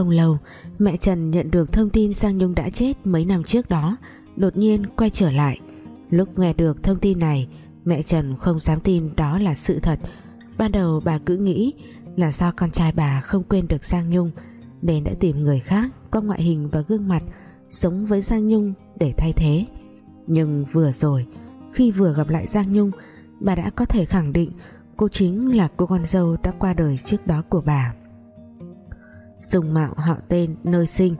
không lâu, Mẹ Trần nhận được thông tin Giang Nhung đã chết mấy năm trước đó, Đột nhiên quay trở lại. Lúc nghe được thông tin này, Mẹ Trần không dám tin đó là sự thật. Ban đầu bà cứ nghĩ Là do con trai bà không quên được Giang Nhung, Nên đã tìm người khác Có ngoại hình và gương mặt Giống với Giang Nhung để thay thế. Nhưng vừa rồi, Khi vừa gặp lại Giang Nhung, Bà đã có thể khẳng định Cô chính là cô con dâu đã qua đời trước đó của bà. Dùng mạo họ tên, nơi sinh,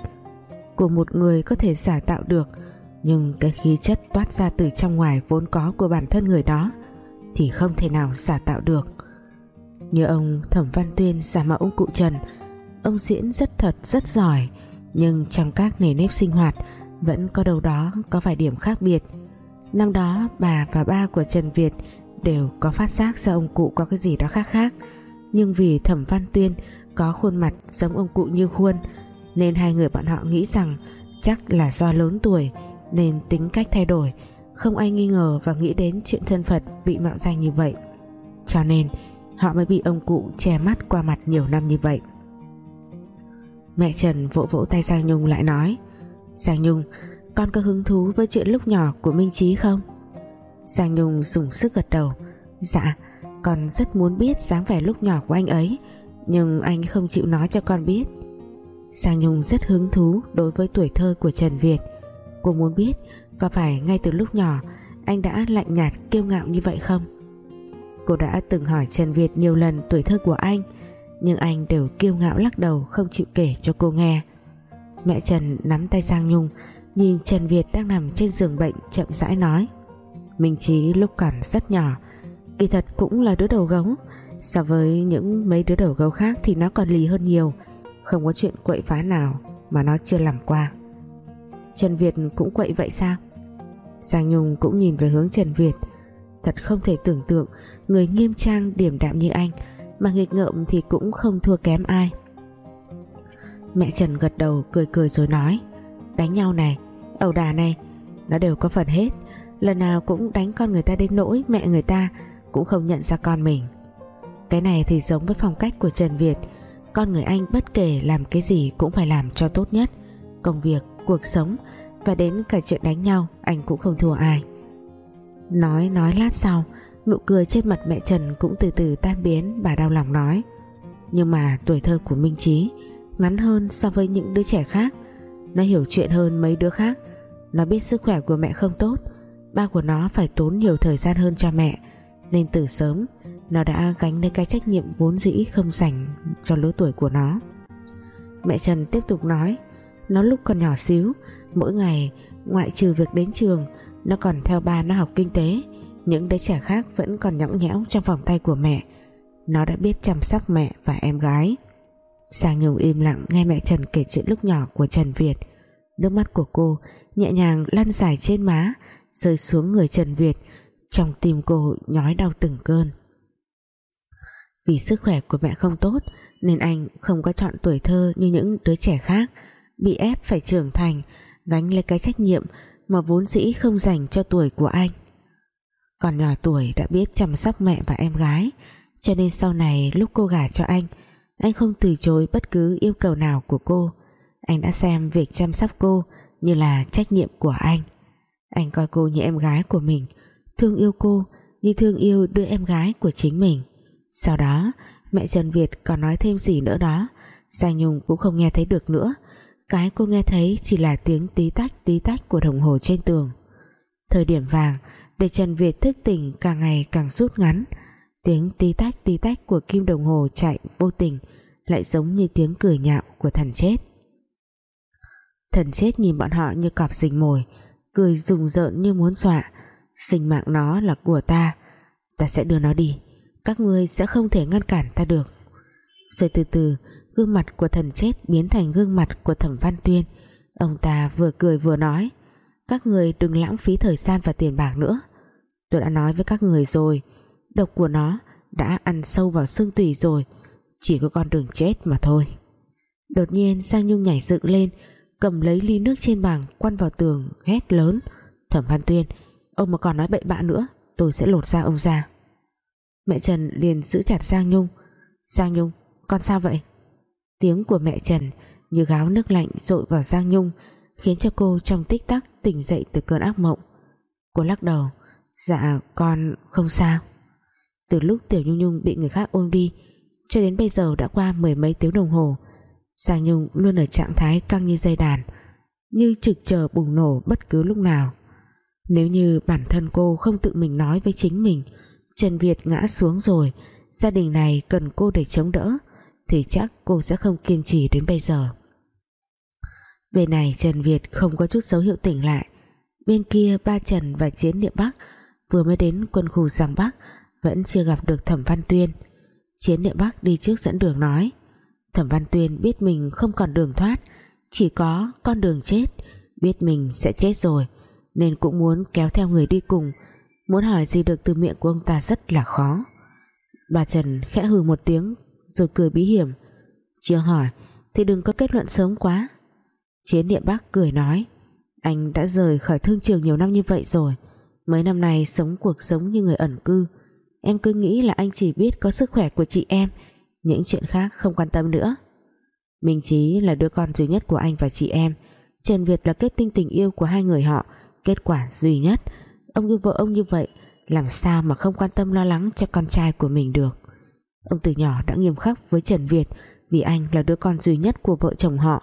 Của một người có thể giả tạo được. Nhưng cái khí chất toát ra từ trong ngoài vốn có của bản thân người đó Thì không thể nào giả tạo được. Như ông Thẩm Văn Tuyên giả mạo ông cụ Trần, Ông diễn rất thật, rất giỏi, Nhưng trong các nề nếp sinh hoạt Vẫn có đâu đó có vài điểm khác biệt. Năm đó, bà và ba của Trần Việt đều có phát giác ra ông cụ có cái gì đó khác khác. Nhưng vì thẩm văn tuyên có khuôn mặt giống ông cụ như khuôn, nên hai người bọn họ nghĩ rằng chắc là do lớn tuổi nên tính cách thay đổi, không ai nghi ngờ và nghĩ đến chuyện thân phận bị mạo danh như vậy. Cho nên, họ mới bị ông cụ che mắt qua mặt nhiều năm như vậy. Mẹ Trần vỗ vỗ tay Giang Nhung lại nói, Giang Nhung, con có hứng thú với chuyện lúc nhỏ của Minh Trí không? Giang Nhung dùng sức gật đầu Dạ con rất muốn biết dáng vẻ lúc nhỏ của anh ấy nhưng anh không chịu nói cho con biết. Sang Nhung rất hứng thú đối với tuổi thơ của Trần Việt. Cô muốn biết có phải ngay từ lúc nhỏ, anh đã lạnh nhạt, kiêu ngạo như vậy không? Cô đã từng hỏi Trần Việt nhiều lần tuổi thơ của anh, Nhưng anh đều kiêu ngạo lắc đầu, không chịu kể cho cô nghe. Mẹ Trần nắm tay sang Nhung, Nhìn Trần Việt đang nằm trên giường bệnh, chậm rãi nói, Minh Trí lúc còn rất nhỏ, Kỳ thật cũng là đứa đầu gấu So với những mấy đứa đầu gấu khác Thì nó còn lì hơn nhiều. Không có chuyện quậy phá nào Mà nó chưa làm qua. Trần Việt cũng quậy vậy sao? Giang Nhung cũng nhìn về hướng Trần Việt. Thật không thể tưởng tượng Người nghiêm trang điểm đạm như anh Mà nghịch ngợm thì cũng không thua kém ai. Mẹ Trần gật đầu, cười cười rồi nói, Đánh nhau này, ẩu đà này, Nó đều có phần hết. Lần nào cũng đánh con người ta đến nỗi mẹ người ta cũng không nhận ra con mình cái này thì giống với phong cách của Trần Việt. Con người anh bất kể làm cái gì cũng phải làm cho tốt nhất. Công việc, cuộc sống và đến cả chuyện đánh nhau anh cũng không thua ai. Nói nói lát sau nụ cười trên mặt mẹ Trần cũng từ từ tan biến bà đau lòng nói. Nhưng mà tuổi thơ của Minh Trí ngắn hơn so với những đứa trẻ khác. Nó hiểu chuyện hơn mấy đứa khác. Nó biết sức khỏe của mẹ không tốt. Ba của nó phải tốn nhiều thời gian hơn cho mẹ nên từ sớm nó đã gánh lấy cái trách nhiệm vốn dĩ không dành cho lứa tuổi của nó. Mẹ Trần tiếp tục nói, nó lúc còn nhỏ xíu, mỗi ngày ngoại trừ việc đến trường, nó còn theo ba nó học kinh tế. Những đứa trẻ khác vẫn còn nhõng nhẽo trong vòng tay của mẹ. Nó đã biết chăm sóc mẹ và em gái. Giang Nhung im lặng nghe mẹ Trần kể chuyện lúc nhỏ của Trần Việt. Nước mắt của cô nhẹ nhàng lăn dài trên má, rơi xuống người Trần Việt, trong tim cô nhói đau từng cơn vì sức khỏe của mẹ không tốt, nên anh không có chọn tuổi thơ như những đứa trẻ khác. Bị ép phải trưởng thành, gánh lấy cái trách nhiệm mà vốn dĩ không dành cho tuổi của anh. Còn nhỏ tuổi đã biết chăm sóc mẹ và em gái, cho nên sau này lúc cô gả cho anh anh không từ chối bất cứ yêu cầu nào của cô. Anh đã xem việc chăm sóc cô như là trách nhiệm của anh. Anh coi cô như em gái của mình, thương yêu cô như thương yêu đứa em gái của chính mình sau đó, mẹ Trần Việt còn nói thêm gì nữa đó? Giang Nhung cũng không nghe thấy được nữa. Cái cô nghe thấy chỉ là tiếng tí tách tí tách của đồng hồ trên tường. Thời điểm vàng, để Trần Việt thức tỉnh càng ngày càng rút ngắn. Tiếng tí tách tí tách của kim đồng hồ chạy vô tình lại giống như tiếng cười nhạo của thần chết. Thần chết nhìn bọn họ như cọp rình mồi, cười rùng rợn như muốn dọa. Sinh mạng nó là của ta. Ta sẽ đưa nó đi các ngươi sẽ không thể ngăn cản ta được. Rồi từ từ, gương mặt của thần chết biến thành gương mặt của thẩm văn tuyên. Ông ta vừa cười vừa nói, các người đừng lãng phí thời gian và tiền bạc nữa. Tôi đã nói với các người rồi, độc của nó đã ăn sâu vào xương tủy rồi, chỉ có con đường chết mà thôi. Đột nhiên, Giang Nhung nhảy dựng lên, cầm lấy ly nước trên bàn quăng vào tường, hét lớn. Thẩm văn tuyên, ông mà còn nói bậy bạ nữa, tôi sẽ lột da ông ra mẹ Trần liền giữ chặt Giang Nhung. Giang Nhung, con sao vậy? Tiếng của mẹ Trần như gáo nước lạnh dội vào Giang Nhung, khiến cho cô trong tích tắc tỉnh dậy từ cơn ác mộng. Cô lắc đầu dạ con không sao. Từ lúc Tiểu Nhung Nhung bị người khác ôm đi, cho đến bây giờ đã qua mười mấy tiếng đồng hồ, Giang Nhung luôn ở trạng thái căng như dây đàn, như trực chờ bùng nổ bất cứ lúc nào. Nếu như bản thân cô không tự mình nói với chính mình Trần Việt ngã xuống rồi. Gia đình này cần cô để chống đỡ, thì chắc cô sẽ không kiên trì đến bây giờ. Bên này Trần Việt không có chút dấu hiệu tỉnh lại. Bên kia ba Trần và Chiến Niệm Bắc vừa mới đến quân khu Giang Bắc vẫn chưa gặp được Thẩm Văn Tuyên. Chiến Niệm Bắc đi trước dẫn đường nói, Thẩm Văn Tuyên biết mình không còn đường thoát, chỉ có con đường chết, biết mình sẽ chết rồi, nên cũng muốn kéo theo người đi cùng muốn hỏi gì được từ miệng của ông ta rất là khó. Bà Trần khẽ hừ một tiếng, rồi cười bí hiểm. Chưa hỏi, thì đừng có kết luận sớm quá. Chiến địa Bắc cười nói, anh đã rời khỏi thương trường nhiều năm như vậy rồi. Mấy năm nay sống cuộc sống như người ẩn cư. Em cứ nghĩ là anh chỉ biết có sức khỏe của chị em, những chuyện khác không quan tâm nữa. Minh Chí là đứa con duy nhất của anh và chị em. Trần Việt là kết tinh tình yêu của hai người họ, kết quả duy nhất ông như vợ ông như vậy, làm sao mà không quan tâm lo lắng cho con trai của mình được? Ông từ nhỏ đã nghiêm khắc với Trần Việt vì anh là đứa con duy nhất của vợ chồng họ.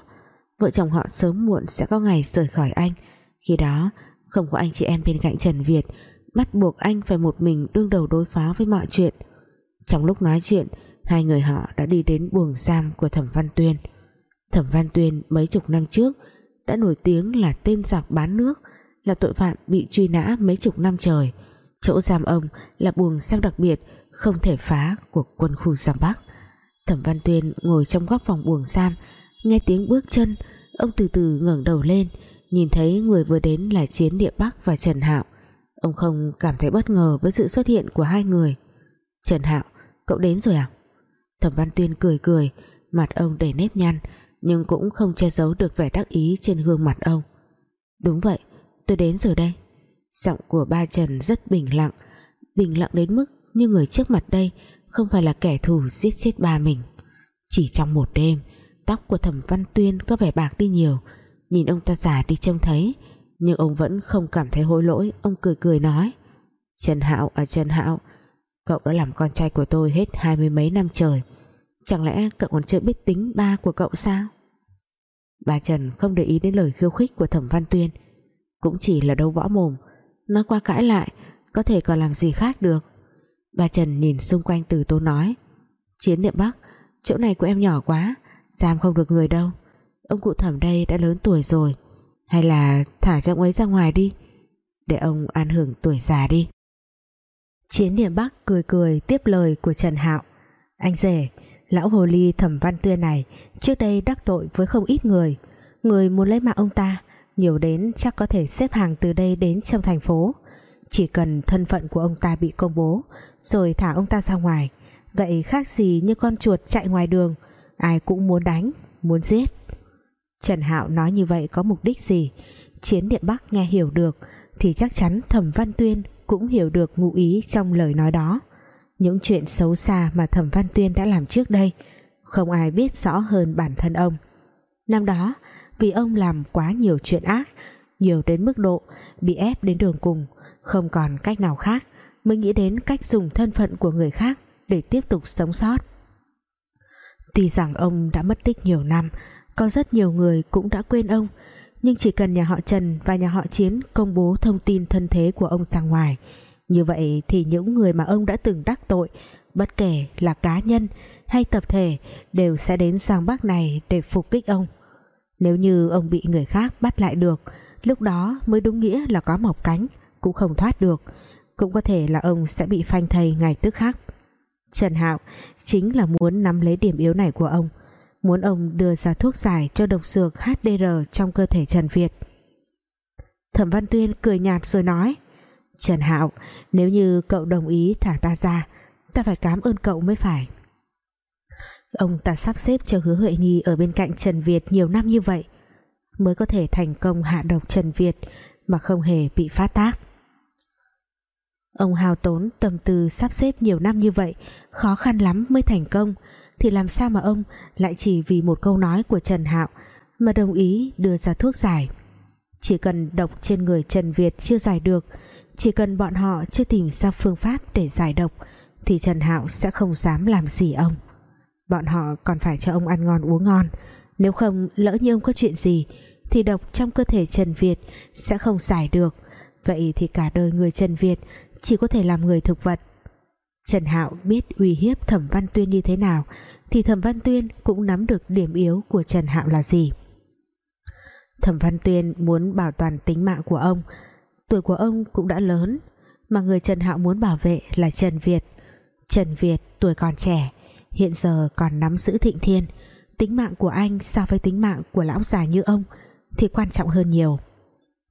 Vợ chồng họ sớm muộn sẽ có ngày rời khỏi anh. Khi đó, không có anh chị em bên cạnh Trần Việt, bắt buộc anh phải một mình đương đầu đối phó với mọi chuyện. Trong lúc nói chuyện, hai người họ đã đi đến buồng giam của Thẩm Văn Tuyên. Thẩm Văn Tuyên mấy chục năm trước đã nổi tiếng là tên giặc bán nước là tội phạm bị truy nã mấy chục năm trời. Chỗ giam ông là buồng giam đặc biệt, không thể phá của quân khu giam Bắc. Thẩm Văn Tuyên ngồi trong góc phòng buồng giam, nghe tiếng bước chân, ông từ từ ngẩng đầu lên, nhìn thấy người vừa đến là Chiến Địa Bắc và Trần Hạo. Ông không cảm thấy bất ngờ với sự xuất hiện của hai người. Trần Hạo, cậu đến rồi à? Thẩm Văn Tuyên cười cười, mặt ông đầy nếp nhăn, nhưng cũng không che giấu được vẻ đắc ý trên gương mặt ông. Đúng vậy tôi đến rồi đây. Giọng của ba Trần rất bình lặng bình lặng đến mức như người trước mặt đây không phải là kẻ thù giết chết ba mình. Chỉ trong một đêm, tóc của thẩm văn tuyên có vẻ bạc đi nhiều. Nhìn ông ta già đi trông thấy, nhưng ông vẫn không cảm thấy hối lỗi, ông cười cười nói, Trần Hạo à Trần Hạo, cậu đã làm con trai của tôi hết hai mươi mấy năm trời. Chẳng lẽ cậu còn chưa biết tính ba của cậu sao? Bà Trần không để ý đến lời khiêu khích của thẩm văn tuyên cũng chỉ là đâu võ mồm. Nói qua cãi lại, có thể còn làm gì khác được. Bà Trần nhìn xung quanh từ tô nói, chiến niệm bắc, chỗ này của em nhỏ quá, giam không được người đâu. Ông cụ thẩm đây đã lớn tuổi rồi, hay là thả cho ông ấy ra ngoài đi, để ông an hưởng tuổi già đi. Chiến niệm bắc cười cười tiếp lời của Trần Hạo, anh rể, lão hồ ly thẩm văn tuyên này, trước đây đắc tội với không ít người. Người muốn lấy mạng ông ta nhiều đến chắc có thể xếp hàng từ đây đến trong thành phố. Chỉ cần thân phận của ông ta bị công bố, rồi thả ông ta ra ngoài. Vậy khác gì như con chuột chạy ngoài đường, ai cũng muốn đánh, muốn giết. Trần Hạo nói như vậy có mục đích gì? Chiến Điện Bắc nghe hiểu được, thì chắc chắn Thẩm Văn Tuyên cũng hiểu được ngụ ý trong lời nói đó. Những chuyện xấu xa mà Thẩm Văn Tuyên đã làm trước đây, không ai biết rõ hơn bản thân ông. Năm đó vì ông làm quá nhiều chuyện ác, nhiều đến mức độ bị ép đến đường cùng, không còn cách nào khác, mới nghĩ đến cách dùng thân phận của người khác để tiếp tục sống sót. Tuy rằng ông đã mất tích nhiều năm, có rất nhiều người cũng đã quên ông, nhưng chỉ cần nhà họ Trần và nhà họ Chiến công bố thông tin thân thế của ông ra ngoài, như vậy thì những người mà ông đã từng đắc tội, bất kể là cá nhân hay tập thể, đều sẽ đến sang Bắc này để phục kích ông nếu như ông bị người khác bắt lại được, lúc đó mới đúng nghĩa là có mọc cánh, cũng không thoát được. Cũng có thể là ông sẽ bị phanh thầy ngày tức khắc. Trần Hạo chính là muốn nắm lấy điểm yếu này của ông, muốn ông đưa ra thuốc giải cho độc dược HDR trong cơ thể Trần Việt. Thẩm Văn Tuyên cười nhạt rồi nói, Trần Hạo, nếu như cậu đồng ý thả ta ra, ta phải cảm ơn cậu mới phải ông ta sắp xếp cho hứa Huệ Nhi ở bên cạnh Trần Việt nhiều năm như vậy, mới có thể thành công hạ độc Trần Việt mà không hề bị phát tác. Ông hào tốn tâm tư sắp xếp nhiều năm như vậy, khó khăn lắm mới thành công, thì làm sao mà ông lại chỉ vì một câu nói của Trần Hạo mà đồng ý đưa ra thuốc giải? Chỉ cần độc trên người Trần Việt chưa giải được, chỉ cần bọn họ chưa tìm ra phương pháp để giải độc, thì Trần Hạo sẽ không dám làm gì ông bọn họ còn phải cho ông ăn ngon uống ngon. Nếu không, lỡ như ông có chuyện gì, thì độc trong cơ thể Trần Việt sẽ không giải được. Vậy thì cả đời người Trần Việt chỉ có thể làm người thực vật. Trần Hạo biết uy hiếp Thẩm Văn Tuyên như thế nào, thì Thẩm Văn Tuyên cũng nắm được điểm yếu của Trần Hạo là gì. Thẩm Văn Tuyên muốn bảo toàn tính mạng của ông. Tuổi của ông cũng đã lớn, mà người Trần Hạo muốn bảo vệ là Trần Việt. Trần Việt tuổi còn trẻ hiện giờ còn nắm giữ thịnh thiên. Tính mạng của anh so với tính mạng của lão già như ông thì quan trọng hơn nhiều.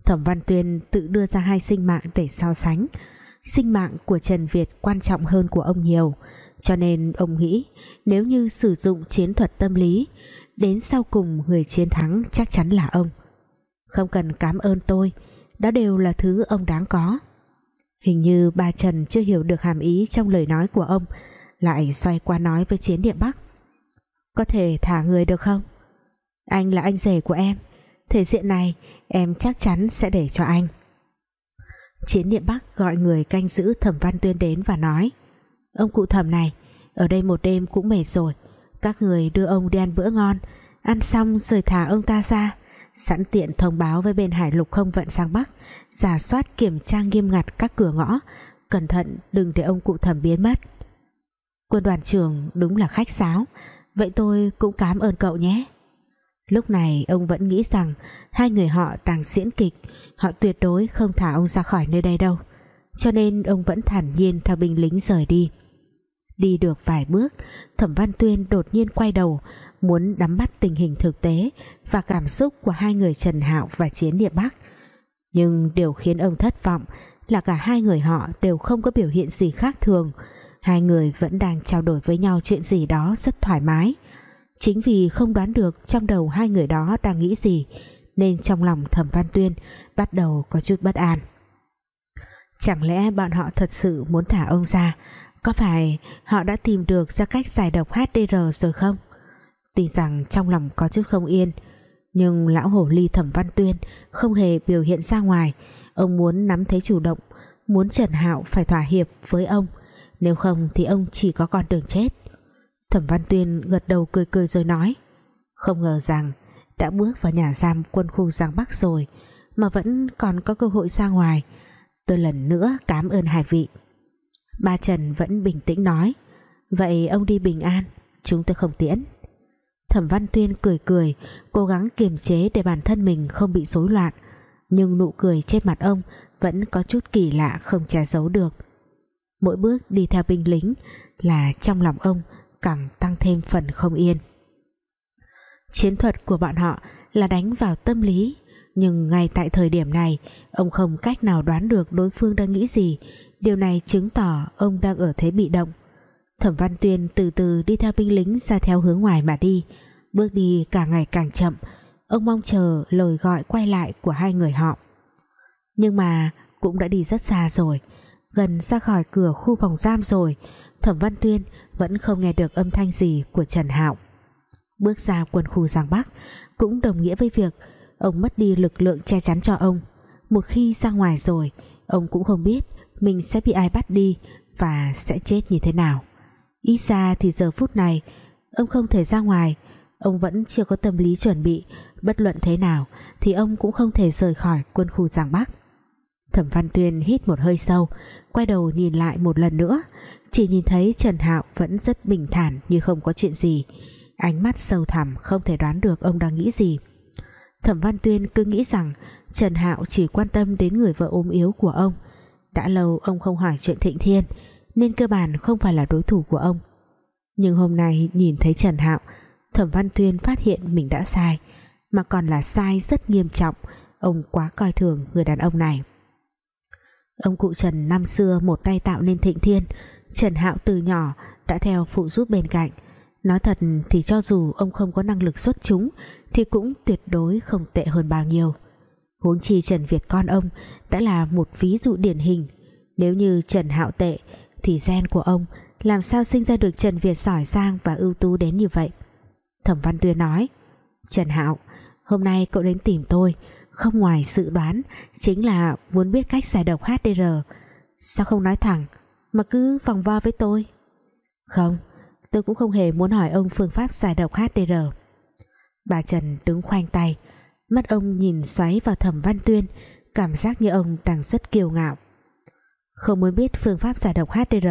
Thẩm Văn Tuyên tự đưa ra hai sinh mạng để so sánh. Sinh mạng của Trần Việt quan trọng hơn của ông nhiều, cho nên ông nghĩ nếu như sử dụng chiến thuật tâm lý, đến sau cùng người chiến thắng chắc chắn là ông. Không cần cảm ơn tôi, đó đều là thứ ông đáng có. Hình như bà Trần chưa hiểu được hàm ý trong lời nói của ông lại xoay qua nói với chiến địa Bắc. Có thể thả người được không? Anh là anh rể của em. Thể diện này em chắc chắn sẽ để cho anh. Chiến địa Bắc gọi người canh giữ thẩm văn tuyên đến và nói, ông cụ thẩm này, ở đây một đêm cũng mệt rồi. Các người đưa ông đi ăn bữa ngon. Ăn xong rồi thả ông ta ra. Sẵn tiện thông báo với bên hải lục không vận sang Bắc, giả soát kiểm tra nghiêm ngặt các cửa ngõ. Cẩn thận đừng để ông cụ thẩm biến mất quân đoàn trưởng đúng là khách sáo vậy tôi cũng cảm ơn cậu nhé lúc này, ông vẫn nghĩ rằng hai người họ đang diễn kịch, họ tuyệt đối không thả ông ra khỏi nơi đây đâu cho nên ông vẫn thản nhiên theo binh lính rời đi đi được vài bước, thẩm văn tuyên đột nhiên quay đầu, muốn đắm bắt tình hình thực tế và cảm xúc của hai người Trần Hạo và Chiến Địa Bắc. Nhưng điều khiến ông thất vọng là cả hai người họ đều không có biểu hiện gì khác thường. Hai người vẫn đang trao đổi với nhau chuyện gì đó rất thoải mái. Chính vì không đoán được trong đầu hai người đó đang nghĩ gì, nên trong lòng Thẩm Văn Tuyên bắt đầu có chút bất an. Chẳng lẽ bọn họ thật sự muốn thả ông ra Có phải họ đã tìm được ra cách giải độc HDR rồi không Tuy rằng trong lòng có chút không yên, Nhưng lão hổ ly thẩm văn tuyên Không hề biểu hiện ra ngoài Ông muốn nắm thế chủ động, Muốn Trần Hạo phải thỏa hiệp với ông nếu không thì ông chỉ có con đường chết. Thẩm Văn Tuyên gật đầu cười cười rồi nói, Không ngờ rằng Đã bước vào nhà giam quân khu Giang Bắc rồi, Mà vẫn còn có cơ hội ra ngoài. Tôi lần nữa cảm ơn hai vị. Ba Trần vẫn bình tĩnh nói, Vậy ông đi bình an, Chúng tôi không tiễn. Thẩm Văn Tuyên cười cười, Cố gắng kiềm chế để bản thân mình không bị rối loạn, Nhưng nụ cười trên mặt ông Vẫn có chút kỳ lạ không che giấu được. Mỗi bước đi theo binh lính Là trong lòng ông Càng tăng thêm phần không yên. Chiến thuật của bọn họ Là đánh vào tâm lý, Nhưng ngay tại thời điểm này, Ông không cách nào đoán được đối phương đang nghĩ gì. Điều này chứng tỏ ông đang ở thế bị động. Thẩm Văn Tuyên từ từ đi theo binh lính ra theo hướng ngoài mà đi. Bước đi càng ngày càng chậm, Ông mong chờ lời gọi quay lại của hai người họ. Nhưng mà cũng đã đi rất xa rồi Gần ra khỏi cửa khu phòng giam rồi. Thẩm Văn Tuyên vẫn không nghe được âm thanh gì của Trần Hạo. Bước ra quân khu Giang Bắc, Cũng đồng nghĩa với việc Ông mất đi lực lượng che chắn cho ông. Một khi ra ngoài rồi, Ông cũng không biết Mình sẽ bị ai bắt đi Và sẽ chết như thế nào. Ít ra thì giờ phút này, Ông không thể ra ngoài. Ông vẫn chưa có tâm lý chuẩn bị. Bất luận thế nào Thì ông cũng không thể rời khỏi quân khu Giang Bắc. Thẩm Văn Tuyên hít một hơi sâu Quay đầu nhìn lại một lần nữa. Chỉ nhìn thấy Trần Hạo vẫn rất bình thản Như không có chuyện gì. Ánh mắt sâu thẳm, không thể đoán được ông đang nghĩ gì. Thẩm Văn Tuyên cứ nghĩ rằng Trần Hạo chỉ quan tâm đến người vợ ốm yếu của ông. Đã lâu ông không hỏi chuyện Thịnh Thiên, Nên cơ bản không phải là đối thủ của ông. Nhưng hôm nay nhìn thấy Trần Hạo, Thẩm Văn Tuyên phát hiện mình đã sai. Mà còn là sai rất nghiêm trọng, Ông quá coi thường người đàn ông này. Ông cụ Trần năm xưa một tay tạo nên thịnh thiên. Trần Hạo từ nhỏ đã theo phụ giúp bên cạnh. Nói thật thì cho dù ông không có năng lực xuất chúng, Thì cũng tuyệt đối không tệ hơn bao nhiêu. Huống chi Trần Việt con ông Đã là một ví dụ điển hình. Nếu như Trần Hạo tệ, Thì gen của ông làm sao sinh ra được Trần Việt giỏi giang và ưu tú đến như vậy? Thẩm Văn Tuyên nói, Trần Hạo, hôm nay cậu đến tìm tôi không ngoài dự đoán, chính là muốn biết cách giải độc HDR sao không nói thẳng, mà cứ vòng vo với tôi? Không, tôi cũng không hề muốn hỏi ông phương pháp giải độc HDR bà Trần đứng khoanh tay, mắt ông nhìn xoáy vào thẩm văn tuyên, cảm giác như ông đang rất kiêu ngạo. Không muốn biết phương pháp giải độc HDR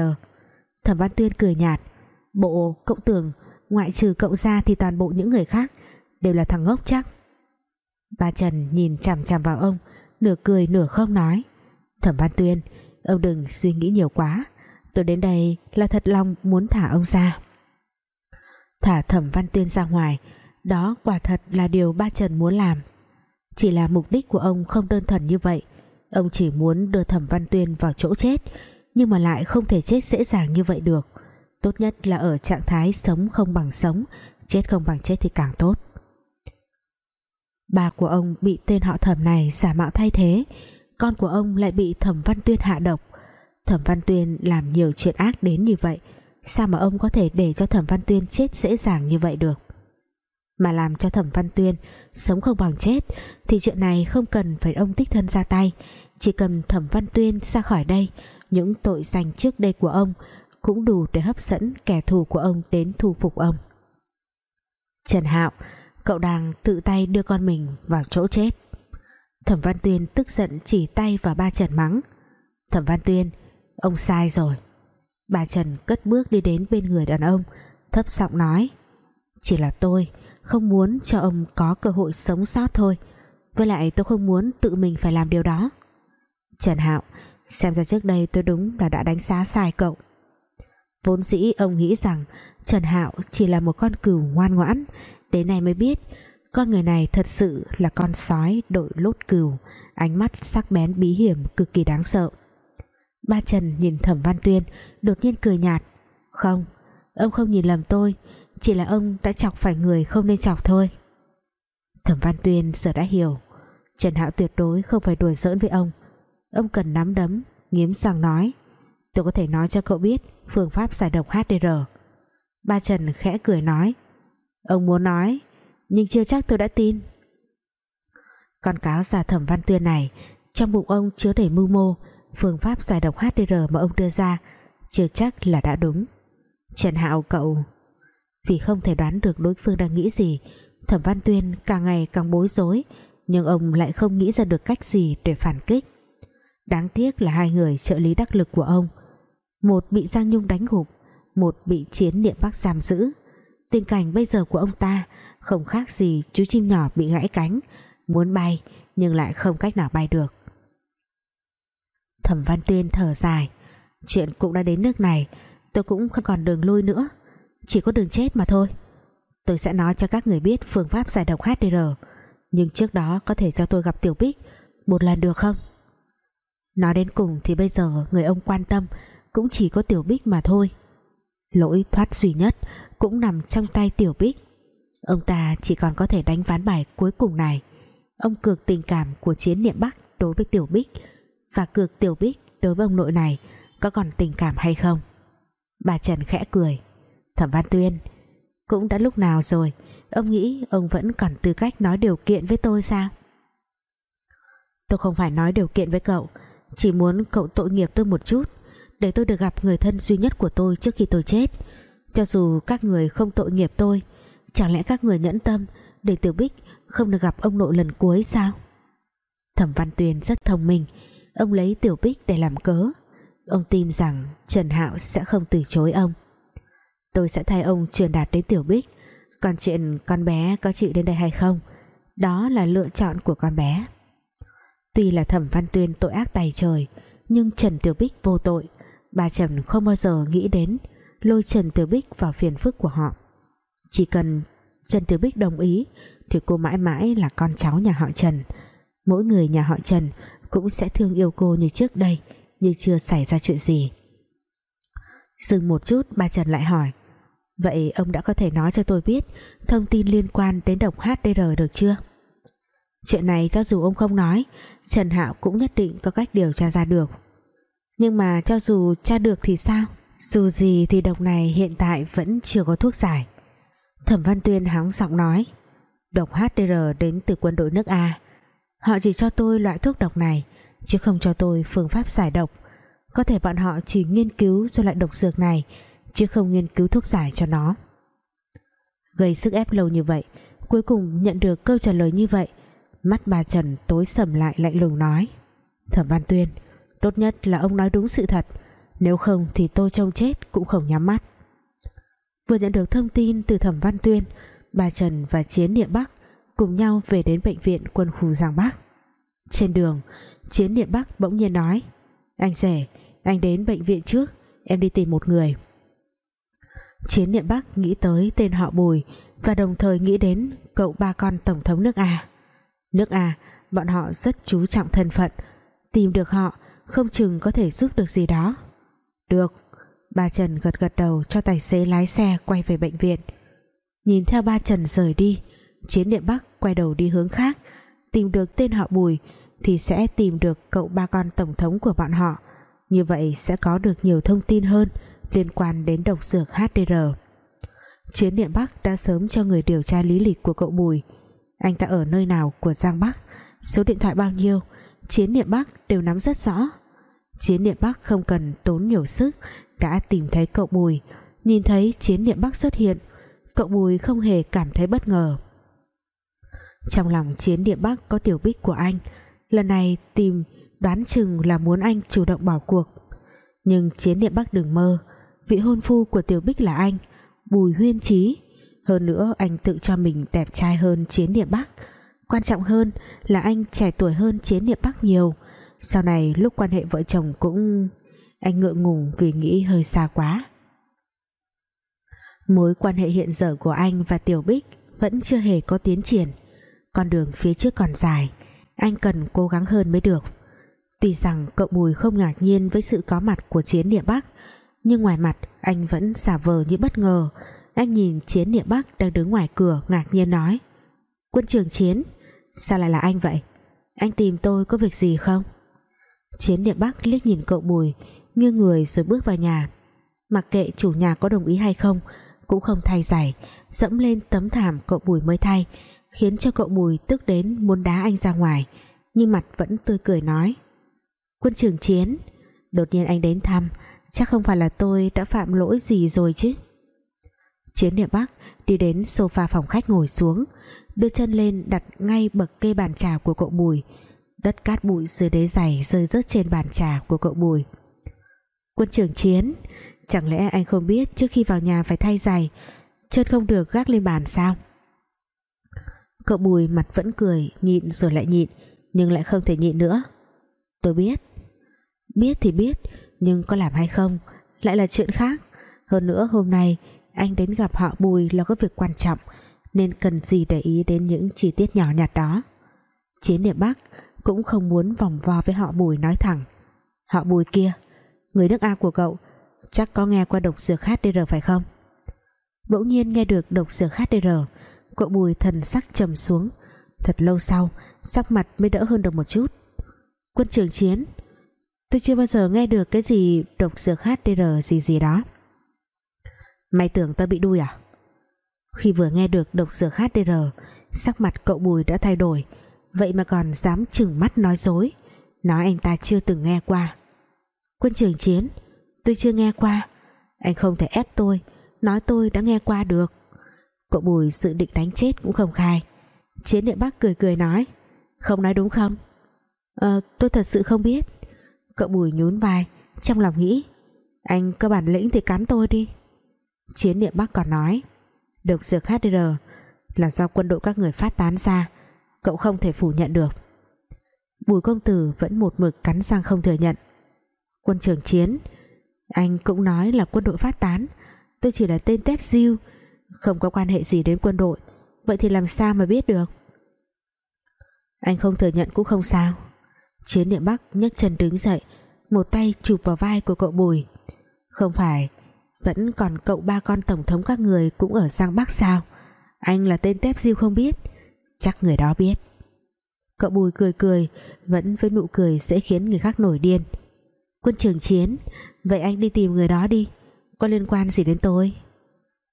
thẩm văn tuyên cười nhạt, bộ, cậu tưởng, ngoại trừ cậu ra thì toàn bộ những người khác đều là thằng ngốc chắc bà Trần nhìn chằm chằm vào ông, nửa cười nửa không nói. Thẩm văn tuyên, ông đừng suy nghĩ nhiều quá. Tôi đến đây là thật lòng muốn thả ông ra. Thả thẩm văn tuyên ra ngoài, đó quả thật là điều ba Trần muốn làm. Chỉ là mục đích của ông không đơn thuần như vậy. Ông chỉ muốn đưa thẩm văn tuyên vào chỗ chết, nhưng mà lại không thể chết dễ dàng như vậy được. Tốt nhất là ở trạng thái sống không bằng sống, chết không bằng chết thì càng tốt bà của ông bị tên họ thẩm này giả mạo thay thế, Con của ông lại bị thẩm văn tuyên hạ độc. Thẩm văn tuyên làm nhiều chuyện ác đến như vậy, Sao mà ông có thể để cho thẩm văn tuyên chết dễ dàng như vậy được? Mà làm cho thẩm văn tuyên sống không bằng chết, Thì chuyện này không cần phải ông tích thân ra tay. Chỉ cần thẩm văn tuyên ra khỏi đây, Những tội danh trước đây của ông Cũng đủ để hấp dẫn kẻ thù của ông đến thu phục ông. Trần Hạo Cậu đang tự tay đưa con mình vào chỗ chết. Thẩm Văn Tuyên tức giận chỉ tay vào ba Trần mắng. Thẩm Văn Tuyên, Ông sai rồi. Bà Trần cất bước đi đến bên người đàn ông, Thấp giọng nói, Chỉ là tôi, không muốn cho ông có cơ hội sống sót thôi. Với lại tôi không muốn tự mình phải làm điều đó. Trần Hạo, Xem ra trước đây tôi đúng là đã đánh giá sai cậu. Vốn dĩ ông nghĩ rằng Trần Hạo chỉ là một con cừu ngoan ngoãn Đến nay mới biết Con người này thật sự là con sói đội lốt cừu Ánh mắt sắc bén bí hiểm cực kỳ đáng sợ. Ba Trần nhìn Thẩm Văn Tuyên Đột nhiên cười nhạt. Không, ông không nhìn lầm tôi Chỉ là ông đã chọc phải người không nên chọc thôi. Thẩm Văn Tuyên giờ đã hiểu Trần Hạo tuyệt đối không phải đùa giỡn với ông. Ông cần nắm đấm Nghiếm răng nói Tôi có thể nói cho cậu biết Phương pháp giải độc HDR Ba Trần khẽ cười nói Ông muốn nói, Nhưng chưa chắc tôi đã tin. Con cáo già thẩm văn tuyên này, Trong bụng ông chứa đầy mưu mô, Phương pháp giải độc HDR mà ông đưa ra, Chưa chắc là đã đúng. Trần Hạo cậu, Vì không thể đoán được đối phương đang nghĩ gì, Thẩm Văn Tuyên càng ngày càng bối rối, Nhưng ông lại không nghĩ ra được cách gì Để phản kích. Đáng tiếc là hai người trợ lý đắc lực của ông, Một bị Giang Nhung đánh gục, Một bị chiến niệm bắc giam giữ. Tình cảnh bây giờ của ông ta. Không khác gì chú chim nhỏ bị gãy cánh. Muốn bay, nhưng lại không cách nào bay được. Thẩm Văn Tuyên thở dài. Chuyện cũng đã đến nước này, tôi cũng không còn đường lui nữa. Chỉ có đường chết mà thôi. Tôi sẽ nói cho các người biết phương pháp giải độc HDR nhưng trước đó có thể cho tôi gặp Tiểu Bích một lần được không? Nói đến cùng thì bây giờ người ông quan tâm cũng chỉ có Tiểu Bích mà thôi. Lỗi thoát duy nhất cũng nằm trong tay Tiểu Bích. Ông ta chỉ còn có thể đánh ván bài cuối cùng này. Ông cược tình cảm của chiến niệm Bắc đối với Tiểu Bích. Và cược Tiểu Bích đối với ông nội này có còn tình cảm hay không? Bà Trần khẽ cười. Thẩm Văn Tuyên, cũng đã lúc nào rồi? Ông nghĩ ông vẫn còn tư cách nói điều kiện với tôi sao? Tôi không phải nói điều kiện với cậu. Chỉ muốn cậu tội nghiệp tôi một chút, để tôi được gặp người thân duy nhất của tôi trước khi tôi chết cho dù các người không tội nghiệp tôi, Chẳng lẽ các người nhẫn tâm Để Tiểu Bích không được gặp ông nội lần cuối sao? Thẩm Văn Tuyền rất thông minh, Ông lấy Tiểu Bích để làm cớ. Ông tin rằng Trần Hạo sẽ không từ chối ông. Tôi sẽ thay ông truyền đạt đến Tiểu Bích, Còn chuyện con bé có chịu đến đây hay không, Đó là lựa chọn của con bé. Tuy là Thẩm Văn Tuyên tội ác tài trời, Nhưng Trần Tiểu Bích vô tội, Bà Trần không bao giờ nghĩ đến lôi Trần Tiểu Bích vào phiền phức của họ. Chỉ cần Trần Tiểu Bích đồng ý, thì cô mãi mãi là con cháu nhà họ Trần. Mỗi người nhà họ Trần cũng sẽ thương yêu cô như trước đây, như chưa xảy ra chuyện gì. Dừng một chút, bà Trần lại hỏi, vậy ông đã có thể nói cho tôi biết thông tin liên quan đến độc HDR được chưa? Chuyện này cho dù ông không nói, Trần Hạo cũng nhất định có cách điều tra ra được. Nhưng mà cho dù tra được thì sao? Dù gì thì độc này hiện tại vẫn chưa có thuốc giải. Thẩm Văn Tuyên hắng giọng nói, Độc HDR đến từ quân đội nước A. Họ chỉ cho tôi loại thuốc độc này, Chứ không cho tôi phương pháp giải độc. Có thể bọn họ chỉ nghiên cứu cho loại độc dược này, Chứ không nghiên cứu thuốc giải cho nó. Gây sức ép lâu như vậy, Cuối cùng nhận được câu trả lời như vậy, Mắt bà Trần tối sầm lại lạnh lùng nói, Thẩm Văn Tuyên, Tốt nhất là ông nói đúng sự thật. Nếu không thì tôi trông chết cũng không nhắm mắt. Vừa nhận được thông tin từ Thẩm Văn Tuyên Bà Trần và Chiến Niệm Bắc Cùng nhau về đến bệnh viện quân khu Giang Bắc. Trên đường Chiến Niệm Bắc bỗng nhiên nói Anh rể, anh đến bệnh viện trước Em đi tìm một người. Chiến Niệm Bắc nghĩ tới tên họ Bùi Và đồng thời nghĩ đến Cậu ba con Tổng thống nước A. Nước A, bọn họ rất chú trọng thân phận Tìm được họ Không chừng có thể giúp được gì đó. Được. Bà Trần gật gật đầu cho tài xế lái xe quay về bệnh viện. Nhìn theo ba Trần rời đi, Chiến địa Bắc quay đầu đi hướng khác. Tìm được tên họ Bùi Thì sẽ tìm được cậu ba con tổng thống của bọn họ. Như vậy sẽ có được nhiều thông tin hơn Liên quan đến độc dược HDR Chiến địa Bắc đã sớm cho người điều tra lý lịch của cậu Bùi. Anh ta ở nơi nào của Giang Bắc? Số điện thoại bao nhiêu? Chiến địa Bắc đều nắm rất rõ. Chiến niệm Bắc không cần tốn nhiều sức, đã tìm thấy cậu Bùi. Nhìn thấy chiến niệm Bắc xuất hiện, cậu Bùi không hề cảm thấy bất ngờ. Trong lòng chiến niệm Bắc có tiểu bích của anh, lần này tìm đoán chừng là muốn anh chủ động bỏ cuộc. Nhưng chiến niệm Bắc đừng mơ, vị hôn phu của tiểu bích là anh, Bùi Huyên Trí hơn nữa, anh tự cho mình đẹp trai hơn chiến niệm Bắc. Quan trọng hơn là anh trẻ tuổi hơn chiến niệm Bắc nhiều sau này lúc quan hệ vợ chồng cũng, anh ngượng ngùng vì nghĩ hơi xa quá. Mối quan hệ hiện giờ của anh và Tiểu Bích vẫn chưa hề có tiến triển. Con đường phía trước còn dài, anh cần cố gắng hơn mới được. Tuy rằng cậu Bùi không ngạc nhiên với sự có mặt của chiến địa Bắc, nhưng ngoài mặt anh vẫn xả vờ như bất ngờ. Anh nhìn chiến địa Bắc đang đứng ngoài cửa ngạc nhiên nói, quân trường chiến, sao lại là anh vậy? Anh tìm tôi có việc gì không? Chiến Điện Bắc liếc nhìn cậu Bùi, nghiêng người rồi bước vào nhà. Mặc kệ chủ nhà có đồng ý hay không, cũng không thay giày, dẫm lên tấm thảm cậu Bùi mới thay, khiến cho cậu Bùi tức đến muốn đá anh ra ngoài, nhưng mặt vẫn tươi cười nói, quân trưởng chiến, đột nhiên anh đến thăm, chắc không phải là tôi đã phạm lỗi gì rồi chứ? Chiến Điện bắc đi đến sofa phòng khách ngồi xuống, đưa chân lên đặt ngay bậc kê bàn trà của cậu Bùi đất cát bụi dưới đế giày rơi rớt trên bàn trà của cậu Bùi. Quân trưởng chiến, Chẳng lẽ anh không biết trước khi vào nhà phải thay giày, Chân không được gác lên bàn sao? Cậu Bùi mặt vẫn cười, Nhịn rồi lại nhịn, Nhưng lại không thể nhịn nữa. Tôi biết. Biết thì biết, Nhưng có làm hay không, Lại là chuyện khác. Hơn nữa hôm nay, Anh đến gặp họ Bùi là có việc quan trọng, Nên cần gì để ý đến những chi tiết nhỏ nhặt đó. Chiến địa Bắc cũng không muốn vòng vo với họ Bùi nói thẳng. Họ Bùi kia, Người nước A của cậu, Chắc có nghe qua độc dược HDR phải không? Bỗng nhiên nghe được độc dược HDR Cậu bùi thần sắc trầm xuống. Thật lâu sau, Sắc mặt mới đỡ hơn được một chút. Quân trường chiến, Tôi chưa bao giờ nghe được cái gì độc dược HDR gì gì đó. Mày tưởng tao bị đuôi à? Khi vừa nghe được độc dược HDR Sắc mặt cậu bùi đã thay đổi. Vậy mà còn dám chừng mắt nói dối. Nói anh ta chưa từng nghe qua. Quân trường chiến, Tôi chưa nghe qua. Anh không thể ép tôi, Nói tôi đã nghe qua được. Cậu Bùi dự định đánh chết cũng không khai. Chiến địa Bắc cười cười nói, Không nói đúng không? Ờ tôi thật sự không biết. Cậu Bùi nhún vai, Trong lòng nghĩ, Anh có bản lĩnh thì cắn tôi đi. Chiến địa Bắc còn nói Độc dược HDR Là do quân đội các người phát tán ra. Cậu không thể phủ nhận được. Bùi công tử vẫn một mực cắn răng không thừa nhận. Quân trưởng chiến, Anh cũng nói là quân đội phát tán. Tôi chỉ là tên tép diêu, Không có quan hệ gì đến quân đội. Vậy thì làm sao mà biết được? Anh không thừa nhận cũng không sao. Chiến niệm Bắc nhấc chân đứng dậy, Một tay chụp vào vai của cậu Bùi. Không phải, Vẫn còn cậu ba con tổng thống các người Cũng ở Giang Bắc sao? Anh là tên tép diêu không biết. Chắc người đó biết. Cậu Bùi cười cười, Vẫn với nụ cười sẽ khiến người khác nổi điên. Quân trường chiến, Vậy anh đi tìm người đó đi. Có liên quan gì đến tôi?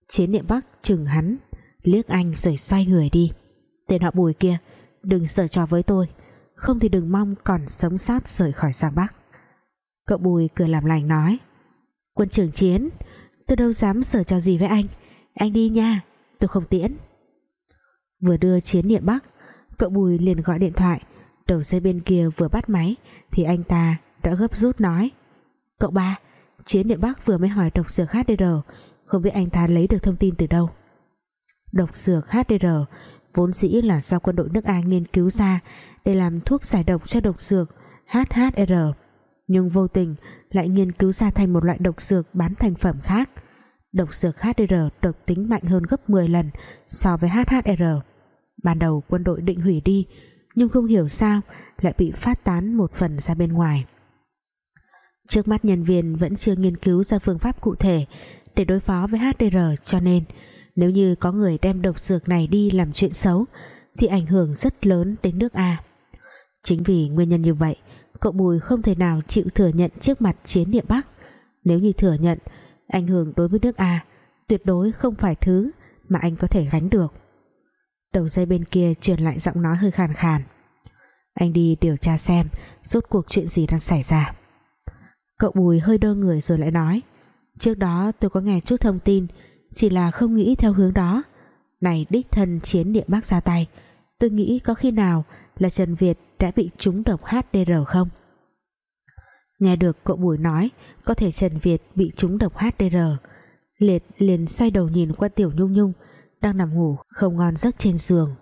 Chiến niệm Bắc chừng hắn, Liếc anh rồi xoay người đi. Tên họ bùi kia, Đừng sợ trò với tôi. Không thì đừng mong còn sống sót rời khỏi Giang Bắc. Cậu bùi cười làm lành nói, Quân trưởng chiến, Tôi đâu dám sở trò gì với anh. Anh đi nha, Tôi không tiễn. Vừa đưa chiến niệm Bắc. Cậu bùi liền gọi điện thoại. Đầu dây bên kia vừa bắt máy, Thì anh ta đã gấp rút nói. Cậu ba, Chiến niệm Bắc vừa mới hỏi độc dược HDR Không biết anh ta lấy được thông tin từ đâu? Độc dược HDR Vốn dĩ là do quân đội nước Anh nghiên cứu ra Để làm thuốc giải độc cho độc dược HHR Nhưng vô tình lại nghiên cứu ra thành một loại độc dược bán thành phẩm khác. Độc dược HDR độc tính mạnh hơn gấp 10 lần so với HHR Ban đầu quân đội định hủy đi, Nhưng không hiểu sao lại bị phát tán một phần ra bên ngoài Trước mắt nhân viên vẫn chưa nghiên cứu ra phương pháp cụ thể để đối phó với HDR cho nên nếu như có người đem độc dược này đi làm chuyện xấu thì ảnh hưởng rất lớn đến nước A. Chính vì nguyên nhân như vậy, cậu Bùi không thể nào chịu thừa nhận trước mặt chiến địa Bắc. Nếu như thừa nhận, ảnh hưởng đối với nước A tuyệt đối không phải thứ mà anh có thể gánh được. Đầu dây bên kia truyền lại giọng nói hơi khàn khàn. Anh đi điều tra xem rốt cuộc chuyện gì đang xảy ra. Cậu Bùi hơi đơ người rồi lại nói, Trước đó tôi có nghe chút thông tin, Chỉ là không nghĩ theo hướng đó Này, đích thân chiến địa Bắc ra tay, Tôi nghĩ có khi nào Là Trần Việt đã bị trúng độc HDR không Nghe được cậu Bùi nói Có thể Trần Việt bị trúng độc HDR Liệt liền xoay đầu nhìn qua Tiểu Nhung Nhung đang nằm ngủ không ngon giấc trên giường.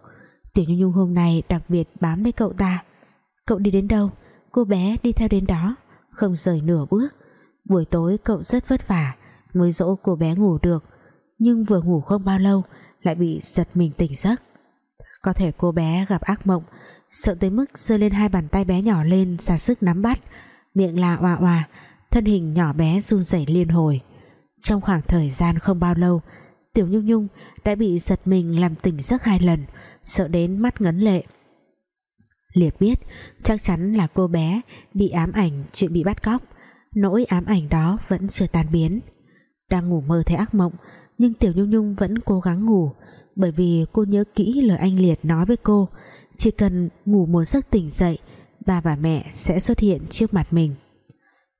Tiểu Nhung Nhung hôm nay đặc biệt bám lấy cậu ta. Cậu đi đến đâu? Cô bé đi theo đến đó. Không rời nửa bước. Buổi tối cậu rất vất vả mới dỗ cô bé ngủ được. Nhưng vừa ngủ không bao lâu lại bị giật mình tỉnh giấc. Có thể cô bé gặp ác mộng, sợ tới mức giơ lên hai bàn tay bé nhỏ lên ra sức nắm bắt. Miệng là oà oà thân hình nhỏ bé run rẩy liên hồi. Trong khoảng thời gian không bao lâu tiểu nhung nhung đã bị giật mình làm tỉnh giấc hai lần, sợ đến mắt ngấn lệ. Liệt biết chắc chắn là cô bé bị ám ảnh chuyện bị bắt cóc, nỗi ám ảnh đó vẫn chưa tan biến. Đang ngủ mơ thấy ác mộng, nhưng Tiểu Nhung Nhung vẫn cố gắng ngủ, bởi vì cô nhớ kỹ lời anh Liệt nói với cô, chỉ cần ngủ một giấc tỉnh dậy, bà và mẹ sẽ xuất hiện trước mặt mình.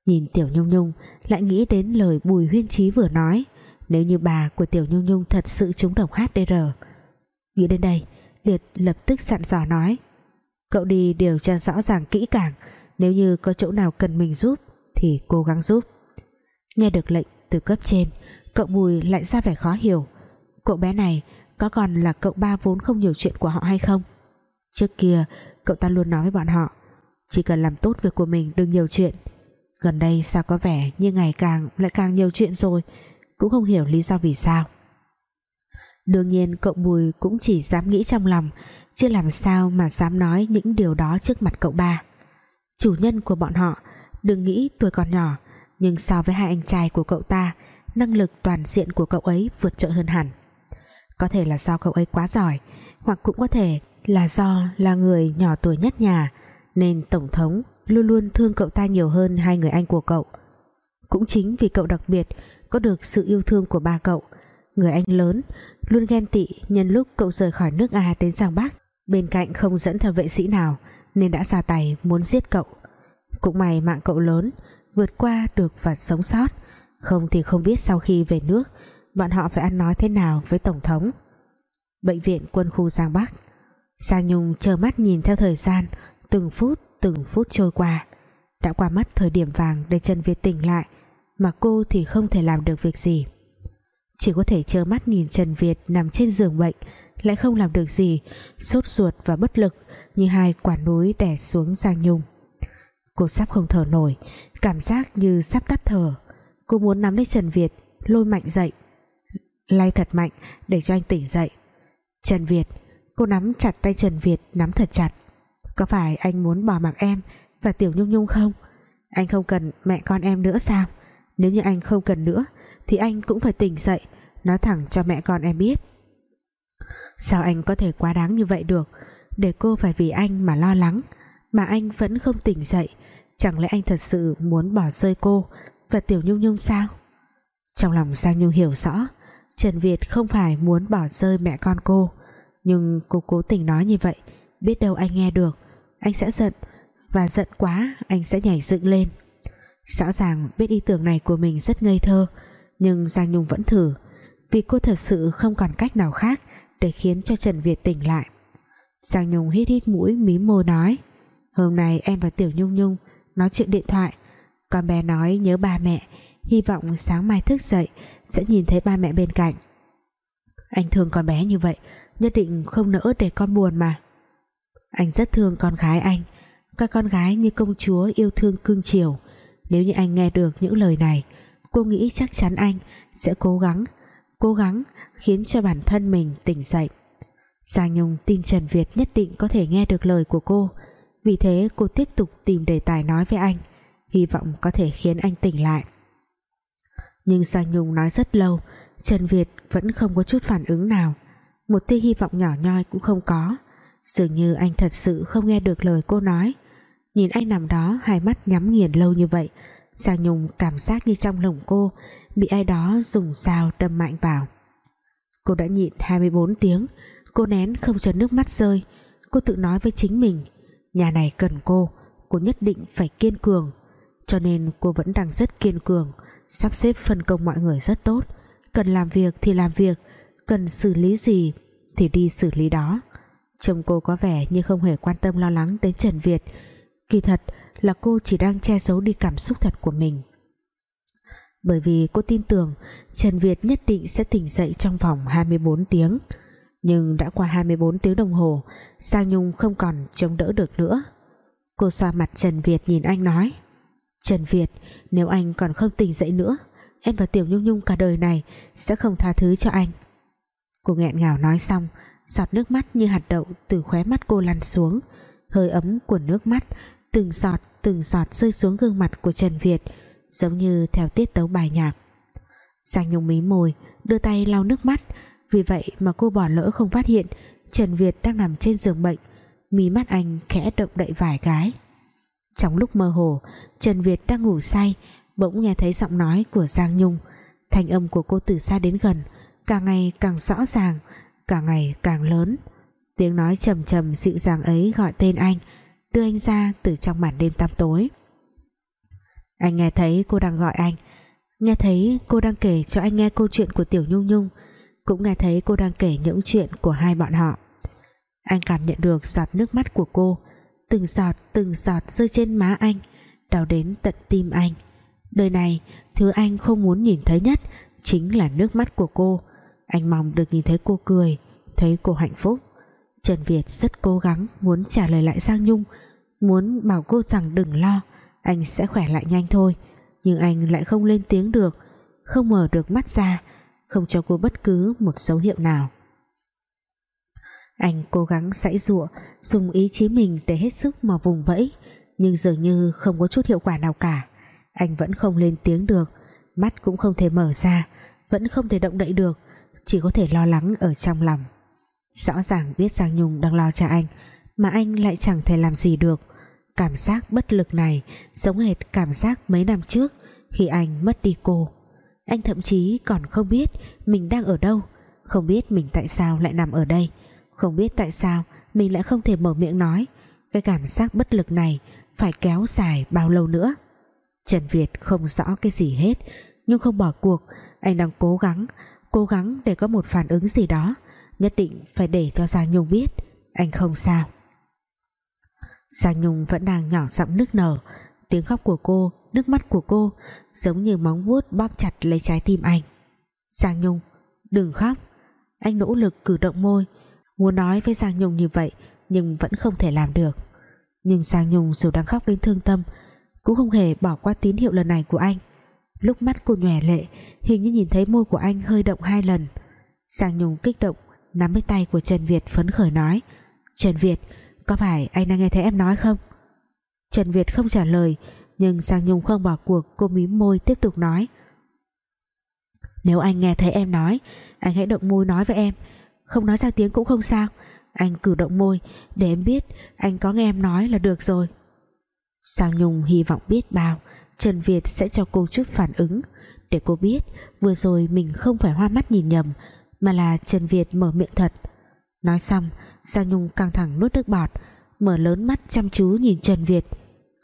Nhìn Tiểu Nhung Nhung lại nghĩ đến lời Bùi Huyên Trí vừa nói nếu như bà của Tiểu Nhung Nhung thật sự trúng độc HDR nghĩ đến đây, Liệt lập tức sẵn dò nói, Cậu đi điều tra rõ ràng kỹ càng, Nếu như có chỗ nào cần mình giúp Thì cố gắng giúp. Nghe được lệnh từ cấp trên, Cậu Bùi lại ra vẻ khó hiểu. Cậu bé này có còn là cậu ba vốn không nhiều chuyện của họ hay không? Trước kia, cậu ta luôn nói với bọn họ, Chỉ cần làm tốt việc của mình đừng nhiều chuyện. Gần đây sao có vẻ như ngày càng lại càng nhiều chuyện rồi. Cũng không hiểu lý do vì sao. Đương nhiên, cậu Bùi cũng chỉ dám nghĩ trong lòng, Chứ làm sao mà dám nói những điều đó trước mặt cậu ba. Chủ nhân của bọn họ, Đừng nghĩ tuổi còn nhỏ, Nhưng so với hai anh trai của cậu ta, Năng lực toàn diện của cậu ấy vượt trội hơn hẳn. Có thể là do cậu ấy quá giỏi, Hoặc cũng có thể là do là người nhỏ tuổi nhất nhà, Nên Tổng thống luôn luôn thương cậu ta nhiều hơn hai người anh của cậu. Cũng chính vì cậu đặc biệt có được sự yêu thương của ba cậu. Người anh lớn, Luôn ghen tị nhân lúc cậu rời khỏi nước A đến Giang Bắc. Bên cạnh không dẫn theo vệ sĩ nào, Nên đã ra tay muốn giết cậu. Cũng may mạng cậu lớn, Vượt qua được và sống sót. Không thì không biết sau khi về nước, Bọn họ phải ăn nói thế nào với Tổng thống. Bệnh viện quân khu Giang Bắc. Giang Nhung chờ mắt nhìn theo thời gian, Từng phút từng phút trôi qua. Đã qua mất thời điểm vàng để Trần Việt tỉnh lại mà cô thì không thể làm được việc gì. Chỉ có thể trơ mắt nhìn Trần Việt nằm trên giường bệnh, lại không làm được gì, sốt ruột và bất lực như hai quả núi đè xuống Giang Nhung. Cô sắp không thở nổi, cảm giác như sắp tắt thở. Cô muốn nắm lấy Trần Việt, lôi mạnh dậy, lay thật mạnh để cho anh tỉnh dậy. Trần Việt, cô nắm chặt tay Trần Việt, nắm thật chặt. Có phải anh muốn bỏ mặc em và Tiểu Nhung Nhung không? Anh không cần mẹ con em nữa sao? Nếu như anh không cần nữa, thì anh cũng phải tỉnh dậy, nói thẳng cho mẹ con em biết. Sao anh có thể quá đáng như vậy được? Để cô phải vì anh mà lo lắng, Mà anh vẫn không tỉnh dậy. Chẳng lẽ anh thật sự muốn bỏ rơi cô Và Tiểu Nhung Nhung sao? Trong lòng Giang Nhung hiểu rõ, Trần Việt không phải muốn bỏ rơi mẹ con cô. Nhưng cô cố tình nói như vậy, Biết đâu anh nghe được. Anh sẽ giận, Và giận quá, anh sẽ nhảy dựng lên. Rõ ràng biết ý tưởng này của mình rất ngây thơ, Nhưng Giang Nhung vẫn thử, Vì cô thật sự không còn cách nào khác Để khiến cho Trần Việt tỉnh lại. Giang Nhung hít hít mũi mí môi nói, Hôm nay em và Tiểu Nhung Nhung Nói chuyện điện thoại. Con bé nói nhớ ba mẹ, Hy vọng sáng mai thức dậy Sẽ nhìn thấy ba mẹ bên cạnh. Anh thương con bé như vậy, Nhất định không nỡ để con buồn mà. Anh rất thương con gái anh Các con gái như công chúa yêu thương cưng chiều. Nếu như anh nghe được những lời này, Cô nghĩ chắc chắn anh Sẽ cố gắng Cố gắng khiến cho bản thân mình tỉnh dậy. Giang Nhung tin Trần Việt nhất định có thể nghe được lời của cô. Vì thế, cô tiếp tục tìm đề tài nói với anh, Hy vọng có thể khiến anh tỉnh lại. Nhưng Giang Nhung nói rất lâu, Trần Việt vẫn không có chút phản ứng nào. Một tia hy vọng nhỏ nhoi cũng không có. Dường như anh thật sự không nghe được lời cô nói. Nhìn anh nằm đó, Hai mắt nhắm nghiền lâu như vậy. Giang Nhung cảm giác như trong lồng cô Bị ai đó dùng dao đâm mạnh vào. Cô đã nhịn 24 tiếng, Cô nén không cho nước mắt rơi. Cô tự nói với chính mình, Nhà này cần cô Cô nhất định phải kiên cường. Cho nên cô vẫn đang rất kiên cường, Sắp xếp phân công mọi người rất tốt. Cần làm việc thì làm việc, Cần xử lý gì thì đi xử lý đó. Trông cô có vẻ như không hề quan tâm lo lắng đến Trần Việt Kỳ thật là cô chỉ đang che giấu đi cảm xúc thật của mình. Bởi vì cô tin tưởng Trần Việt nhất định sẽ tỉnh dậy trong vòng 24 tiếng. Nhưng đã qua 24 tiếng đồng hồ, Giang Nhung không còn chống đỡ được nữa. Cô xoa mặt Trần Việt nhìn anh nói, Trần Việt, Nếu anh còn không tỉnh dậy nữa, Em và Tiểu Nhung Nhung cả đời này Sẽ không tha thứ cho anh. Cô nghẹn ngào nói xong, Giọt nước mắt như hạt đậu từ khóe mắt cô lăn xuống. Hơi ấm của nước mắt Từng giọt từng giọt rơi xuống gương mặt của Trần Việt, Giống như theo tiết tấu bài nhạc. Giang Nhung mí môi, Đưa tay lau nước mắt. Vì vậy mà cô bỏ lỡ không phát hiện, Trần Việt đang nằm trên giường bệnh. Mí mắt anh khẽ động đậy vài cái. Trong lúc mơ hồ, Trần Việt đang ngủ say, bỗng nghe thấy giọng nói của Giang Nhung. Thanh âm của cô từ xa đến gần, càng ngày càng rõ ràng, càng ngày càng lớn. Tiếng nói trầm trầm dịu dàng ấy gọi tên anh đưa anh ra từ trong màn đêm tăm tối. Anh nghe thấy cô đang gọi anh, nghe thấy cô đang kể cho anh nghe câu chuyện của Tiểu Nhung Nhung, cũng nghe thấy cô đang kể những chuyện của hai bọn họ. Anh cảm nhận được giọt nước mắt của cô, từng giọt từng giọt rơi trên má anh, đau đến tận tim anh. Đời này, thứ anh không muốn nhìn thấy nhất chính là nước mắt của cô. Anh mong được nhìn thấy cô cười, thấy cô hạnh phúc. Trần Việt rất cố gắng muốn trả lời lại Giang Nhung, muốn bảo cô rằng đừng lo, anh sẽ khỏe lại nhanh thôi. Nhưng anh lại không lên tiếng được, không mở được mắt ra, không cho cô bất cứ một dấu hiệu nào. Anh cố gắng sãy giụa, dùng ý chí mình để hết sức mà vùng vẫy, nhưng dường như không có chút hiệu quả nào cả. Anh vẫn không lên tiếng được, mắt cũng không thể mở ra, vẫn không thể động đậy được, chỉ có thể lo lắng ở trong lòng rõ ràng biết Giang Nhung đang lo cho anh, mà anh lại chẳng thể làm gì được. Cảm giác bất lực này giống hệt cảm giác mấy năm trước khi anh mất đi cô. Anh thậm chí còn không biết mình đang ở đâu, không biết mình tại sao lại nằm ở đây, không biết tại sao mình lại không thể mở miệng nói. Cái cảm giác bất lực này phải kéo dài bao lâu nữa? Trần Việt không rõ cái gì hết, nhưng không bỏ cuộc, anh đang cố gắng cố gắng để có một phản ứng gì đó nhất định phải để cho Giang Nhung biết, anh không sao. Giang Nhung vẫn đang nhỏ giọng nức nở, tiếng khóc của cô, nước mắt của cô giống như móng vuốt bóp chặt lấy trái tim anh. Giang Nhung, đừng khóc, anh nỗ lực cử động môi, muốn nói với Giang Nhung như vậy nhưng vẫn không thể làm được. Nhưng Giang Nhung dù đang khóc đến thương tâm cũng không hề bỏ qua tín hiệu lần này của anh. Lúc mắt cô nhòe lệ, hình như nhìn thấy môi của anh hơi động hai lần. Giang Nhung kích động nắm lấy tay của Trần Việt phấn khởi nói, Trần Việt, có phải anh đang nghe thấy em nói không? Trần Việt không trả lời, nhưng Giang Nhung không bỏ cuộc, cô mím môi tiếp tục nói, nếu anh nghe thấy em nói, anh hãy động môi nói với em. Không nói ra tiếng cũng không sao. Anh cử động môi để em biết anh có nghe em nói là được rồi. Giang Nhung hy vọng biết bao, Trần Việt sẽ cho cô chút phản ứng. Để cô biết, vừa rồi mình không phải hoa mắt nhìn nhầm mà là Trần Việt mở miệng thật. Nói xong, Giang Nhung căng thẳng nuốt nước bọt, mở lớn mắt chăm chú nhìn Trần Việt.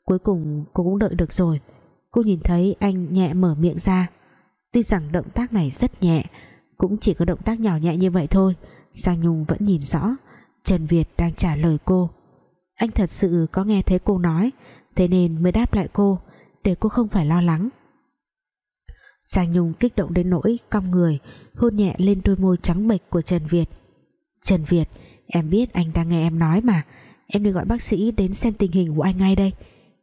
Cuối cùng cô cũng đợi được rồi. Cô nhìn thấy anh nhẹ mở miệng ra. Tuy rằng động tác này rất nhẹ, cũng chỉ có động tác nhỏ nhẹ như vậy thôi, Giang Nhung vẫn nhìn rõ. Trần Việt đang trả lời cô. Anh thật sự có nghe thấy cô nói, thế nên mới đáp lại cô, để cô không phải lo lắng. Giang Nhung kích động đến nỗi cong người, hôn nhẹ lên đôi môi trắng bệch của Trần Việt. Trần Việt, em biết anh đang nghe em nói mà. Em đi gọi bác sĩ đến xem tình hình của anh ngay đây.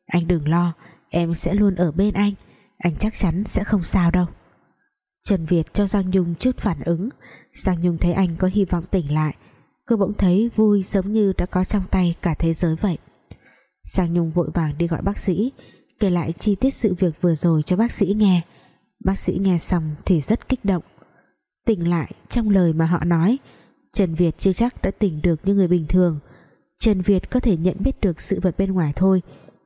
Anh đừng lo, em sẽ luôn ở bên anh. Anh chắc chắn sẽ không sao đâu. Trần Việt cho Giang Nhung chút phản ứng. Giang Nhung thấy anh có hy vọng tỉnh lại. Cô bỗng thấy vui giống như đã có trong tay cả thế giới vậy. Giang Nhung vội vàng đi gọi bác sĩ, Kể lại chi tiết sự việc vừa rồi cho bác sĩ nghe. Bác sĩ nghe xong thì rất kích động. Tỉnh lại trong lời mà họ nói, Trần Việt chưa chắc đã tỉnh được như người bình thường. Trần Việt có thể nhận biết được sự vật bên ngoài thôi,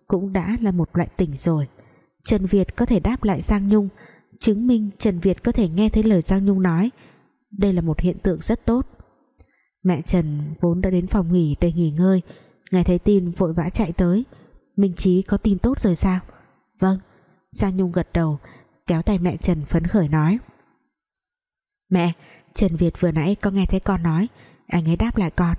Cũng đã là một loại tỉnh rồi. Trần Việt có thể đáp lại Giang Nhung, Chứng minh Trần Việt có thể nghe thấy lời Giang Nhung nói. Đây là một hiện tượng rất tốt. Mẹ Trần vốn đã đến phòng nghỉ để nghỉ ngơi, Nghe thấy tin vội vã chạy tới. Minh Chí có tin tốt rồi sao? Vâng Giang Nhung gật đầu kéo tay mẹ Trần phấn khởi nói. Mẹ Trần Việt vừa nãy có nghe thấy con nói. Anh ấy đáp lại con.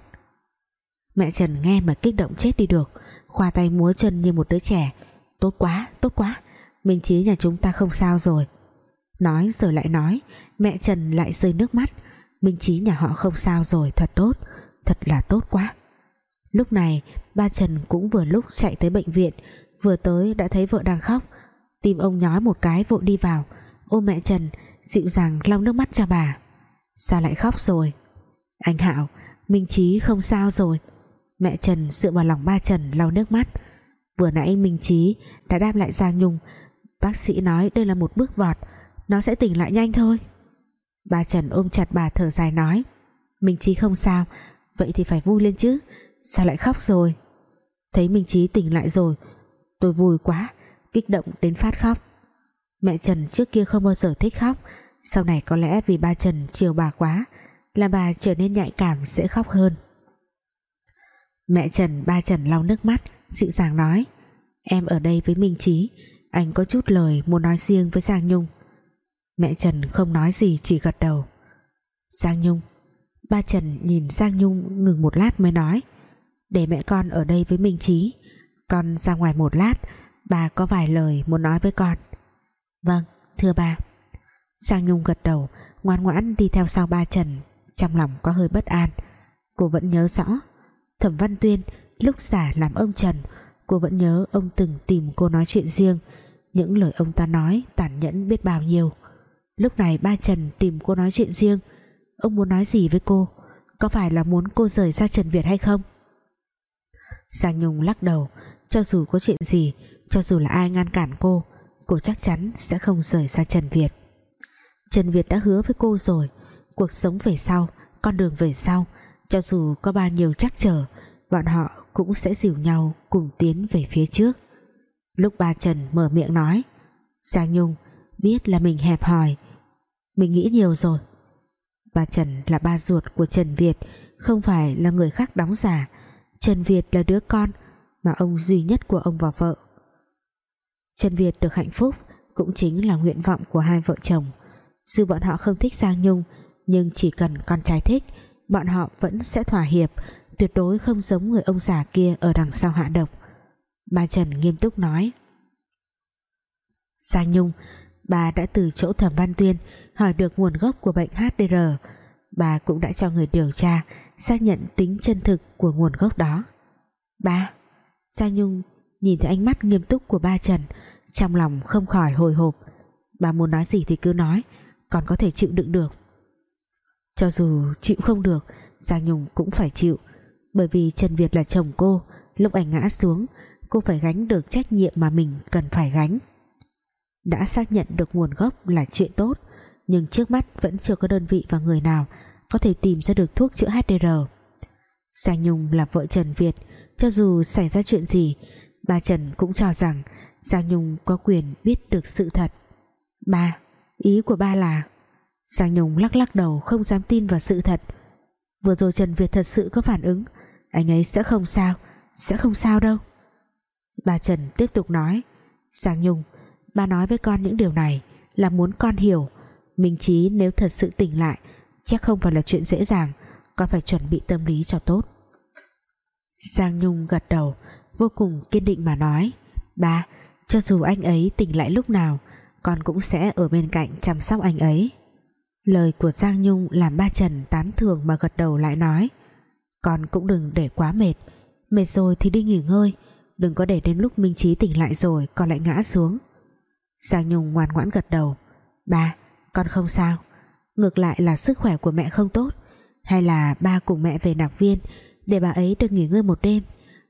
Mẹ Trần nghe mà kích động chết đi được. Khoa tay múa chân như một đứa trẻ. Tốt quá, tốt quá. Minh Chí nhà chúng ta không sao rồi. Nói rồi lại nói Mẹ Trần lại rơi nước mắt. Minh Chí nhà họ không sao rồi thật tốt. Thật là tốt quá. Lúc này ba Trần cũng vừa lúc chạy tới bệnh viện Vừa tới đã thấy vợ đang khóc. Tim ông nhói một cái vội đi vào. Ôm mẹ Trần, dịu dàng lau nước mắt cho bà. Sao lại khóc rồi? Anh Hạo, Minh Chí không sao rồi. Mẹ Trần dựa vào lòng ba Trần lau nước mắt. Vừa nãy Minh Chí đã đáp lại Giang Nhung. Bác sĩ nói đây là một bước vọt. Nó sẽ tỉnh lại nhanh thôi. Ba Trần ôm chặt bà thở dài nói, Minh Chí không sao. Vậy thì phải vui lên chứ. Sao lại khóc rồi? Thấy Minh Chí tỉnh lại rồi, Tôi vui quá. Kích động đến phát khóc. Mẹ Trần trước kia không bao giờ thích khóc. Sau này có lẽ vì ba Trần chiều bà quá, Là bà trở nên nhạy cảm sẽ khóc hơn. Mẹ Trần, ba Trần lau nước mắt, Dịu dàng nói, Em ở đây với Minh Chí, Anh có chút lời muốn nói riêng với Giang Nhung. Mẹ Trần không nói gì, chỉ gật đầu. Giang Nhung. Ba Trần nhìn Giang Nhung ngừng một lát mới nói, Để mẹ con ở đây với Minh Chí, Con ra ngoài một lát Bà có vài lời muốn nói với con. Vâng thưa ba sang Nhung gật đầu, Ngoan ngoãn đi theo sau ba Trần. Trong lòng có hơi bất an. Cô vẫn nhớ rõ, Thẩm Văn Tuyên lúc giả làm ông Trần, Cô vẫn nhớ ông từng tìm cô nói chuyện riêng. Những lời ông ta nói tàn nhẫn biết bao nhiêu. Lúc này ba Trần tìm cô nói chuyện riêng. Ông muốn nói gì với cô? Có phải là muốn cô rời xa Trần Việt hay không? Giang Nhung lắc đầu, Cho dù có chuyện gì cho dù là ai ngăn cản cô Cô chắc chắn sẽ không rời xa Trần Việt. Trần Việt đã hứa với cô rồi, Cuộc sống về sau, Con đường về sau, Cho dù có bao nhiêu chắc trở, Bọn họ cũng sẽ dìu nhau Cùng tiến về phía trước. Lúc ba Trần mở miệng nói, Giang Nhung, biết là mình hẹp hòi, Mình nghĩ nhiều rồi. Ba Trần là ba ruột của Trần Việt, Không phải là người khác đóng giả. Trần Việt là đứa con Mà ông duy nhất của ông và vợ. Trần Việt được hạnh phúc Cũng chính là nguyện vọng của hai vợ chồng. Dù bọn họ không thích Giang Nhung, Nhưng chỉ cần con trai thích, Bọn họ vẫn sẽ thỏa hiệp, Tuyệt đối không giống người ông già kia Ở đằng sau hạ độc. Bà Trần nghiêm túc nói, Giang Nhung, Bà đã từ chỗ thẩm văn tuyên Hỏi được nguồn gốc của bệnh HDR Bà cũng đã cho người điều tra, Xác nhận tính chân thực của nguồn gốc đó. Ba, Giang Nhung nhìn thấy ánh mắt nghiêm túc của ba Trần, Trong lòng không khỏi hồi hộp. Bà muốn nói gì thì cứ nói, Còn có thể chịu đựng được. Cho dù chịu không được, Giang Nhung cũng phải chịu, Bởi vì Trần Việt là chồng cô, Lúc anh ngã xuống, Cô phải gánh được trách nhiệm mà mình cần phải gánh. Đã xác nhận được nguồn gốc là chuyện tốt, nhưng trước mắt vẫn chưa có đơn vị và người nào có thể tìm ra được thuốc chữa HDR Giang Nhung là vợ Trần Việt, cho dù xảy ra chuyện gì bà Trần cũng cho rằng Giang Nhung có quyền biết được sự thật. Ba Ý của ba là Giang Nhung lắc lắc đầu không dám tin vào sự thật. Vừa rồi Trần Việt thật sự có phản ứng, Anh ấy sẽ không sao, Sẽ không sao đâu. Bà Trần tiếp tục nói, Giang Nhung, Ba nói với con những điều này Là muốn con hiểu. Minh Trí nếu thật sự tỉnh lại, Chắc không phải là chuyện dễ dàng, Con phải chuẩn bị tâm lý cho tốt. Giang Nhung gật đầu Vô cùng kiên định mà nói Ba cho dù anh ấy tỉnh lại lúc nào Con cũng sẽ ở bên cạnh chăm sóc anh ấy. Lời của Giang Nhung làm ba Trần tán thường mà gật đầu lại nói Con cũng đừng để quá mệt Mệt rồi thì đi nghỉ ngơi Đừng có để đến lúc Minh Trí tỉnh lại rồi Con lại ngã xuống. Giang Nhung ngoan ngoãn gật đầu Ba, con không sao Ngược lại là sức khỏe của mẹ không tốt Hay là ba cùng mẹ về nạc viên Để bà ấy được nghỉ ngơi một đêm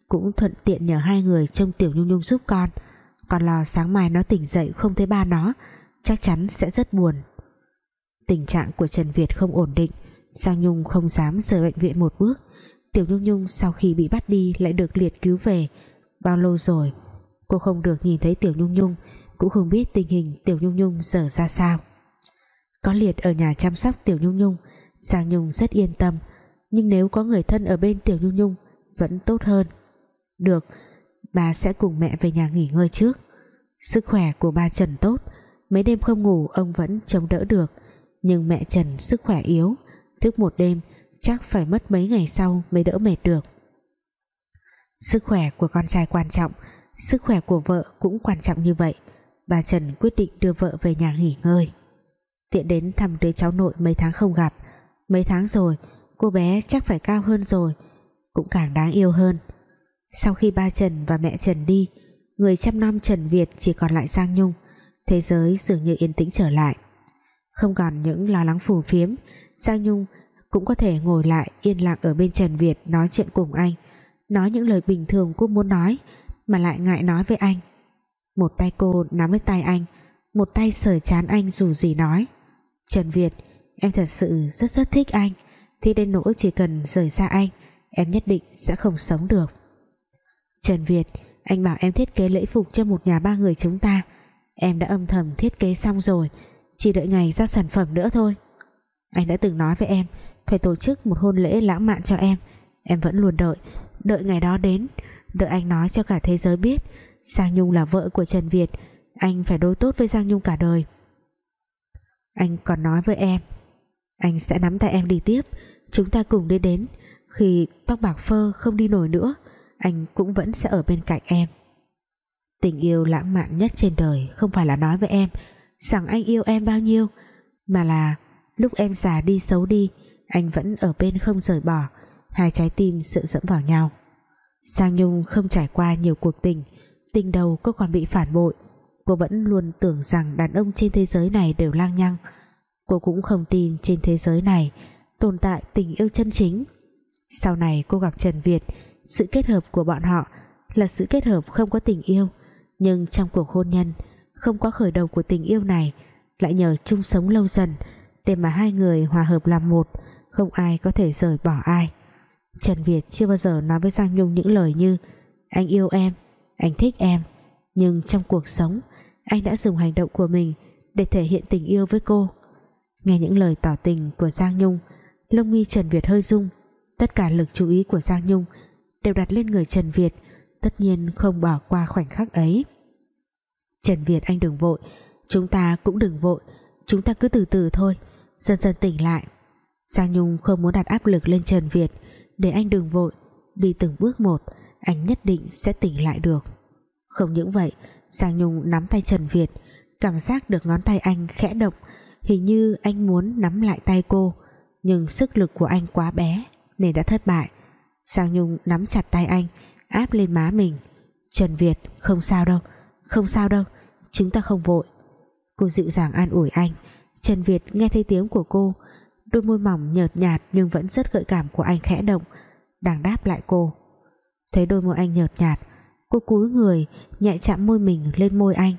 cũng thuận tiện nhờ hai người trông Tiểu Nhung Nhung giúp con. Còn lo sáng mai nó tỉnh dậy không thấy ba nó, Chắc chắn sẽ rất buồn. Tình trạng của Trần Việt không ổn định, Giang Nhung không dám rời bệnh viện một bước. Tiểu Nhung Nhung sau khi bị bắt đi Lại được liệt cứu về. Bao lâu rồi, Cô không được nhìn thấy Tiểu Nhung Nhung, Cũng không biết tình hình Tiểu Nhung Nhung giờ ra sao. Có liệt ở nhà chăm sóc Tiểu Nhung Nhung, Giang Nhung rất yên tâm. Nhưng nếu có người thân ở bên Tiểu Nhung Nhung, Vẫn tốt hơn. Được, Bà sẽ cùng mẹ về nhà nghỉ ngơi trước. Sức khỏe của bà Trần tốt, Mấy đêm không ngủ ông vẫn chống đỡ được. Nhưng mẹ Trần sức khỏe yếu, thức một đêm, chắc phải mất mấy ngày sau mới đỡ mệt được. Sức khỏe của con trai quan trọng, sức khỏe của vợ cũng quan trọng như vậy. Bà Trần quyết định đưa vợ về nhà nghỉ ngơi. Tiện đến thăm đứa cháu nội mấy tháng không gặp. Mấy tháng rồi, cô bé chắc phải cao hơn rồi, cũng càng đáng yêu hơn sau khi ba Trần và mẹ Trần đi, người trăm năm Trần Việt chỉ còn lại Giang Nhung, thế giới dường như yên tĩnh trở lại. Không còn những lo lắng phù phiếm, Giang Nhung cũng có thể ngồi lại yên lặng ở bên Trần Việt nói chuyện cùng anh, nói những lời bình thường cô muốn nói, mà lại ngại nói với anh. Một tay cô nắm lấy tay anh, một tay sờ chán anh dù gì nói. Trần Việt, em thật sự rất rất thích anh thì đến nỗi chỉ cần rời xa anh, em nhất định sẽ không sống được. Trần Việt, anh bảo em thiết kế lễ phục cho một nhà ba người chúng ta. Em đã âm thầm thiết kế xong rồi, chỉ đợi ngày ra sản phẩm nữa thôi. Anh đã từng nói với em, phải tổ chức một hôn lễ lãng mạn cho em. Em vẫn luôn đợi đợi ngày đó đến. Đợi anh nói cho cả thế giới biết, Giang Nhung là vợ của Trần Việt, anh phải đối tốt với Giang Nhung cả đời. Anh còn nói với em, anh sẽ nắm tay em đi tiếp, chúng ta cùng đi đến, khi tóc bạc phơ không đi nổi nữa anh cũng vẫn sẽ ở bên cạnh em. Tình yêu lãng mạn nhất trên đời không phải là nói với em rằng anh yêu em bao nhiêu, mà là lúc em già đi xấu đi, anh vẫn ở bên không rời bỏ, hai trái tim sự dẫm vào nhau. Sang Nhung không trải qua nhiều cuộc tình tình đầu cô còn bị phản bội. Cô vẫn luôn tưởng rằng đàn ông trên thế giới này đều lang nhăng cô cũng không tin trên thế giới này tồn tại tình yêu chân chính. Sau này cô gặp Trần Việt sự kết hợp của bọn họ là sự kết hợp không có tình yêu, nhưng trong cuộc hôn nhân, không có khởi đầu của tình yêu này, lại nhờ chung sống lâu dần để mà hai người hòa hợp làm một, không ai có thể rời bỏ ai. Trần Việt chưa bao giờ nói với Giang Nhung những lời như, anh yêu em, anh thích em, nhưng trong cuộc sống, anh đã dùng hành động của mình để thể hiện tình yêu với cô. Nghe những lời tỏ tình của Giang Nhung, lông mi Trần Việt hơi rung. Tất cả lực chú ý của Giang Nhung đều đặt lên người Trần Việt, tất nhiên không bỏ qua khoảnh khắc ấy. Trần Việt, anh đừng vội, Chúng ta cũng đừng vội, Chúng ta cứ từ từ thôi, Dần dần tỉnh lại. Giang Nhung không muốn đặt áp lực lên Trần Việt, Để anh đừng vội, Đi từng bước một, Anh nhất định sẽ tỉnh lại được. Không những vậy, Giang Nhung nắm tay Trần Việt, Cảm giác được ngón tay anh khẽ động, Hình như anh muốn nắm lại tay cô, Nhưng sức lực của anh quá bé, Nên đã thất bại. Giang Nhung nắm chặt tay anh, Áp lên má mình. Trần Việt, không sao đâu, Không sao đâu, chúng ta không vội. Cô dịu dàng an ủi anh. Trần Việt nghe thấy tiếng của cô, đôi môi mỏng nhợt nhạt nhưng vẫn rất gợi cảm của anh khẽ động, đang đáp lại cô. Thấy đôi môi anh nhợt nhạt, cô cúi người, nhẹ chạm môi mình lên môi anh,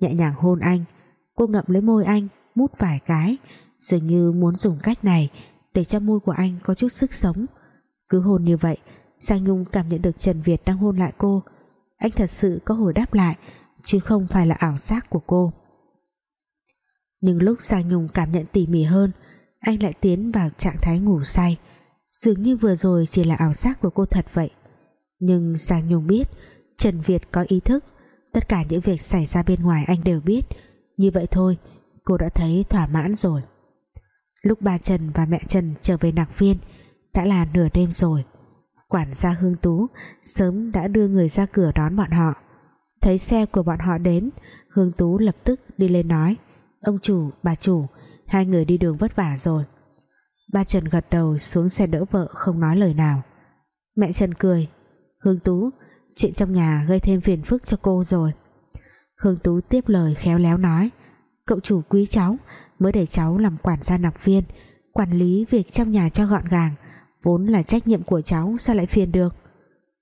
nhẹ nhàng hôn anh. Cô ngậm lấy môi anh, mút vài cái, dường như muốn dùng cách này để cho môi của anh có chút sức sống cứ hôn như vậy. Giang Nhung cảm nhận được Trần Việt đang hôn lại cô. Anh thật sự có hồi đáp lại, chứ không phải là ảo giác của cô. Nhưng lúc Giang Nhung cảm nhận tỉ mỉ hơn, anh lại tiến vào trạng thái ngủ say. Dường như vừa rồi chỉ là ảo giác của cô thật vậy. Nhưng Giang Nhung biết, Trần Việt có ý thức. Tất cả những việc xảy ra bên ngoài anh đều biết. Như vậy thôi, cô đã thấy thỏa mãn rồi. Lúc ba Trần và mẹ Trần trở về nạc viên đã là nửa đêm rồi. Quản gia Hương Tú sớm đã đưa người ra cửa đón bọn họ. Thấy xe của bọn họ đến, Hương Tú lập tức đi lên nói, ông chủ, bà chủ, hai người đi đường vất vả rồi. Ba Trần gật đầu xuống xe đỡ vợ không nói lời nào. Mẹ Trần cười, Hương Tú, chuyện trong nhà gây thêm phiền phức cho cô rồi. Hương Tú tiếp lời khéo léo nói, cậu chủ quý cháu, mới để cháu làm quản gia nạp viên, quản lý việc trong nhà cho gọn gàng vốn là trách nhiệm của cháu, sao lại phiền được?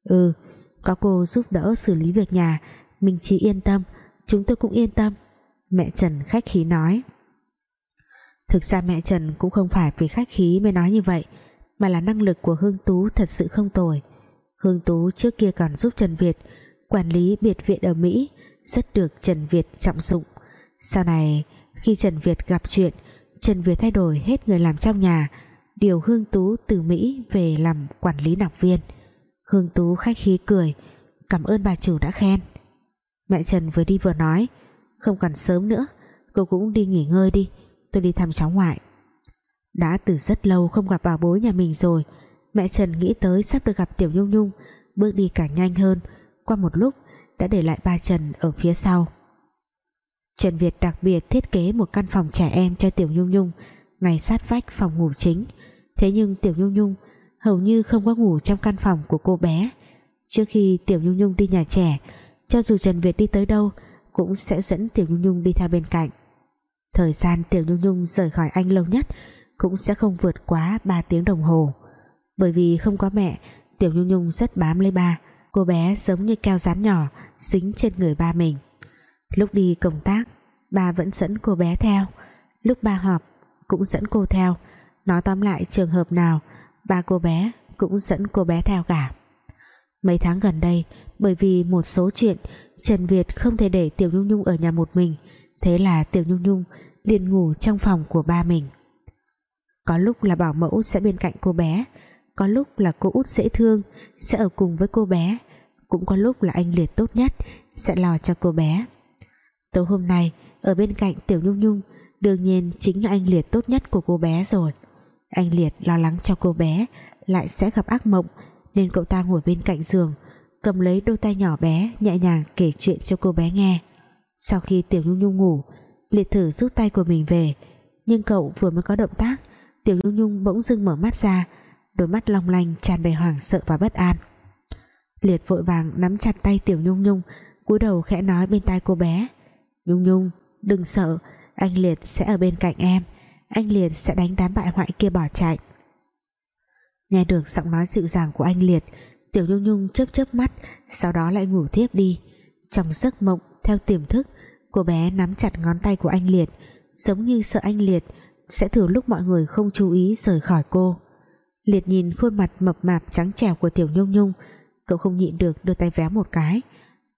Ừ có cô giúp đỡ xử lý việc nhà, mình chỉ yên tâm, chúng tôi cũng yên tâm, mẹ Trần khách khí nói. Thực ra mẹ Trần cũng không phải vì khách khí mới nói như vậy, mà là năng lực của Hương Tú thật sự không tồi. Hương Tú trước kia còn giúp Trần Việt, quản lý biệt viện ở Mỹ, rất được Trần Việt trọng dụng. Sau này, khi Trần Việt gặp chuyện, Trần Việt thay đổi hết người làm trong nhà điều Hương Tú từ Mỹ về làm quản lý nạp viên. Hương Tú khách khí cười, cảm ơn bà chủ đã khen. Mẹ Trần vừa đi vừa nói, không còn sớm nữa, cô cũng đi nghỉ ngơi đi, tôi đi thăm cháu ngoại. Đã từ rất lâu không gặp bà bối nhà mình rồi, mẹ Trần nghĩ tới sắp được gặp Tiểu Nhung Nhung, bước đi càng nhanh hơn. Qua một lúc, đã để lại ba Trần ở phía sau. Trần Việt đặc biệt thiết kế một căn phòng trẻ em cho Tiểu Nhung Nhung, ngay sát vách phòng ngủ chính thế nhưng Tiểu Nhung Nhung hầu như không có ngủ trong căn phòng của cô bé. Trước khi Tiểu Nhung Nhung đi nhà trẻ, cho dù Trần Việt đi tới đâu, cũng sẽ dẫn Tiểu Nhung Nhung đi theo bên cạnh. Thời gian Tiểu Nhung Nhung rời khỏi anh lâu nhất cũng sẽ không vượt quá 3 tiếng đồng hồ. Bởi vì không có mẹ, Tiểu Nhung Nhung rất bám lấy ba. Cô bé giống như keo rán nhỏ, dính trên người ba mình. Lúc đi công tác, ba vẫn dẫn cô bé theo. Lúc ba họp, cũng dẫn cô theo nói tóm lại, trường hợp nào, ba cô bé cũng dẫn cô bé theo cả. Mấy tháng gần đây, bởi vì một số chuyện, Trần Việt không thể để Tiểu Nhung Nhung ở nhà một mình. Thế là Tiểu Nhung Nhung liền ngủ trong phòng của ba mình. Có lúc là bảo mẫu sẽ bên cạnh cô bé, có lúc là cô út dễ thương sẽ ở cùng với cô bé, cũng có lúc là anh liệt tốt nhất sẽ lo cho cô bé. Tối hôm nay, ở bên cạnh Tiểu Nhung Nhung, đương nhiên chính là anh liệt tốt nhất của cô bé rồi anh liệt lo lắng cho cô bé, lại sẽ gặp ác mộng, nên cậu ta ngồi bên cạnh giường, cầm lấy đôi tay nhỏ bé, nhẹ nhàng kể chuyện cho cô bé nghe. Sau khi Tiểu Nhung Nhung ngủ, liệt thử rút tay của mình về, nhưng cậu vừa mới có động tác, Tiểu Nhung Nhung bỗng dưng mở mắt ra, đôi mắt long lanh tràn đầy hoảng sợ và bất an. Liệt vội vàng nắm chặt tay Tiểu Nhung Nhung, cúi đầu khẽ nói bên tai cô bé. Nhung Nhung, đừng sợ, anh Liệt sẽ ở bên cạnh em anh Liệt sẽ đánh đám bại hoại kia bỏ chạy. Nghe được giọng nói dịu dàng của anh Liệt, Tiểu Nhung Nhung chớp chớp mắt, sau đó lại ngủ tiếp đi. Trong giấc mộng, theo tiềm thức, cô bé nắm chặt ngón tay của anh Liệt, giống như sợ anh Liệt sẽ thử lúc mọi người không chú ý rời khỏi cô. Liệt nhìn khuôn mặt mập mạp trắng trẻo của Tiểu Nhung Nhung, cậu không nhịn được đưa tay véo một cái.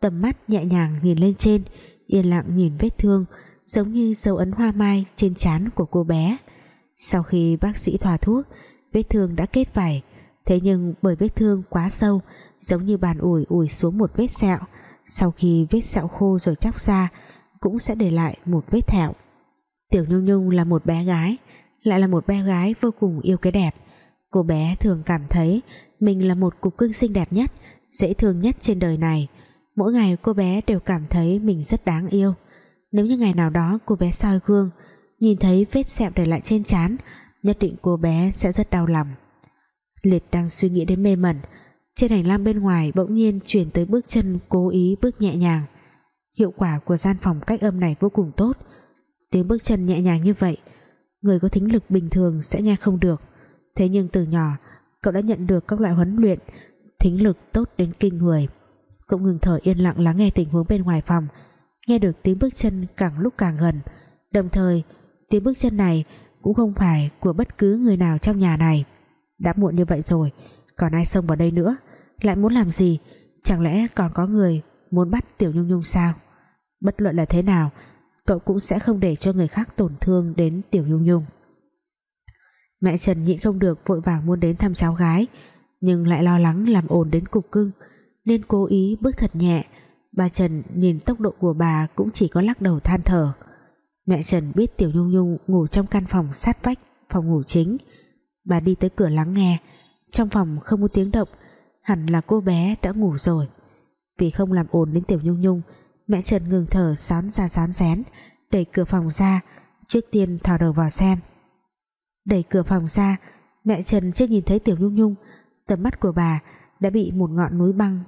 Tầm mắt nhẹ nhàng nhìn lên trên, yên lặng nhìn vết thương giống như dấu ấn hoa mai trên trán của cô bé. Sau khi bác sĩ thoa thuốc, vết thương đã kết vảy thế nhưng bởi vết thương quá sâu, giống như bàn ủi ủi xuống một vết sẹo, sau khi vết sẹo khô rồi chóc ra, cũng sẽ để lại một vết thẹo. Tiểu Nhung Nhung là một bé gái, lại là một bé gái vô cùng yêu cái đẹp. Cô bé thường cảm thấy mình là một cục cưng xinh đẹp nhất, dễ thương nhất trên đời này. Mỗi ngày cô bé đều cảm thấy mình rất đáng yêu nếu như ngày nào đó cô bé soi gương, nhìn thấy vết sẹo để lại trên trán, nhất định cô bé sẽ rất đau lòng. Liệt đang suy nghĩ đến mê mẩn, trên hành lang bên ngoài bỗng nhiên chuyển tới bước chân cố ý bước nhẹ nhàng. Hiệu quả của gian phòng cách âm này vô cùng tốt. Tiếng bước chân nhẹ nhàng như vậy, người có thính lực bình thường sẽ nghe không được. Thế nhưng từ nhỏ, cậu đã nhận được các loại huấn luyện, thính lực tốt đến kinh người. Cũng ngừng thở yên lặng lắng nghe tình huống bên ngoài phòng nghe được tiếng bước chân càng lúc càng gần. Đồng thời, tiếng bước chân này cũng không phải của bất cứ người nào trong nhà này. Đã muộn như vậy rồi, còn ai xông vào đây nữa? Lại muốn làm gì? Chẳng lẽ còn có người muốn bắt Tiểu Nhung Nhung sao? Bất luận là thế nào, cậu cũng sẽ không để cho người khác tổn thương đến Tiểu Nhung Nhung. Mẹ Trần nhịn không được vội vàng muốn đến thăm cháu gái, nhưng lại lo lắng làm ồn đến cục cưng, nên cố ý bước thật nhẹ bà Trần nhìn tốc độ của bà cũng chỉ có lắc đầu than thở. Mẹ Trần biết Tiểu Nhung Nhung ngủ trong căn phòng sát vách, phòng ngủ chính. Bà đi tới cửa lắng nghe. Trong phòng không có tiếng động, hẳn là cô bé đã ngủ rồi. Vì không làm ồn đến Tiểu Nhung Nhung, mẹ Trần ngừng thở sán ra sán rén, đẩy cửa phòng ra, trước tiên thò đầu vào xem. Đẩy cửa phòng ra, mẹ Trần chưa nhìn thấy Tiểu Nhung Nhung, tầm mắt của bà đã bị một ngọn núi băng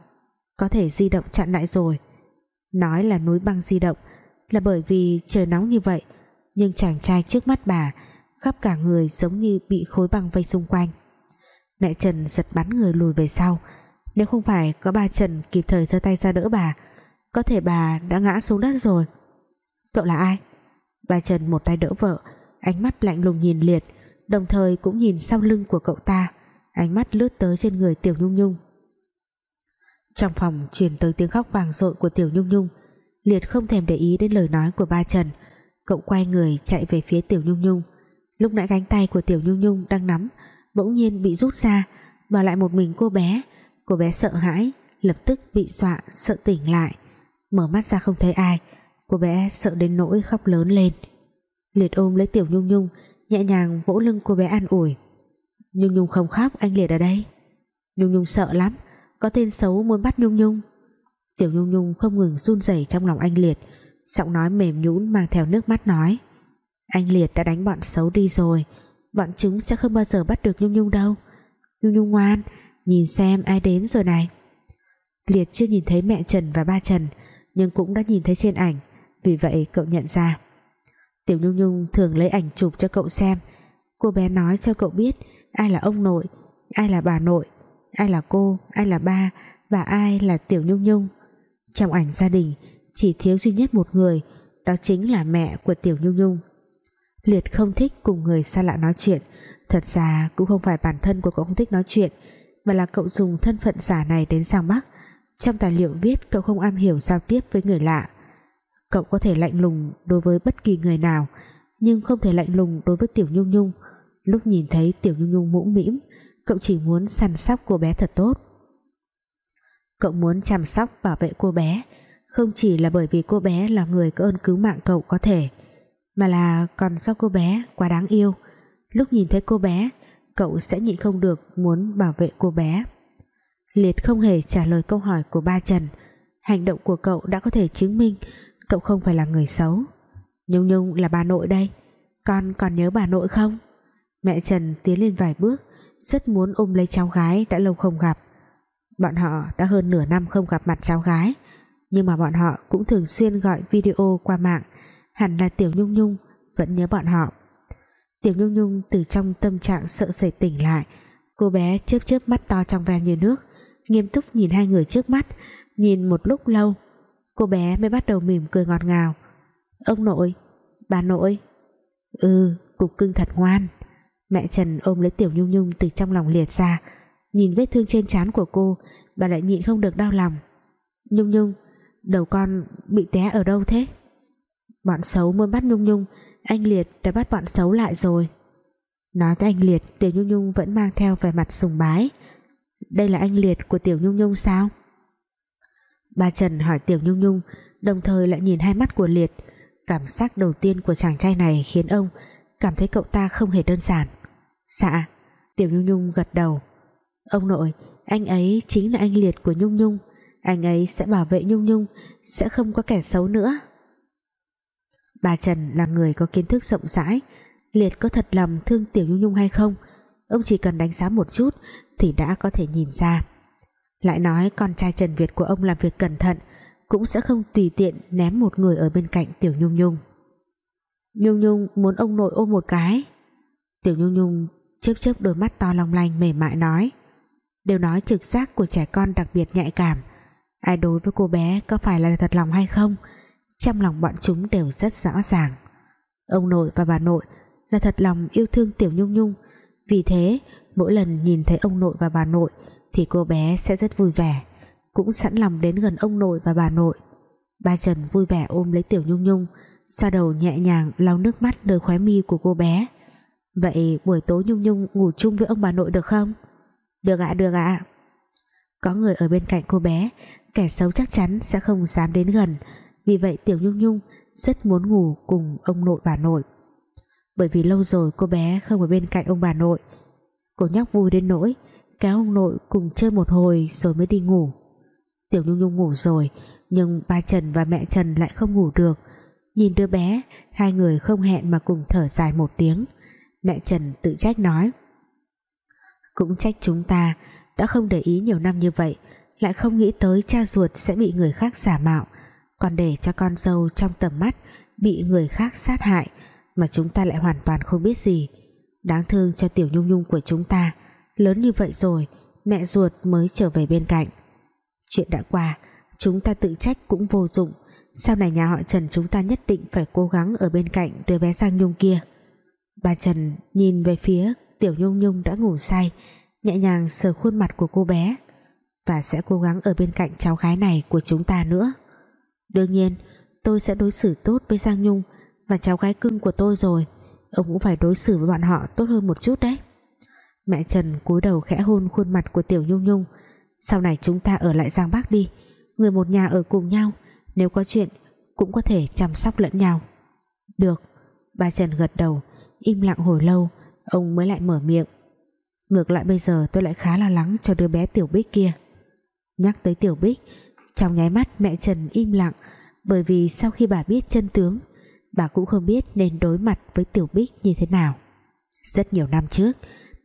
có thể di động chặn lại rồi. Nói là núi băng di động là bởi vì trời nóng như vậy, nhưng chàng trai trước mắt bà khắp cả người giống như bị khối băng vây xung quanh. Mẹ Trần giật bắn người lùi về sau. Nếu không phải có ba Trần kịp thời giơ tay ra đỡ bà, có thể bà đã ngã xuống đất rồi. Cậu là ai? Bà Trần một tay đỡ vợ, ánh mắt lạnh lùng nhìn liệt, đồng thời cũng nhìn sau lưng của cậu ta. Ánh mắt lướt tới trên người Tiểu Nhung Nhung trong phòng truyền tới tiếng khóc vàng dội của Tiểu Nhung Nhung, Liệt không thèm để ý đến lời nói của ba Trần. Cậu quay người chạy về phía Tiểu Nhung Nhung. Lúc nãy cánh tay của Tiểu Nhung Nhung đang nắm, Bỗng nhiên bị rút ra bỏ lại một mình cô bé. Cô bé sợ hãi, Lập tức bị dọa, sợ tỉnh lại. Mở mắt ra không thấy ai, Cô bé sợ đến nỗi khóc lớn lên. Liệt ôm lấy Tiểu Nhung Nhung, Nhẹ nhàng vỗ lưng cô bé an ủi. Nhung Nhung không khóc, anh Liệt ở đây. Nhung Nhung sợ lắm có tên xấu muốn bắt Nhung Nhung. Tiểu Nhung Nhung không ngừng run rẩy trong lòng anh Liệt, giọng nói mềm nhũn mang theo nước mắt nói, anh Liệt đã đánh bọn xấu đi rồi, bọn chúng sẽ không bao giờ bắt được Nhung Nhung đâu. Nhung Nhung ngoan, nhìn xem ai đến rồi này. Liệt chưa nhìn thấy mẹ Trần và ba Trần, nhưng cũng đã nhìn thấy trên ảnh, vì vậy cậu nhận ra. Tiểu Nhung Nhung thường lấy ảnh chụp cho cậu xem. Cô bé nói cho cậu biết, ai là ông nội, ai là bà nội ai là cô, ai là ba và ai là Tiểu Nhung Nhung? Trong ảnh gia đình, chỉ thiếu duy nhất một người, đó chính là mẹ của Tiểu Nhung Nhung. Liệt không thích cùng người xa lạ nói chuyện. Thật ra cũng không phải bản thân của cậu không thích nói chuyện, mà là cậu dùng thân phận giả này đến Giang Bắc trong tài liệu viết, cậu không am hiểu giao tiếp với người lạ. Cậu có thể lạnh lùng đối với bất kỳ người nào, nhưng không thể lạnh lùng đối với Tiểu Nhung Nhung. Lúc nhìn thấy Tiểu Nhung Nhung mũm mĩm cậu chỉ muốn săn sóc cô bé thật tốt. Cậu muốn chăm sóc, bảo vệ cô bé, không chỉ là bởi vì cô bé là người có ơn cứu mạng cậu có thể, mà là còn do cô bé quá đáng yêu. Lúc nhìn thấy cô bé, cậu sẽ nhịn không được muốn bảo vệ cô bé. Liệt không hề trả lời câu hỏi của ba Trần. Hành động của cậu đã có thể chứng minh cậu không phải là người xấu. Nhung Nhung là bà nội đây, con còn nhớ bà nội không? Mẹ Trần tiến lên vài bước rất muốn ôm lấy cháu gái đã lâu không gặp. Bọn họ đã hơn nửa năm không gặp mặt cháu gái, nhưng mà bọn họ cũng thường xuyên gọi video qua mạng, hẳn là Tiểu Nhung Nhung vẫn nhớ bọn họ. Tiểu Nhung Nhung từ trong tâm trạng sợ sệt tỉnh lại, cô bé chớp chớp mắt to trong veo như nước, nghiêm túc nhìn hai người trước mắt, nhìn một lúc lâu, cô bé mới bắt đầu mỉm cười ngọt ngào. Ông nội, bà nội. Ừ cục cưng thật ngoan mẹ Trần ôm lấy Tiểu Nhung Nhung từ trong lòng liệt ra. Nhìn vết thương trên trán của cô, bà lại nhịn không được đau lòng. Nhung Nhung, đầu con bị té ở đâu thế? Bọn xấu muốn bắt Nhung Nhung, anh Liệt đã bắt bọn xấu lại rồi. Nói tới anh Liệt, Tiểu Nhung Nhung vẫn mang theo vẻ mặt sùng bái. Đây là anh Liệt của Tiểu Nhung Nhung sao? Bà Trần hỏi Tiểu Nhung Nhung, đồng thời lại nhìn hai mắt của Liệt. Cảm giác đầu tiên của chàng trai này khiến ông cảm thấy cậu ta không hề đơn giản dạ Tiểu Nhung Nhung gật đầu. Ông nội, anh ấy chính là anh Liệt của Nhung Nhung. Anh ấy sẽ bảo vệ Nhung Nhung, sẽ không có kẻ xấu nữa. Bà Trần là người có kiến thức rộng rãi. Liệt có thật lòng thương Tiểu Nhung Nhung hay không? Ông chỉ cần đánh giá một chút thì đã có thể nhìn ra. Lại nói con trai Trần Việt của ông làm việc cẩn thận, cũng sẽ không tùy tiện ném một người ở bên cạnh Tiểu Nhung Nhung. Nhung Nhung muốn ông nội ôm một cái. Tiểu Nhung Nhung chớp chớp đôi mắt to long lanh mềm mại nói. Đều nói trực giác của trẻ con đặc biệt nhạy cảm. Ai đối với cô bé có phải là thật lòng hay không, trong lòng bọn chúng đều rất rõ ràng. Ông nội và bà nội là thật lòng yêu thương Tiểu Nhung Nhung. Vì thế, mỗi lần nhìn thấy ông nội và bà nội thì cô bé sẽ rất vui vẻ, cũng sẵn lòng đến gần ông nội và bà nội. Ba Trần vui vẻ ôm lấy Tiểu Nhung Nhung, xoa đầu nhẹ nhàng lau nước mắt nơi khóe mi của cô bé vậy buổi tối Nhung Nhung ngủ chung với ông bà nội được không? Được ạ được ạ. Có người ở bên cạnh cô bé, kẻ xấu chắc chắn sẽ không dám đến gần. Vì vậy Tiểu Nhung Nhung rất muốn ngủ cùng ông nội bà nội. Bởi vì lâu rồi cô bé không ở bên cạnh ông bà nội. Cô nhóc vui đến nỗi, kéo ông nội cùng chơi một hồi rồi mới đi ngủ. Tiểu Nhung Nhung ngủ rồi, nhưng ba Trần và mẹ Trần lại không ngủ được. Nhìn đứa bé, hai người không hẹn mà cùng thở dài một tiếng mẹ Trần tự trách nói. Cũng trách chúng ta đã không để ý nhiều năm như vậy, lại không nghĩ tới cha ruột sẽ bị người khác giả mạo, còn để cho con dâu trong tầm mắt bị người khác sát hại mà chúng ta lại hoàn toàn không biết gì. Đáng thương cho tiểu nhung nhung của chúng ta, lớn như vậy rồi, mẹ ruột mới trở về bên cạnh. Chuyện đã qua, chúng ta tự trách cũng vô dụng, sau này nhà họ Trần chúng ta nhất định phải cố gắng ở bên cạnh đứa bé Giang Nhung kia bà Trần nhìn về phía tiểu Nhung Nhung đã ngủ say, nhẹ nhàng sờ khuôn mặt của cô bé, và sẽ cố gắng ở bên cạnh cháu gái này của chúng ta nữa. Đương nhiên, tôi sẽ đối xử tốt với Giang Nhung và cháu gái cưng của tôi rồi. Ông cũng phải đối xử với bọn họ tốt hơn một chút đấy. Mẹ Trần cúi đầu khẽ hôn khuôn mặt của Tiểu Nhung Nhung. Sau này chúng ta ở lại Giang Bắc đi, người một nhà ở cùng nhau, nếu có chuyện cũng có thể chăm sóc lẫn nhau. Được. Bà Trần gật đầu im lặng hồi lâu, ông mới lại mở miệng. Ngược lại bây giờ tôi lại khá lo lắng cho đứa bé Tiểu Bích kia. Nhắc tới Tiểu Bích, trong nháy mắt mẹ Trần im lặng, bởi vì sau khi bà biết chân tướng, bà cũng không biết nên đối mặt với Tiểu Bích như thế nào. Rất nhiều năm trước,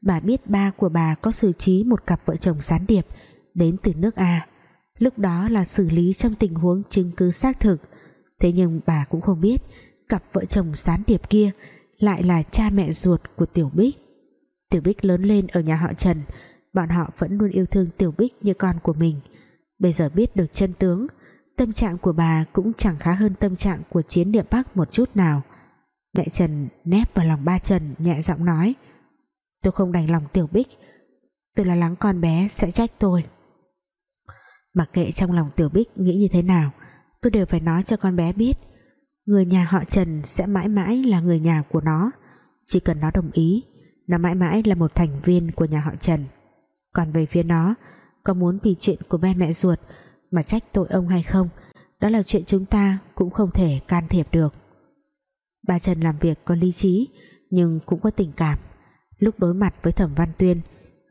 bà biết ba của bà có xử trí một cặp vợ chồng gián điệp đến từ nước A. Lúc đó là xử lý trong tình huống chứng cứ xác thực. Thế nhưng bà cũng không biết cặp vợ chồng gián điệp kia lại là cha mẹ ruột của Tiểu Bích. Tiểu Bích lớn lên ở nhà họ Trần. Bọn họ vẫn luôn yêu thương Tiểu Bích như con của mình. Bây giờ biết được chân tướng, tâm trạng của bà cũng chẳng khá hơn tâm trạng của chiến địa Bắc một chút nào. Mẹ Trần nép vào lòng ba Trần, nhẹ giọng nói, tôi không đành lòng Tiểu Bích. Tôi là lắng con bé sẽ trách tôi. Mặc kệ trong lòng Tiểu Bích nghĩ như thế nào, tôi đều phải nói cho con bé biết người nhà họ Trần sẽ mãi mãi là người nhà của nó. Chỉ cần nó đồng ý, nó mãi mãi là một thành viên của nhà họ Trần. Còn về phía nó, có muốn vì chuyện của ba mẹ ruột mà trách tội ông hay không, đó là chuyện chúng ta cũng không thể can thiệp được. Bà Trần làm việc có lý trí, nhưng cũng có tình cảm. Lúc đối mặt với thẩm văn tuyên,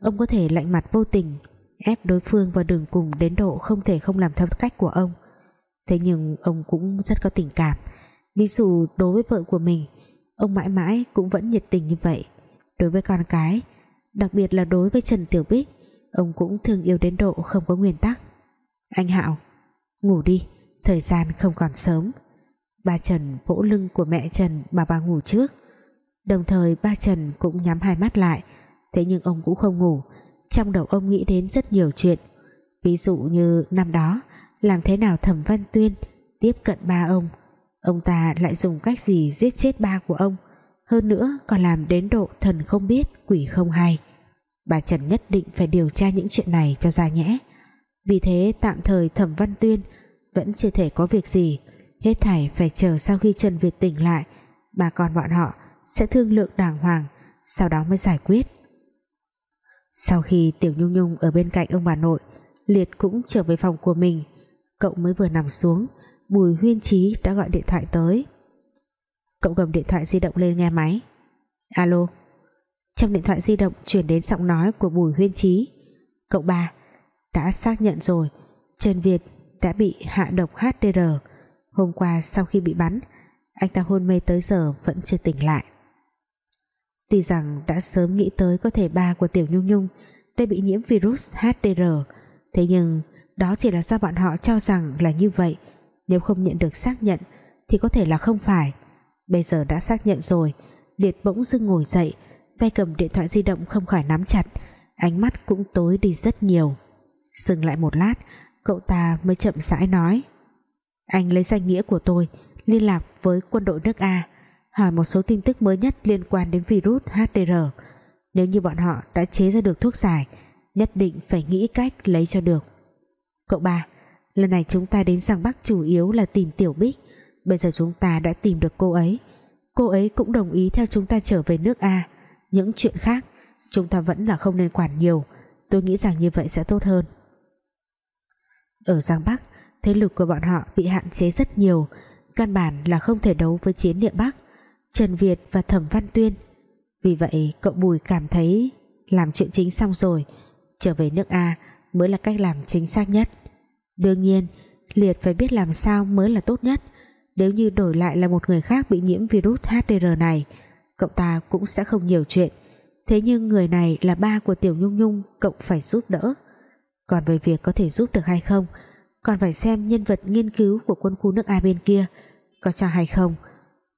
ông có thể lạnh mặt vô tình, ép đối phương vào đường cùng đến độ không thể không làm theo cách của ông. Thế nhưng ông cũng rất có tình cảm ví dụ đối với vợ của mình, ông mãi mãi cũng vẫn nhiệt tình như vậy. Đối với con cái, đặc biệt là đối với Trần Tiểu Bích, ông cũng thương yêu đến độ không có nguyên tắc. Anh Hạo, ngủ đi, thời gian không còn sớm. Ba Trần vỗ lưng của mẹ Trần mà bà ngủ trước. Đồng thời ba Trần cũng nhắm hai mắt lại, thế nhưng ông cũng không ngủ. Trong đầu ông nghĩ đến rất nhiều chuyện. Ví dụ như năm đó, làm thế nào thẩm văn tuyên tiếp cận ba ông? Ông ta lại dùng cách gì giết chết ba của ông? Hơn nữa, còn làm đến độ thần không biết, quỷ không hay. Bà Trần nhất định phải điều tra những chuyện này cho ra nhẽ. Vì thế, tạm thời thẩm văn tuyên vẫn chưa thể có việc gì. Hết thảy phải chờ sau khi Trần Việt tỉnh lại, bà con bọn họ sẽ thương lượng đàng hoàng, sau đó mới giải quyết. Sau khi Tiểu Nhung Nhung ở bên cạnh ông bà nội, Liệt cũng trở về phòng của mình. Cậu mới vừa nằm xuống Bùi Huyên Trí đã gọi điện thoại tới. Cậu cầm điện thoại di động lên nghe máy. Alo. Trong điện thoại di động chuyển đến giọng nói của Bùi Huyên Trí cậu ba, đã xác nhận rồi. Trần Việt đã bị hạ độc HDR hôm qua sau khi bị bắn, anh ta hôn mê tới giờ vẫn chưa tỉnh lại. Tuy rằng đã sớm nghĩ tới có thể ba của Tiểu Nhung Nhung đã bị nhiễm virus HDR thế nhưng đó chỉ là do bọn họ cho rằng là như vậy nếu không nhận được xác nhận, thì có thể là không phải. Bây giờ đã xác nhận rồi, Liệt bỗng dưng ngồi dậy, tay cầm điện thoại di động không khỏi nắm chặt, ánh mắt cũng tối đi rất nhiều. Dừng lại một lát, cậu ta mới chậm rãi nói, anh lấy danh nghĩa của tôi, liên lạc với quân đội nước A, hỏi một số tin tức mới nhất liên quan đến virus HDR nếu như bọn họ đã chế ra được thuốc giải, nhất định phải nghĩ cách lấy cho được. Cậu ba lần này chúng ta đến Giang Bắc chủ yếu là tìm Tiểu Bích. Bây giờ chúng ta đã tìm được cô ấy. Cô ấy cũng đồng ý theo chúng ta trở về nước A. Những chuyện khác, Chúng ta vẫn là không nên quản nhiều. Tôi nghĩ rằng như vậy sẽ tốt hơn. Ở Giang Bắc, Thế lực của bọn họ bị hạn chế rất nhiều. Căn bản là không thể đấu với chiến địa Bắc, Trần Việt và Thẩm Văn Tuyên. Vì vậy, cậu Bùi cảm thấy Làm chuyện chính xong rồi, Trở về nước A mới là cách làm chính xác nhất. Đương nhiên, Liệt phải biết làm sao mới là tốt nhất. Nếu như đổi lại là một người khác bị nhiễm virus HDR này, Cậu ta cũng sẽ không nhiều chuyện. Thế nhưng người này là ba của Tiểu Nhung Nhung, Cậu phải giúp đỡ. Còn về việc có thể giúp được hay không, Còn phải xem nhân vật nghiên cứu Của quân khu nước A bên kia Có cho hay không,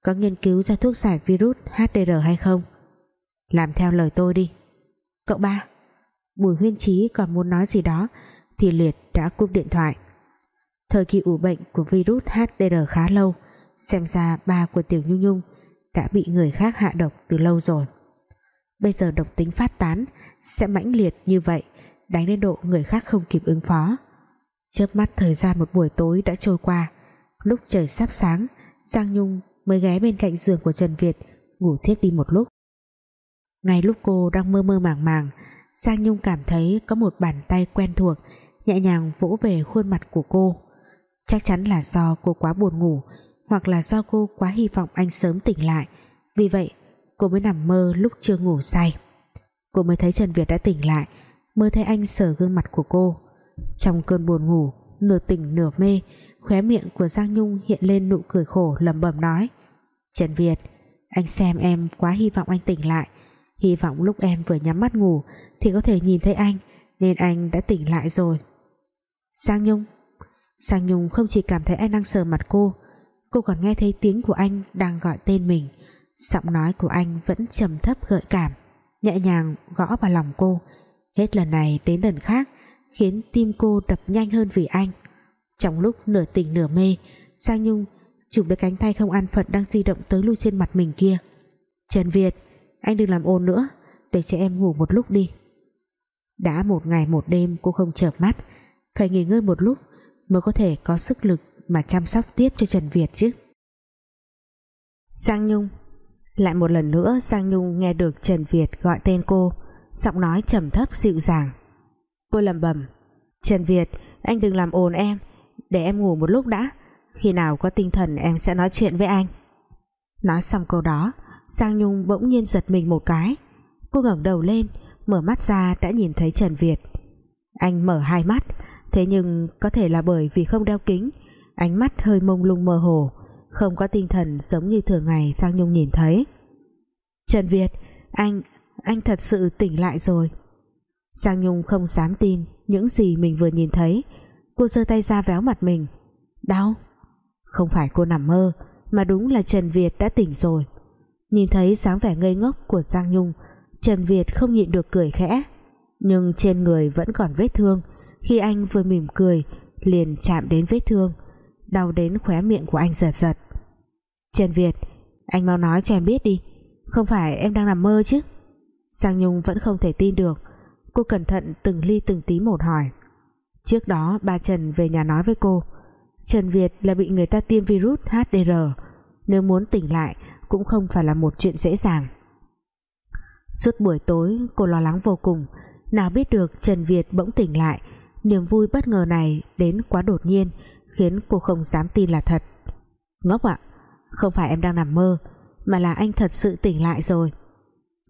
Có nghiên cứu ra thuốc giải virus HDR hay không. Làm theo lời tôi đi. Cậu ba, Bùi huyên trí còn muốn nói gì đó thì Liệt đã cúp điện thoại. Thời kỳ ủ bệnh của virus HDR khá lâu, Xem ra ba của Tiểu Nhung Nhung Đã bị người khác hạ độc từ lâu rồi. Bây giờ độc tính phát tán, Sẽ mãnh liệt như vậy, Đánh đến độ người khác không kịp ứng phó. Chớp mắt thời gian một buổi tối đã trôi qua, Lúc trời sắp sáng, Giang Nhung mới ghé bên cạnh giường của Trần Việt, Ngủ thiếp đi một lúc. Ngay lúc cô đang mơ mơ màng màng, Giang Nhung cảm thấy có một bàn tay quen thuộc Nhẹ nhàng vỗ về khuôn mặt của cô. Chắc chắn là do cô quá buồn ngủ, Hoặc là do cô quá hy vọng anh sớm tỉnh lại. Vì vậy, cô mới nằm mơ lúc chưa ngủ say. Cô mới thấy Trần Việt đã tỉnh lại, mơ thấy anh sờ gương mặt của cô. Trong cơn buồn ngủ, nửa tỉnh nửa mê, khóe miệng của Giang Nhung hiện lên nụ cười khổ lẩm bẩm nói, Trần Việt, anh xem em quá hy vọng anh tỉnh lại. Hy vọng lúc em vừa nhắm mắt ngủ thì có thể nhìn thấy anh, nên anh đã tỉnh lại rồi. Giang Nhung. Giang Nhung không chỉ cảm thấy anh đang sờ mặt cô cô còn nghe thấy tiếng của anh đang gọi tên mình. Giọng nói của anh vẫn trầm thấp gợi cảm, nhẹ nhàng gõ vào lòng cô. Hết lần này đến lần khác, khiến tim cô đập nhanh hơn vì anh. Trong lúc nửa tỉnh nửa mê, Giang Nhung chụp lấy cánh tay không an phận đang di động tới lui trên mặt mình kia. Trần Việt, anh đừng làm ồn nữa, để cho em ngủ một lúc đi. Đã một ngày một đêm cô không chợp mắt phải nghỉ ngơi một lúc mới có thể có sức lực mà chăm sóc tiếp cho Trần Việt chứ. Giang Nhung. Lại một lần nữa Giang Nhung nghe được Trần Việt gọi tên cô, Giọng nói trầm thấp dịu dàng. Cô lầm bầm Trần Việt, anh đừng làm ồn em, Để em ngủ một lúc đã, Khi nào có tinh thần em sẽ nói chuyện với anh. Nói xong câu đó, Giang Nhung bỗng nhiên giật mình một cái. Cô ngẩng đầu lên, Mở mắt ra đã nhìn thấy Trần Việt. Anh mở hai mắt Thế nhưng có thể là bởi vì không đeo kính, Ánh mắt hơi mông lung mơ hồ, không có tinh thần giống như thường ngày Giang Nhung nhìn thấy. Trần Việt, anh anh thật sự tỉnh lại rồi. Giang Nhung không dám tin những gì mình vừa nhìn thấy. Cô giơ tay ra véo mặt mình. Đau? Không phải cô nằm mơ, mà đúng là Trần Việt đã tỉnh rồi. Nhìn thấy dáng vẻ ngây ngốc của Giang Nhung, Trần Việt không nhịn được cười khẽ. Nhưng trên người vẫn còn vết thương khi anh vừa mỉm cười, liền chạm đến vết thương, đau đến khóe miệng của anh giật giật. Trần Việt, anh mau nói cho em biết đi, không phải em đang nằm mơ chứ? Giang Nhung vẫn không thể tin được, cô cẩn thận từng ly từng tí một hỏi. Trước đó ba Trần về nhà nói với cô, Trần Việt là bị người ta tiêm virus HDR nếu muốn tỉnh lại cũng không phải là một chuyện dễ dàng. Suốt buổi tối, cô lo lắng vô cùng, nào biết được Trần Việt bỗng tỉnh lại niềm vui bất ngờ này đến quá đột nhiên, khiến cô không dám tin là thật. Ngốc ạ, không phải em đang nằm mơ, mà là anh thật sự tỉnh lại rồi.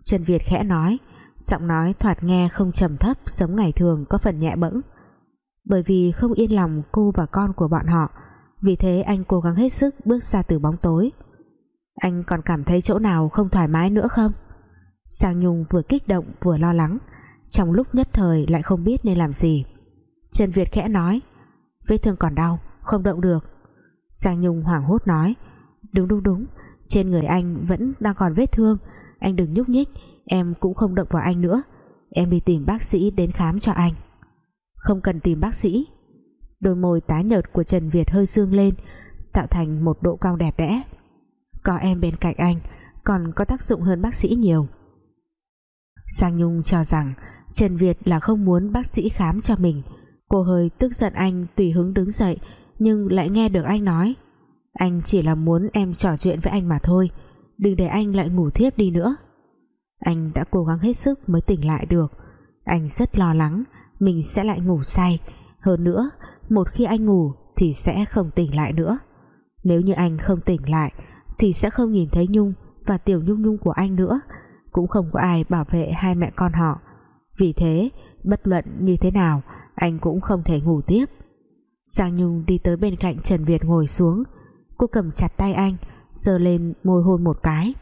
Trần Việt khẽ nói, giọng nói thoạt nghe không trầm thấp, giống ngày thường có phần nhẹ bẫng. Bởi vì không yên lòng cô và con của bọn họ, vì thế anh cố gắng hết sức bước ra từ bóng tối. Anh còn cảm thấy chỗ nào không thoải mái nữa không? Sang Nhung vừa kích động vừa lo lắng, trong lúc nhất thời lại không biết nên làm gì. Trần Việt khẽ nói, vết thương còn đau, không động được. Giang Nhung hoảng hốt nói, đúng đúng đúng, trên người anh vẫn đang còn vết thương, anh đừng nhúc nhích, em cũng không động vào anh nữa, em đi tìm bác sĩ đến khám cho anh. Không cần tìm bác sĩ. Đôi môi tái nhợt của Trần Việt hơi dương lên, tạo thành một độ cong đẹp đẽ. Có em bên cạnh anh, còn có tác dụng hơn bác sĩ nhiều. Sang Nhung cho rằng Trần Việt là không muốn bác sĩ khám cho mình cô hơi tức giận anh, tùy hứng đứng dậy, nhưng lại nghe được anh nói. Anh chỉ là muốn em trò chuyện với anh mà thôi, Đừng để anh lại ngủ thiếp đi nữa. Anh đã cố gắng hết sức mới tỉnh lại được. Anh rất lo lắng, Mình sẽ lại ngủ say. Hơn nữa, Một khi anh ngủ Thì sẽ không tỉnh lại nữa. Nếu như anh không tỉnh lại, Thì sẽ không nhìn thấy Nhung Và tiểu Nhung Nhung của anh nữa. Cũng không có ai bảo vệ hai mẹ con họ. Vì thế, Bất luận như thế nào anh cũng không thể ngủ tiếp. Giang Nhung đi tới bên cạnh Trần Việt ngồi xuống. Cô cầm chặt tay anh, giơ lên môi hôn một cái.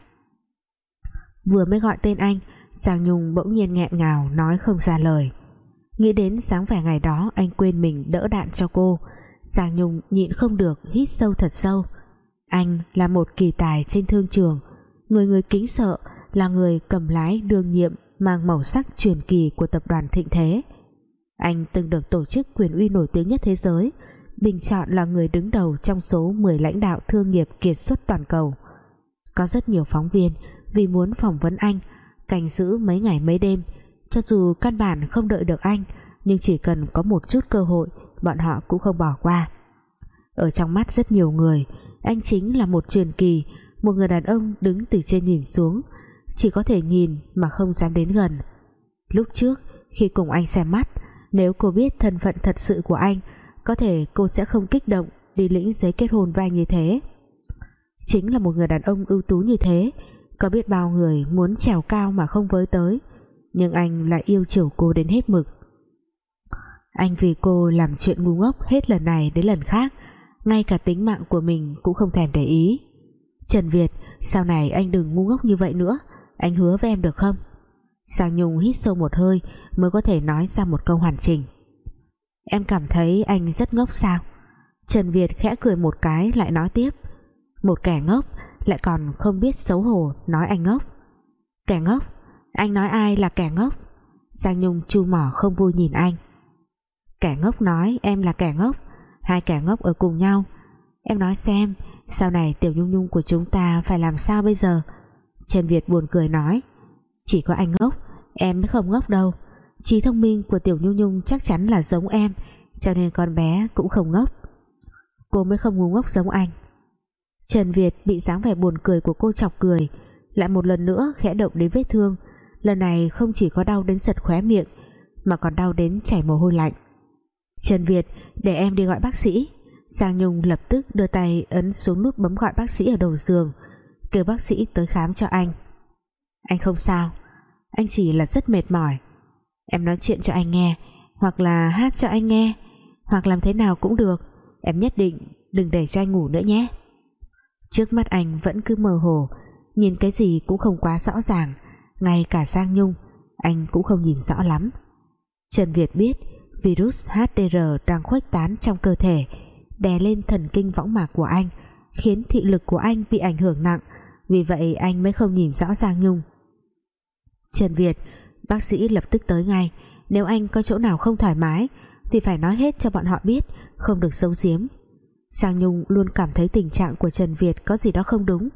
Vừa mới gọi tên anh, Giang Nhung bỗng nhiên nghẹn ngào, Nói không ra lời. Nghĩ đến sáng vẻ ngày đó anh quên mình đỡ đạn cho cô, Giang Nhung nhịn không được, Hít sâu thật sâu. Anh là một kỳ tài trên thương trường, Người người kính sợ, Là người cầm lái đương nhiệm Mang màu sắc truyền kỳ của tập đoàn Thịnh Thế. Anh từng được tổ chức quyền uy nổi tiếng nhất thế giới. Bình chọn là người đứng đầu trong số 10 lãnh đạo thương nghiệp kiệt xuất toàn cầu. Có rất nhiều phóng viên vì muốn phỏng vấn anh, canh giữ mấy ngày mấy đêm. Cho dù căn bản không đợi được anh, nhưng chỉ cần có một chút cơ hội, bọn họ cũng không bỏ qua. Ở trong mắt rất nhiều người, anh chính là một truyền kỳ, một người đàn ông đứng từ trên nhìn xuống, chỉ có thể nhìn mà không dám đến gần. Lúc trước, khi cùng anh xem mắt nếu cô biết thân phận thật sự của anh, có thể cô sẽ không kích động đi lĩnh giấy kết hôn vai như thế. Chính là một người đàn ông ưu tú như thế, có biết bao người muốn trèo cao mà không với tới, nhưng anh lại yêu chiều cô đến hết mực. Anh vì cô làm chuyện ngu ngốc hết lần này đến lần khác, ngay cả tính mạng của mình cũng không thèm để ý. Trần Việt, sau này anh đừng ngu ngốc như vậy nữa, anh hứa với em được không? Giang Nhung hít sâu một hơi mới có thể nói ra một câu hoàn chỉnh. Em cảm thấy anh rất ngốc sao? Trần Việt khẽ cười một cái lại nói tiếp. Một kẻ ngốc lại còn không biết xấu hổ nói anh ngốc. Kẻ ngốc? Anh nói ai là kẻ ngốc? Giang Nhung chu mỏ không vui nhìn anh. Kẻ ngốc nói em là kẻ ngốc. Hai kẻ ngốc ở cùng nhau. Em nói xem, Sau này tiểu nhung nhung của chúng ta phải làm sao bây giờ? Trần Việt buồn cười nói. Chỉ có anh ngốc, Em mới không ngốc đâu. Trí thông minh của Tiểu Nhung Nhung chắc chắn là giống em, cho nên con bé cũng không ngốc. Cô mới không ngu ngốc giống anh. Trần Việt bị dáng vẻ buồn cười của cô chọc cười, lại một lần nữa khẽ động đến vết thương. Lần này không chỉ có đau đến giật khóe miệng, mà còn đau đến chảy mồ hôi lạnh. Trần Việt, để em đi gọi bác sĩ. Giang Nhung lập tức đưa tay ấn xuống nút bấm gọi bác sĩ ở đầu giường, kêu bác sĩ tới khám cho anh. Anh không sao anh chỉ là rất mệt mỏi. Em nói chuyện cho anh nghe, Hoặc là hát cho anh nghe, Hoặc làm thế nào cũng được. Em nhất định đừng để cho anh ngủ nữa nhé. Trước mắt anh vẫn cứ mơ hồ, Nhìn cái gì cũng không quá rõ ràng. Ngay cả Giang Nhung, Anh cũng không nhìn rõ lắm. Trần Việt biết Virus HDR đang khuếch tán trong cơ thể, Đè lên thần kinh võng mạc của anh, Khiến thị lực của anh bị ảnh hưởng nặng. Vì vậy anh mới không nhìn rõ Giang Nhung. Trần Việt, Bác sĩ lập tức tới ngay. Nếu anh có chỗ nào không thoải mái, Thì phải nói hết cho bọn họ biết, Không được giấu giếm. Sang Nhung luôn cảm thấy tình trạng của Trần Việt Có gì đó không đúng.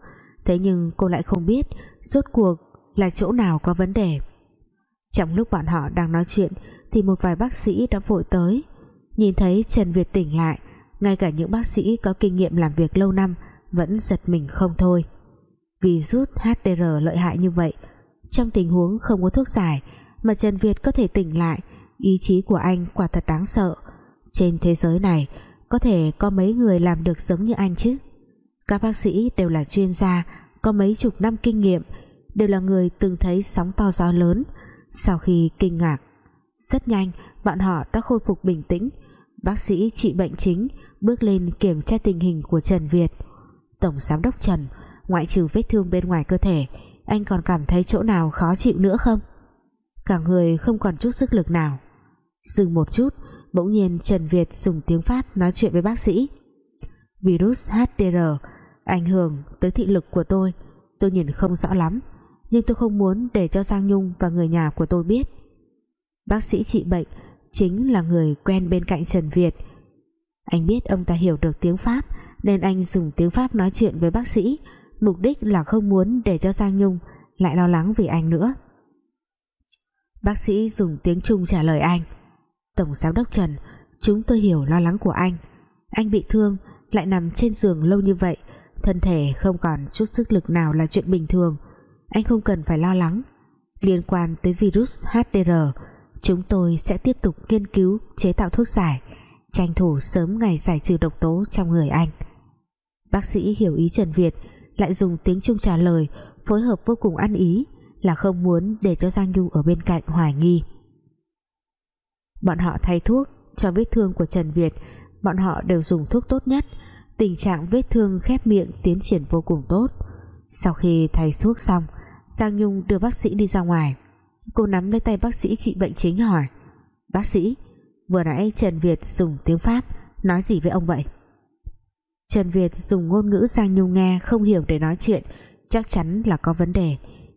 Thế nhưng cô lại không biết Rốt cuộc là chỗ nào có vấn đề. Trong lúc bọn họ đang nói chuyện, Thì một vài bác sĩ đã vội tới. Nhìn thấy Trần Việt tỉnh lại, Ngay cả những bác sĩ có kinh nghiệm làm việc lâu năm Vẫn giật mình không thôi. Vì rút HTR lợi hại như vậy trong tình huống không có thuốc giải mà Trần Việt có thể tỉnh lại, ý chí của anh quả thật đáng sợ. Trên thế giới này, có thể có mấy người làm được giống như anh chứ? Các bác sĩ đều là chuyên gia, có mấy chục năm kinh nghiệm, đều là người từng thấy sóng to gió lớn. Sau khi kinh ngạc, rất nhanh bọn họ đã khôi phục bình tĩnh. Bác sĩ trị bệnh chính bước lên kiểm tra tình hình của Trần Việt. Tổng Giám đốc Trần, ngoại trừ vết thương bên ngoài cơ thể anh còn cảm thấy chỗ nào khó chịu nữa không? Cả người không còn chút sức lực nào. Dừng một chút, bỗng nhiên Trần Việt dùng tiếng Pháp nói chuyện với bác sĩ. Virus HDR ảnh hưởng tới thị lực của tôi. Tôi nhìn không rõ lắm, nhưng tôi không muốn để cho Giang Nhung và người nhà của tôi biết. Bác sĩ trị bệnh chính là người quen bên cạnh Trần Việt. Anh biết ông ta hiểu được tiếng Pháp, nên anh dùng tiếng Pháp nói chuyện với bác sĩ mục đích là không muốn để cho Giang Nhung lại lo lắng vì anh nữa. Bác sĩ dùng tiếng Trung trả lời anh. Tổng Giám đốc Trần, chúng tôi hiểu lo lắng của anh. Anh bị thương, lại nằm trên giường lâu như vậy, thân thể không còn chút sức lực nào là chuyện bình thường. Anh không cần phải lo lắng. Liên quan tới virus HDR chúng tôi sẽ tiếp tục nghiên cứu, chế tạo thuốc giải, tranh thủ sớm ngày giải trừ độc tố trong người anh. Bác sĩ hiểu ý Trần Việt lại dùng tiếng Trung trả lời, phối hợp vô cùng ăn ý, là không muốn để cho Giang Nhung ở bên cạnh hoài nghi. Bọn họ thay thuốc cho vết thương của Trần Việt, bọn họ đều dùng thuốc tốt nhất. Tình trạng vết thương khép miệng tiến triển vô cùng tốt. Sau khi thay thuốc xong, Giang Nhung đưa bác sĩ đi ra ngoài. Cô nắm lấy tay bác sĩ trị bệnh chính hỏi, bác sĩ, vừa nãy Trần Việt dùng tiếng Pháp, nói gì với ông vậy? Trần Việt dùng ngôn ngữ Giang Nhung nghe không hiểu để nói chuyện, chắc chắn là có vấn đề.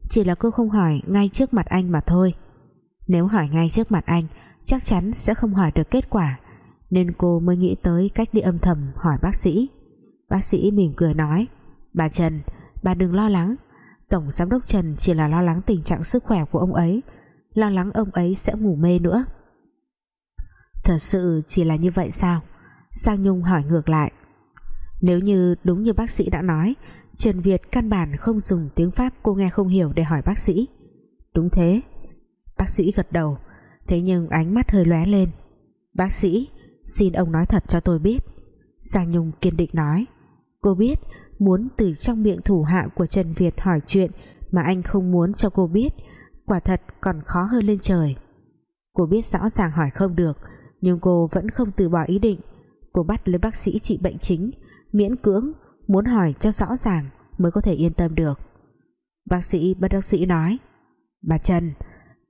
Chỉ là cô không hỏi ngay trước mặt anh mà thôi. Nếu hỏi ngay trước mặt anh, chắc chắn sẽ không hỏi được kết quả. Nên cô mới nghĩ tới cách đi âm thầm hỏi bác sĩ. Bác sĩ mỉm cười nói, bà Trần, bà đừng lo lắng. Tổng Giám đốc Trần chỉ là lo lắng tình trạng sức khỏe của ông ấy. Lo lắng ông ấy sẽ ngủ mê nữa. Thật sự chỉ là như vậy sao? Sang Nhung hỏi ngược lại nếu như đúng như bác sĩ đã nói, Trần Việt căn bản không dùng tiếng Pháp cô nghe không hiểu để hỏi bác sĩ. Đúng thế. Bác sĩ gật đầu, thế nhưng ánh mắt hơi lóe lên. Bác sĩ, xin ông nói thật cho tôi biết. Sang Nhung kiên định nói, cô biết muốn từ trong miệng thủ hạ của Trần Việt hỏi chuyện mà anh không muốn cho cô biết, quả thật còn khó hơn lên trời. Cô biết rõ ràng hỏi không được, nhưng cô vẫn không từ bỏ ý định. Cô bắt lấy bác sĩ trị bệnh chính miễn cưỡng, muốn hỏi cho rõ ràng mới có thể yên tâm được. Bác sĩ bất đắc sĩ nói, bà Trần,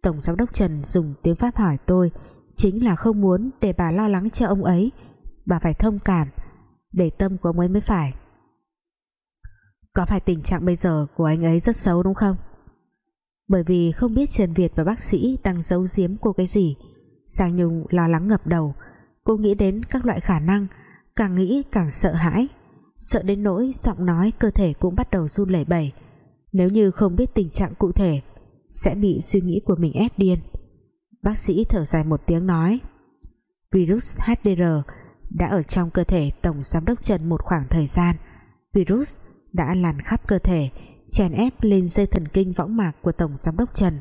Tổng giám đốc Trần dùng tiếng Pháp hỏi tôi chính là không muốn để bà lo lắng cho ông ấy. Bà phải thông cảm, để tâm của ông ấy mới phải. Có phải tình trạng bây giờ của anh ấy rất xấu đúng không? Bởi vì không biết Trần Việt và bác sĩ đang giấu giếm cô cái gì, Giang Nhung lo lắng ngập đầu, cô nghĩ đến các loại khả năng càng nghĩ càng sợ hãi. Sợ đến nỗi giọng nói cơ thể cũng bắt đầu run lẩy bẩy. Nếu như không biết tình trạng cụ thể, sẽ bị suy nghĩ của mình ép điên. Bác sĩ thở dài một tiếng nói, virus HDR đã ở trong cơ thể tổng giám đốc Trần một khoảng thời gian. Virus đã lan khắp cơ thể, chèn ép lên dây thần kinh võng mạc của tổng giám đốc Trần.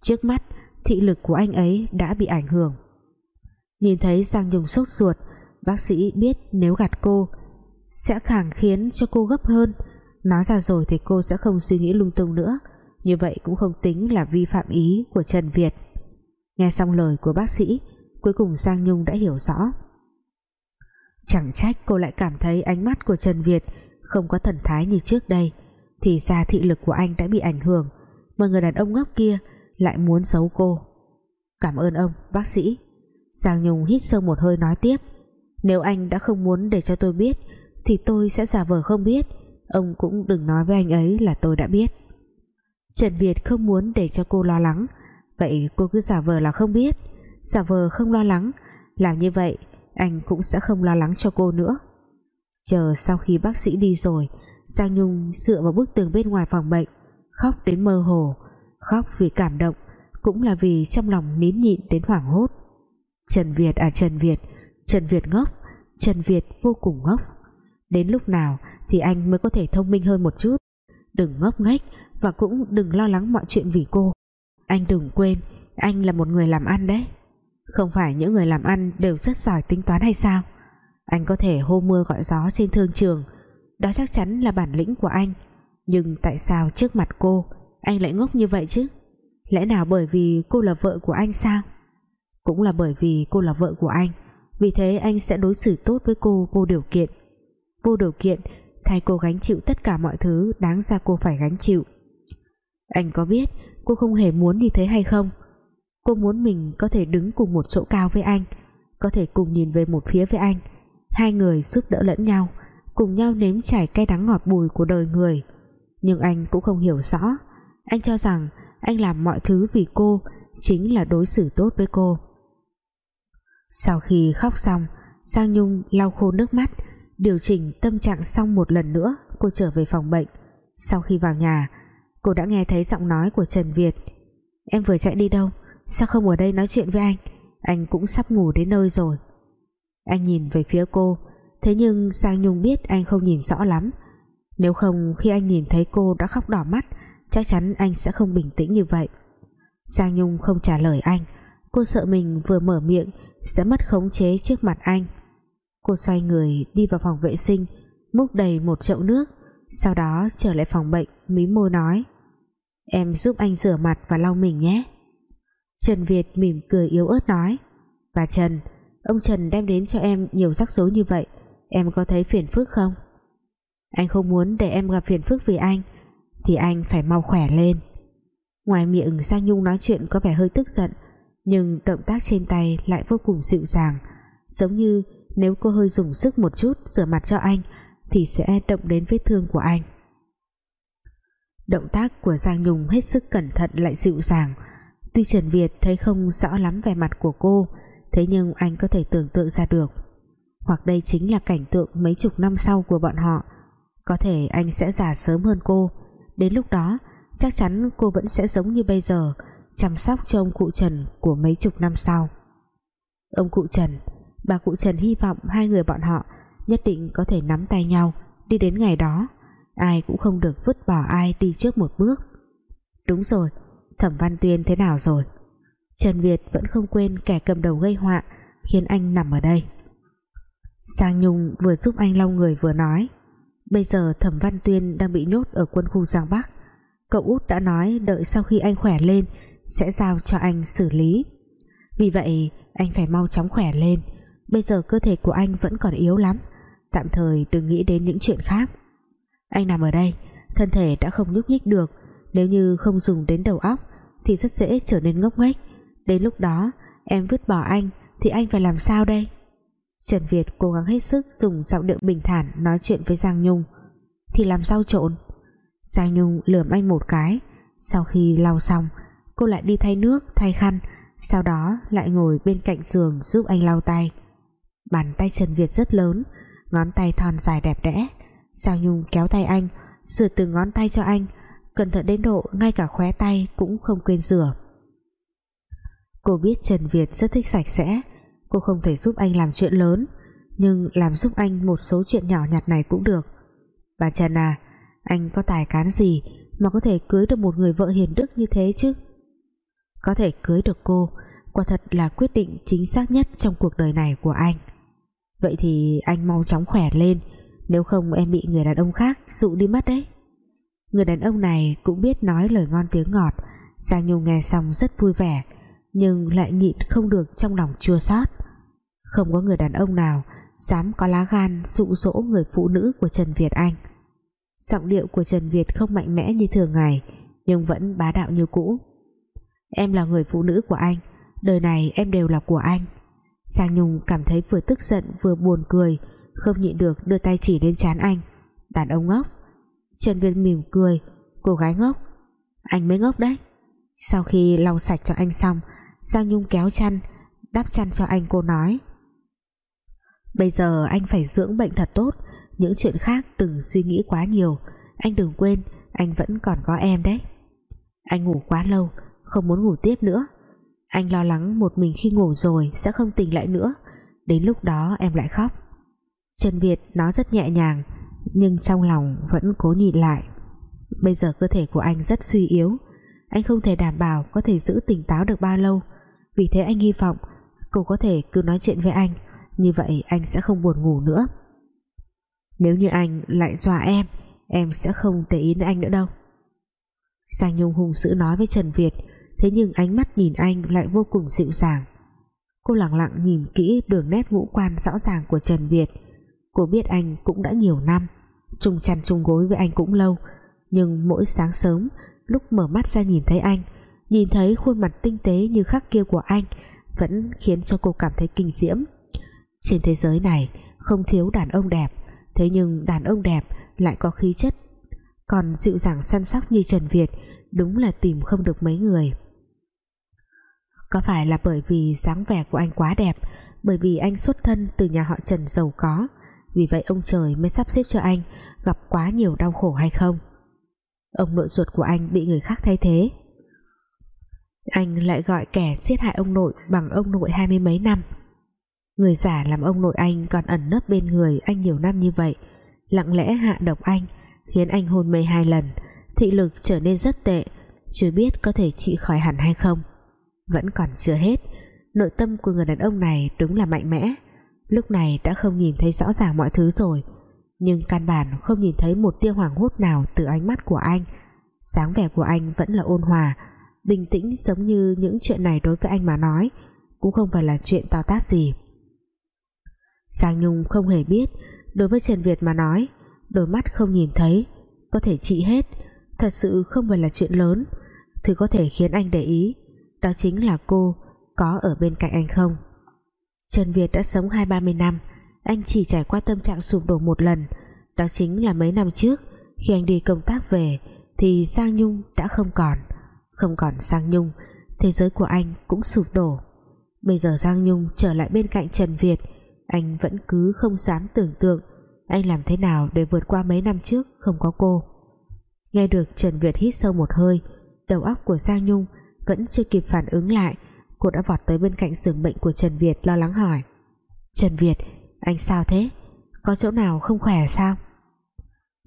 Trước mắt, thị lực của anh ấy đã bị ảnh hưởng. Nhìn thấy Giang Nhung sốt ruột bác sĩ biết nếu gạt cô sẽ càng khiến cho cô gấp hơn. Nói ra rồi thì cô sẽ không suy nghĩ lung tung nữa. Như vậy cũng không tính là vi phạm ý của Trần Việt. Nghe xong lời của bác sĩ, cuối cùng Giang Nhung đã hiểu rõ. Chẳng trách cô lại cảm thấy ánh mắt của Trần Việt không có thần thái như trước đây, thì ra thị lực của anh đã bị ảnh hưởng. Mà người đàn ông ngốc kia lại muốn xấu cô. Cảm ơn ông, bác sĩ. Giang Nhung hít sâu một hơi nói tiếp nếu anh đã không muốn để cho tôi biết, thì tôi sẽ giả vờ không biết. Ông cũng đừng nói với anh ấy là tôi đã biết. Trần Việt không muốn để cho cô lo lắng. Vậy cô cứ giả vờ là không biết. Giả vờ không lo lắng, làm như vậy, anh cũng sẽ không lo lắng cho cô nữa. Chờ sau khi bác sĩ đi rồi, Giang Nhung dựa vào bức tường bên ngoài phòng bệnh, khóc đến mơ hồ. Khóc vì cảm động, cũng là vì trong lòng nín nhịn đến hoảng hốt. Trần Việt à Trần Việt Trần Việt ngốc. Trần Việt vô cùng ngốc. Đến lúc nào thì anh mới có thể thông minh hơn một chút. Đừng ngốc nghếch và cũng đừng lo lắng mọi chuyện vì cô. Anh đừng quên, anh là một người làm ăn đấy. Không phải những người làm ăn đều rất giỏi tính toán hay sao? Anh có thể hô mưa gọi gió trên thương trường. Đó chắc chắn là bản lĩnh của anh. Nhưng tại sao trước mặt cô, anh lại ngốc như vậy chứ? Lẽ nào bởi vì cô là vợ của anh sao? Cũng là bởi vì cô là vợ của anh vì thế anh sẽ đối xử tốt với cô vô điều kiện. Vô điều kiện, thay cô gánh chịu tất cả mọi thứ đáng ra cô phải gánh chịu. Anh có biết cô không hề muốn như thế hay không? Cô muốn mình có thể đứng cùng một chỗ cao với anh, có thể cùng nhìn về một phía với anh. Hai người giúp đỡ lẫn nhau, cùng nhau nếm trải cay đắng ngọt bùi của đời người. Nhưng anh cũng không hiểu rõ. Anh cho rằng anh làm mọi thứ vì cô chính là đối xử tốt với cô sau khi khóc xong, Giang Nhung lau khô nước mắt, điều chỉnh tâm trạng xong một lần nữa, cô trở về phòng bệnh. Sau khi vào nhà, cô đã nghe thấy giọng nói của Trần Việt. Em vừa chạy đi đâu? Sao không ở đây nói chuyện với anh? Anh cũng sắp ngủ đến nơi rồi. Anh nhìn về phía cô, Thế nhưng Giang Nhung biết anh không nhìn rõ lắm. Nếu không, khi anh nhìn thấy cô đã khóc đỏ mắt, Chắc chắn anh sẽ không bình tĩnh như vậy. Giang Nhung không trả lời anh. Cô sợ mình vừa mở miệng sẽ mất khống chế trước mặt anh. Cô xoay người đi vào phòng vệ sinh, Múc đầy một chậu nước, Sau đó trở lại phòng bệnh, Mí môi nói, Em giúp anh rửa mặt và lau mình nhé. Trần Việt mỉm cười yếu ớt nói, Bà Trần, Ông Trần đem đến cho em nhiều rắc rối như vậy, Em có thấy phiền phức không? Anh không muốn để em gặp phiền phức vì anh, Thì anh phải mau khỏe lên. Ngoài miệng Giang Nhung nói chuyện có vẻ hơi tức giận nhưng động tác trên tay lại vô cùng dịu dàng. Giống như nếu cô hơi dùng sức một chút rửa mặt cho anh, Thì sẽ động đến vết thương của anh. Động tác của Giang Nhung hết sức cẩn thận lại dịu dàng. Tuy Trần Việt thấy không rõ lắm vẻ mặt của cô, Thế nhưng anh có thể tưởng tượng ra được. Hoặc đây chính là cảnh tượng mấy chục năm sau của bọn họ. Có thể anh sẽ già sớm hơn cô. Đến lúc đó, Chắc chắn cô vẫn sẽ giống như bây giờ Chăm sóc cho ông cụ Trần của mấy chục năm sau. Ông cụ Trần, Bà cụ Trần hy vọng hai người bọn họ Nhất định có thể nắm tay nhau Đi đến ngày đó. Ai cũng không được vứt bỏ ai đi trước một bước. Đúng rồi, Thẩm Văn Tuyên thế nào rồi? Trần Việt vẫn không quên kẻ cầm đầu gây họa Khiến anh nằm ở đây. Sang Nhung vừa giúp anh lau người vừa nói, Bây giờ Thẩm Văn Tuyên đang bị nhốt ở quân khu Giang Bắc. Cậu út đã nói đợi sau khi anh khỏe lên sẽ giao cho anh xử lý. Vì vậy, anh phải mau chóng khỏe lên. Bây giờ cơ thể của anh vẫn còn yếu lắm. Tạm thời đừng nghĩ đến những chuyện khác. Anh nằm ở đây, Thân thể đã không nhúc nhích được. Nếu như không dùng đến đầu óc, Thì rất dễ trở nên ngốc nghếch. Đến lúc đó, em vứt bỏ anh, Thì anh phải làm sao đây? Trần Việt cố gắng hết sức dùng giọng điệu bình thản Nói chuyện với Giang Nhung. Thì làm sao trộn? Giang Nhung lườm anh một cái. Sau khi lau xong Cô lại đi thay nước, thay khăn, Sau đó lại ngồi bên cạnh giường giúp anh lau tay. Bàn tay Trần Việt rất lớn, Ngón tay thon dài đẹp đẽ. Sao Nhung kéo tay anh rửa từng ngón tay cho anh, Cẩn thận đến độ ngay cả khóe tay cũng không quên rửa. Cô biết Trần Việt rất thích sạch sẽ, Cô không thể giúp anh làm chuyện lớn, Nhưng làm giúp anh một số chuyện nhỏ nhặt này cũng được. Bà Trần à Anh có tài cán gì Mà có thể cưới được một người vợ hiền đức như thế chứ? Có thể cưới được cô. Quả thật là quyết định chính xác nhất Trong cuộc đời này của anh. Vậy thì anh mau chóng khỏe lên. Nếu không em bị người đàn ông khác Dụ đi mất đấy. Người đàn ông này cũng biết nói lời ngon tiếng ngọt. Giang Nhung nghe xong rất vui vẻ, Nhưng lại nhịn không được trong lòng chua xót. Không có người đàn ông nào Dám có lá gan dụ dỗ người phụ nữ của Trần Việt Anh. Giọng điệu của Trần Việt không mạnh mẽ như thường ngày, Nhưng vẫn bá đạo như cũ. Em là người phụ nữ của anh. Đời này em đều là của anh. Sang Nhung cảm thấy vừa tức giận, vừa buồn cười, Không nhịn được đưa tay chỉ lên chán anh. Đàn ông ngốc. Trần viên mỉm cười, Cô gái ngốc. Anh mới ngốc đấy. Sau khi lau sạch cho anh xong Giang Nhung kéo chăn, Đắp chăn cho anh, cô nói, Bây giờ anh phải dưỡng bệnh thật tốt, Những chuyện khác đừng suy nghĩ quá nhiều. Anh đừng quên, Anh vẫn còn có em đấy. Anh ngủ quá lâu không muốn ngủ tiếp nữa. Anh lo lắng một mình khi ngủ rồi Sẽ không tỉnh lại nữa. Đến lúc đó em lại khóc. Trần Việt nói rất nhẹ nhàng, nhưng trong lòng vẫn cố nhịn lại. Bây giờ cơ thể của anh rất suy yếu. Anh không thể đảm bảo có thể giữ tỉnh táo được bao lâu. Vì thế anh hy vọng cô có thể cứ nói chuyện với anh. Như vậy anh sẽ không buồn ngủ nữa. Nếu như anh lại dọa em em sẽ không để ý đến anh nữa đâu. Sang Nhung hùng dữ nói với Trần Việt thế nhưng ánh mắt nhìn anh lại vô cùng dịu dàng. Cô lặng lặng nhìn kỹ đường nét ngũ quan rõ ràng của Trần Việt. Cô biết anh cũng đã nhiều năm chung chăn chung gối với anh cũng lâu, nhưng mỗi sáng sớm, lúc mở mắt ra nhìn thấy anh, nhìn thấy khuôn mặt tinh tế như khắc kia của anh, vẫn khiến cho cô cảm thấy kinh diễm. Trên thế giới này, không thiếu đàn ông đẹp, thế nhưng đàn ông đẹp lại có khí chất. Còn dịu dàng săn sóc như Trần Việt, đúng là tìm không được mấy người có phải là bởi vì dáng vẻ của anh quá đẹp, bởi vì anh xuất thân từ nhà họ Trần giàu có, vì vậy ông trời mới sắp xếp cho anh gặp quá nhiều đau khổ hay không? Ông nội ruột của anh bị người khác thay thế. Anh lại gọi kẻ giết hại ông nội bằng ông nội hai mươi mấy năm. Người giả làm ông nội anh còn ẩn nấp bên người anh nhiều năm như vậy, Lặng lẽ hạ độc anh, Khiến anh hôn mê hai lần, Thị lực trở nên rất tệ, Chưa biết có thể trị khỏi hẳn hay không. Vẫn còn chưa hết. Nội tâm của người đàn ông này đúng là mạnh mẽ. Lúc này đã không nhìn thấy rõ ràng mọi thứ rồi, Nhưng căn bản không nhìn thấy một tia hoảng hốt nào từ ánh mắt của anh. Sáng vẻ của anh vẫn là ôn hòa, Bình tĩnh giống như những chuyện này đối với anh mà nói, Cũng không phải là chuyện to tát gì. Giang Nhung không hề biết, Đối với Trần Việt mà nói, Đôi mắt không nhìn thấy, Có thể trị hết, Thật sự không phải là chuyện lớn, Thứ có thể khiến anh để ý. Đó chính là cô, có ở bên cạnh anh không? Trần Việt đã sống hai, ba mươi năm, Anh chỉ trải qua tâm trạng sụp đổ một lần. Đó chính là mấy năm trước, Khi anh đi công tác về, Thì Giang Nhung đã không còn. Không còn Giang Nhung, Thế giới của anh cũng sụp đổ. Bây giờ Giang Nhung trở lại bên cạnh Trần Việt, Anh vẫn cứ không dám tưởng tượng Anh làm thế nào để vượt qua mấy năm trước Không có cô. Nghe được Trần Việt hít sâu một hơi, Đầu óc của Giang Nhung vẫn chưa kịp phản ứng lại, Cô đã vọt tới bên cạnh giường bệnh của Trần Việt lo lắng hỏi. Trần Việt, Anh sao thế? Có chỗ nào không khỏe sao?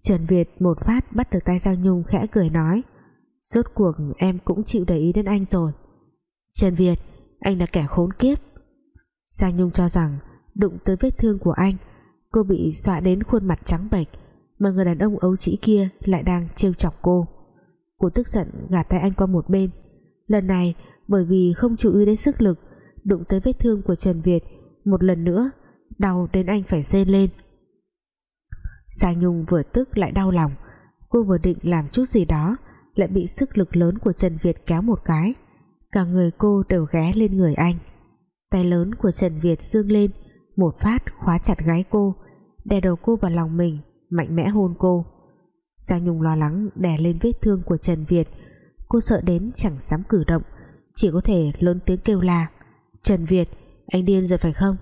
Trần Việt một phát bắt được tay Giang Nhung khẽ cười nói. Rốt cuộc em cũng chịu để ý đến anh rồi. Trần Việt, Anh là kẻ khốn kiếp. Giang Nhung cho rằng Đụng tới vết thương của anh, Cô bị dọa đến khuôn mặt trắng bệch Mà người đàn ông ấu trĩ kia lại đang trêu chọc cô. Cô tức giận gạt tay anh qua một bên Lần này, bởi vì không chú ý đến sức lực, đụng tới vết thương của Trần Việt, một lần nữa, đau đến anh phải rên lên. Giang Nhung vừa tức lại đau lòng. Cô vừa định làm chút gì đó, lại bị sức lực lớn của Trần Việt kéo một cái. Cả người cô đều ghé lên người anh. Tay lớn của Trần Việt dương lên, một phát khóa chặt gái cô, đè đầu cô vào lòng mình, mạnh mẽ hôn cô. Giang Nhung lo lắng đè lên vết thương của Trần Việt cô sợ đến chẳng dám cử động, chỉ có thể lớn tiếng kêu là Trần Việt, anh điên rồi phải không?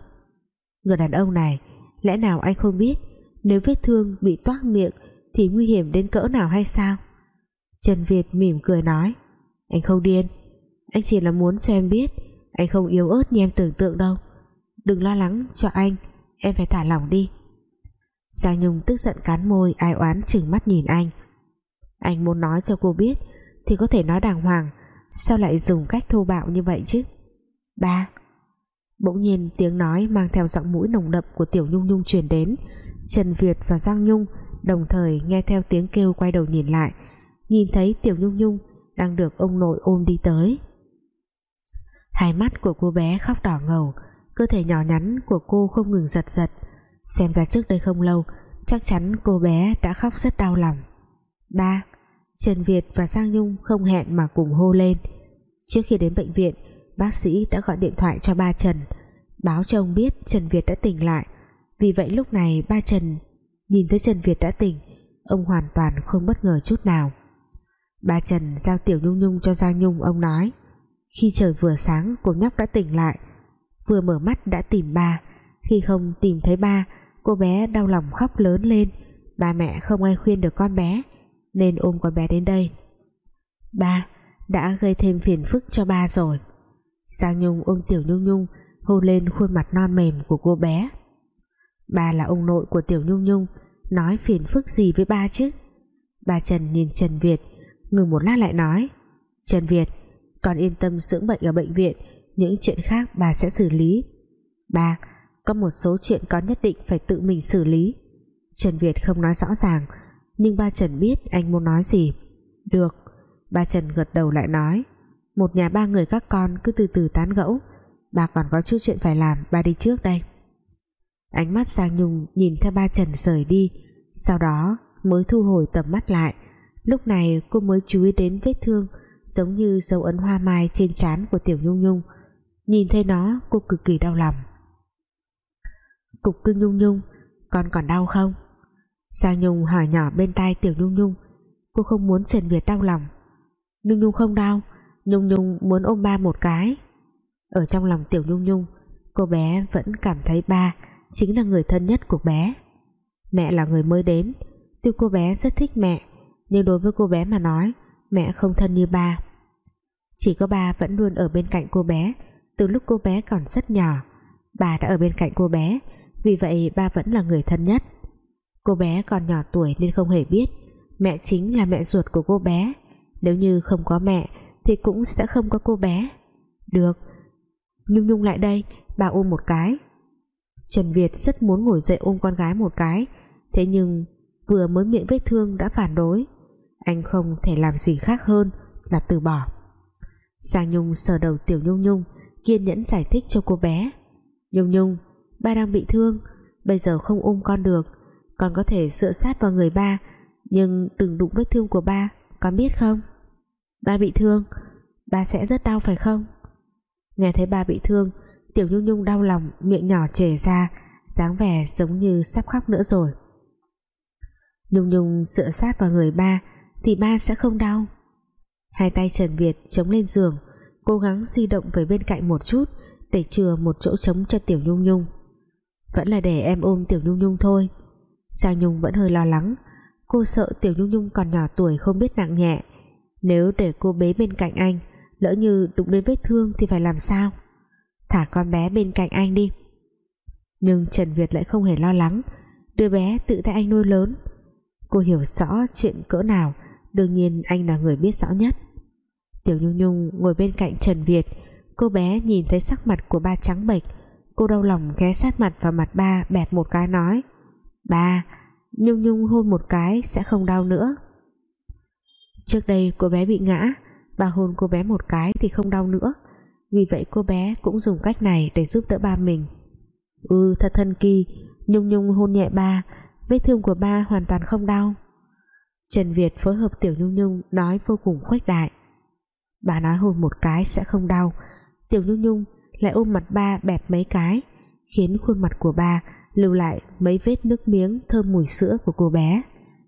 Người đàn ông này, lẽ nào anh không biết, nếu vết thương bị toát miệng thì nguy hiểm đến cỡ nào hay sao? Trần Việt mỉm cười nói, anh không điên, anh chỉ là muốn cho em biết, anh không yếu ớt như em tưởng tượng đâu. Đừng lo lắng cho anh, em phải thả lỏng đi. Giang Nhung tức giận cắn môi, ai oán chừng mắt nhìn anh. Anh muốn nói cho cô biết thì có thể nói đàng hoàng. Sao lại dùng cách thô bạo như vậy chứ? Ba. Bỗng nhiên tiếng nói mang theo giọng mũi nồng đậm của Tiểu Nhung Nhung truyền đến. Trần Việt và Giang Nhung đồng thời nghe theo tiếng kêu quay đầu nhìn lại. Nhìn thấy Tiểu Nhung Nhung đang được ông nội ôm đi tới. Hai mắt của cô bé khóc đỏ ngầu, cơ thể nhỏ nhắn của cô không ngừng giật giật. Xem ra trước đây không lâu, chắc chắn cô bé đã khóc rất đau lòng. Ba. Trần Việt và Giang Nhung không hẹn mà cùng hô lên. Trước khi đến bệnh viện, Bác sĩ đã gọi điện thoại cho ba Trần, Báo cho ông biết Trần Việt đã tỉnh lại. Vì vậy lúc này ba Trần Nhìn thấy Trần Việt đã tỉnh, Ông hoàn toàn không bất ngờ chút nào. Ba Trần giao Tiểu Nhung Nhung cho Giang Nhung, Ông nói, Khi trời vừa sáng, cô nhóc đã tỉnh lại. Vừa mở mắt đã tìm ba. Khi không tìm thấy ba, Cô bé đau lòng khóc lớn lên. Ba mẹ không ai khuyên được con bé nên ôm con bé đến đây. Ba đã gây thêm phiền phức cho ba rồi. Giang Nhung ôm Tiểu Nhung Nhung, hôn lên khuôn mặt non mềm của cô bé. Ba là ông nội của Tiểu Nhung Nhung, nói phiền phức gì với ba chứ? Ba Trần nhìn Trần Việt, ngừng một lát lại nói, Trần Việt, con yên tâm dưỡng bệnh ở bệnh viện, những chuyện khác bà sẽ xử lý. Ba, có một số chuyện con nhất định phải tự mình xử lý. Trần Việt không nói rõ ràng nhưng ba Trần biết anh muốn nói gì. Được, ba Trần gật đầu lại nói. Một nhà ba người các con cứ từ từ tán gẫu. Bà còn có chút chuyện phải làm, ba đi trước đây. Ánh mắt sang Nhung nhìn theo ba Trần rời đi. Sau đó, mới thu hồi tầm mắt lại. Lúc này, cô mới chú ý đến vết thương, giống như dấu ấn hoa mai trên trán của Tiểu Nhung Nhung. Nhìn thấy nó, cô cực kỳ đau lòng. Cục cưng Nhung Nhung, con còn đau không? Giang Nhung hỏi nhỏ bên tai Tiểu Nhung Nhung. Cô không muốn Trần Việt đau lòng. Nhung Nhung không đau. Nhung Nhung muốn ôm ba một cái. Ở trong lòng Tiểu Nhung Nhung, Cô bé vẫn cảm thấy ba Chính là người thân nhất của bé. Mẹ là người mới đến. Tuy cô bé rất thích mẹ, Nhưng đối với cô bé mà nói, Mẹ không thân như ba. Chỉ có ba vẫn luôn ở bên cạnh cô bé. Từ lúc cô bé còn rất nhỏ Bà đã ở bên cạnh cô bé. Vì vậy ba vẫn là người thân nhất. Cô bé còn nhỏ tuổi nên không hề biết. Mẹ chính là mẹ ruột của cô bé. Nếu như không có mẹ, Thì cũng sẽ không có cô bé. Được. Nhung Nhung lại đây, Bà ôm một cái. Trần Việt rất muốn ngồi dậy ôm con gái một cái. Thế nhưng, vừa mới miệng vết thương đã phản đối. Anh không thể làm gì khác hơn Là từ bỏ. Giang Nhung sờ đầu Tiểu Nhung Nhung, Kiên nhẫn giải thích cho cô bé. Nhung Nhung, Ba đang bị thương, Bây giờ không ôm con được. Con có thể dựa sát vào người ba. Nhưng đừng đụng vết thương của ba, Con biết không? Ba bị thương, Ba sẽ rất đau phải không? Nghe thấy ba bị thương, Tiểu Nhung Nhung đau lòng, miệng nhỏ chảy ra, dáng vẻ giống như sắp khóc nữa rồi. Nhung Nhung dựa sát vào người ba thì ba sẽ không đau. Hai tay Trần Việt chống lên giường, cố gắng di động về bên cạnh một chút để chừa một chỗ trống cho Tiểu Nhung Nhung. Vẫn là để em ôm Tiểu Nhung Nhung thôi. Giang Nhung vẫn hơi lo lắng. Cô sợ Tiểu Nhung Nhung còn nhỏ tuổi không biết nặng nhẹ. Nếu để cô bế bên cạnh anh, lỡ như đụng đến vết thương thì phải làm sao? Thả con bé bên cạnh anh đi. Nhưng Trần Việt lại không hề lo lắng. Đứa bé tự tay anh nuôi lớn. Cô hiểu rõ chuyện cỡ nào. Đương nhiên anh là người biết rõ nhất. Tiểu Nhung Nhung ngồi bên cạnh Trần Việt. Cô bé nhìn thấy sắc mặt của ba trắng bệch. Cô đau lòng ghé sát mặt vào mặt ba bẹp một cái nói ba, Nhung Nhung hôn một cái sẽ không đau nữa. Trước đây cô bé bị ngã ba hôn cô bé một cái thì không đau nữa. Vì vậy cô bé cũng dùng cách này để giúp đỡ ba mình. Ừ thật thần kỳ, Nhung Nhung hôn nhẹ ba, vết thương của ba hoàn toàn không đau. Trần Việt phối hợp Tiểu Nhung Nhung nói vô cùng khuếch đại. Bà nói hôn một cái sẽ không đau. Tiểu Nhung Nhung lại ôm mặt ba bẹp mấy cái, khiến khuôn mặt của ba lưu lại mấy vết nước miếng thơm mùi sữa của cô bé.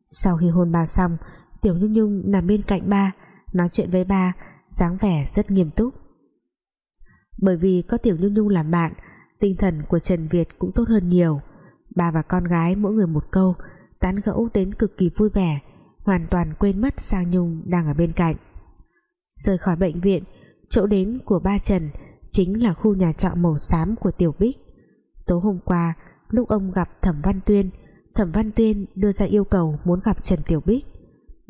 Sau khi hôn ba xong, Tiểu Nhung Nhung nằm bên cạnh ba, nói chuyện với ba, dáng vẻ rất nghiêm túc. Bởi vì có Tiểu Nhung Nhung làm bạn, tinh thần của Trần Việt cũng tốt hơn nhiều. Ba và con gái mỗi người một câu, tán gẫu đến cực kỳ vui vẻ, hoàn toàn quên mất Sang Nhung đang ở bên cạnh. Rời khỏi bệnh viện, chỗ đến của ba Trần chính là khu nhà trọ màu xám của Tiểu Bích. Tối hôm qua lúc ông gặp Thẩm Văn Tuyên, Thẩm Văn Tuyên đưa ra yêu cầu muốn gặp Trần Tiểu Bích.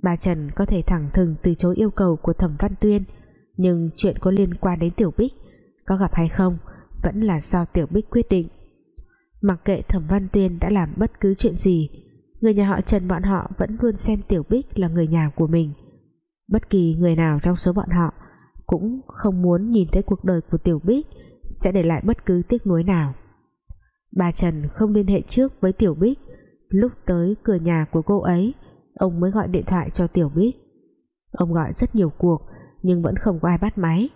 Bà Trần có thể thẳng thừng từ chối yêu cầu của Thẩm Văn Tuyên, nhưng chuyện có liên quan đến Tiểu Bích có gặp hay không vẫn là do Tiểu Bích quyết định. Mặc kệ Thẩm Văn Tuyên đã làm bất cứ chuyện gì, người nhà họ Trần bọn họ vẫn luôn xem Tiểu Bích là người nhà của mình. Bất kỳ người nào trong số bọn họ cũng không muốn nhìn thấy cuộc đời của Tiểu Bích sẽ để lại bất cứ tiếc nuối nào bà Trần không liên hệ trước với Tiểu Bích. Lúc tới cửa nhà của cô ấy, ông mới gọi điện thoại cho Tiểu Bích. Ông gọi rất nhiều cuộc, nhưng vẫn không có ai bắt máy.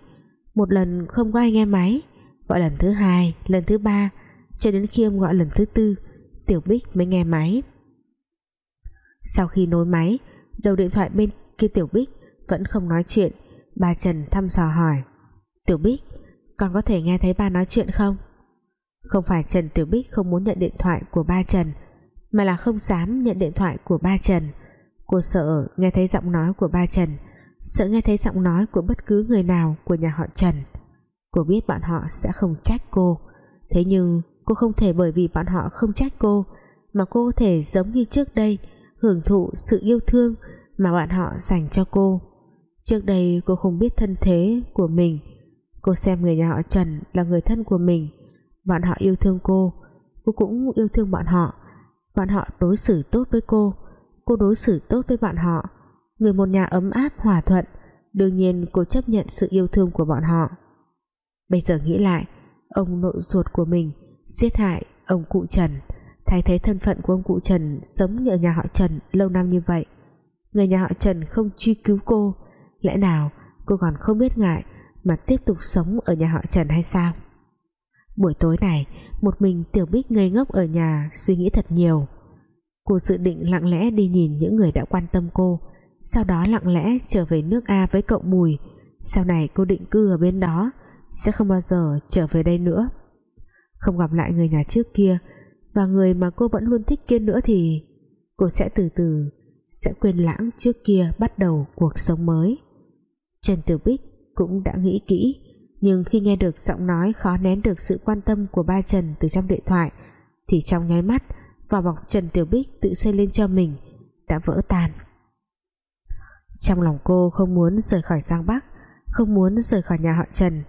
Một lần không có ai nghe máy, gọi lần thứ hai, lần thứ ba, cho đến khi ông gọi lần thứ tư, Tiểu Bích mới nghe máy. Sau khi nối máy, đầu điện thoại bên kia Tiểu Bích vẫn không nói chuyện. Bà Trần thăm dò hỏi, Tiểu Bích, con có thể nghe thấy ba nói chuyện không? Không phải Trần Tiểu Bích không muốn nhận điện thoại của ba Trần, mà là không dám nhận điện thoại của ba Trần. Cô sợ nghe thấy giọng nói của ba Trần, sợ nghe thấy giọng nói của bất cứ người nào của nhà họ Trần. Cô biết bọn họ sẽ không trách cô. Thế nhưng cô không thể bởi vì bọn họ không trách cô, mà cô có thể giống như trước đây, hưởng thụ sự yêu thương mà bọn họ dành cho cô. Trước đây cô không biết thân thế của mình. Cô xem người nhà họ Trần là người thân của mình bọn họ yêu thương cô. Cô cũng yêu thương bọn họ. Bọn họ đối xử tốt với cô. Cô đối xử tốt với bọn họ. Người một nhà ấm áp, hòa thuận. Đương nhiên, cô chấp nhận sự yêu thương của bọn họ. Bây giờ nghĩ lại, ông nội ruột của mình giết hại ông cụ Trần. Thay thế thân phận của ông cụ Trần sống nhờ nhà họ Trần lâu năm như vậy. Người nhà họ Trần không truy cứu cô. Lẽ nào cô còn không biết ngại mà tiếp tục sống ở nhà họ Trần hay sao? Buổi tối này, một mình Tiểu Bích ngây ngốc ở nhà suy nghĩ thật nhiều. Cô dự định lặng lẽ đi nhìn những người đã quan tâm cô, sau đó lặng lẽ trở về nước A với cậu Mùi. Sau này cô định cư ở bên đó, sẽ không bao giờ trở về đây nữa. Không gặp lại người nhà trước kia, và người mà cô vẫn luôn thích kia nữa thì cô sẽ từ từ, sẽ quên lãng trước kia bắt đầu cuộc sống mới. Trần Tiểu Bích cũng đã nghĩ kỹ nhưng khi nghe được giọng nói khó nén được sự quan tâm của ba Trần từ trong điện thoại, thì trong nháy mắt, vỏ bọc Trần Tiểu Bích tự xây lên cho mình, đã vỡ tan. Trong lòng cô không muốn rời khỏi Giang Bắc, không muốn rời khỏi nhà họ Trần,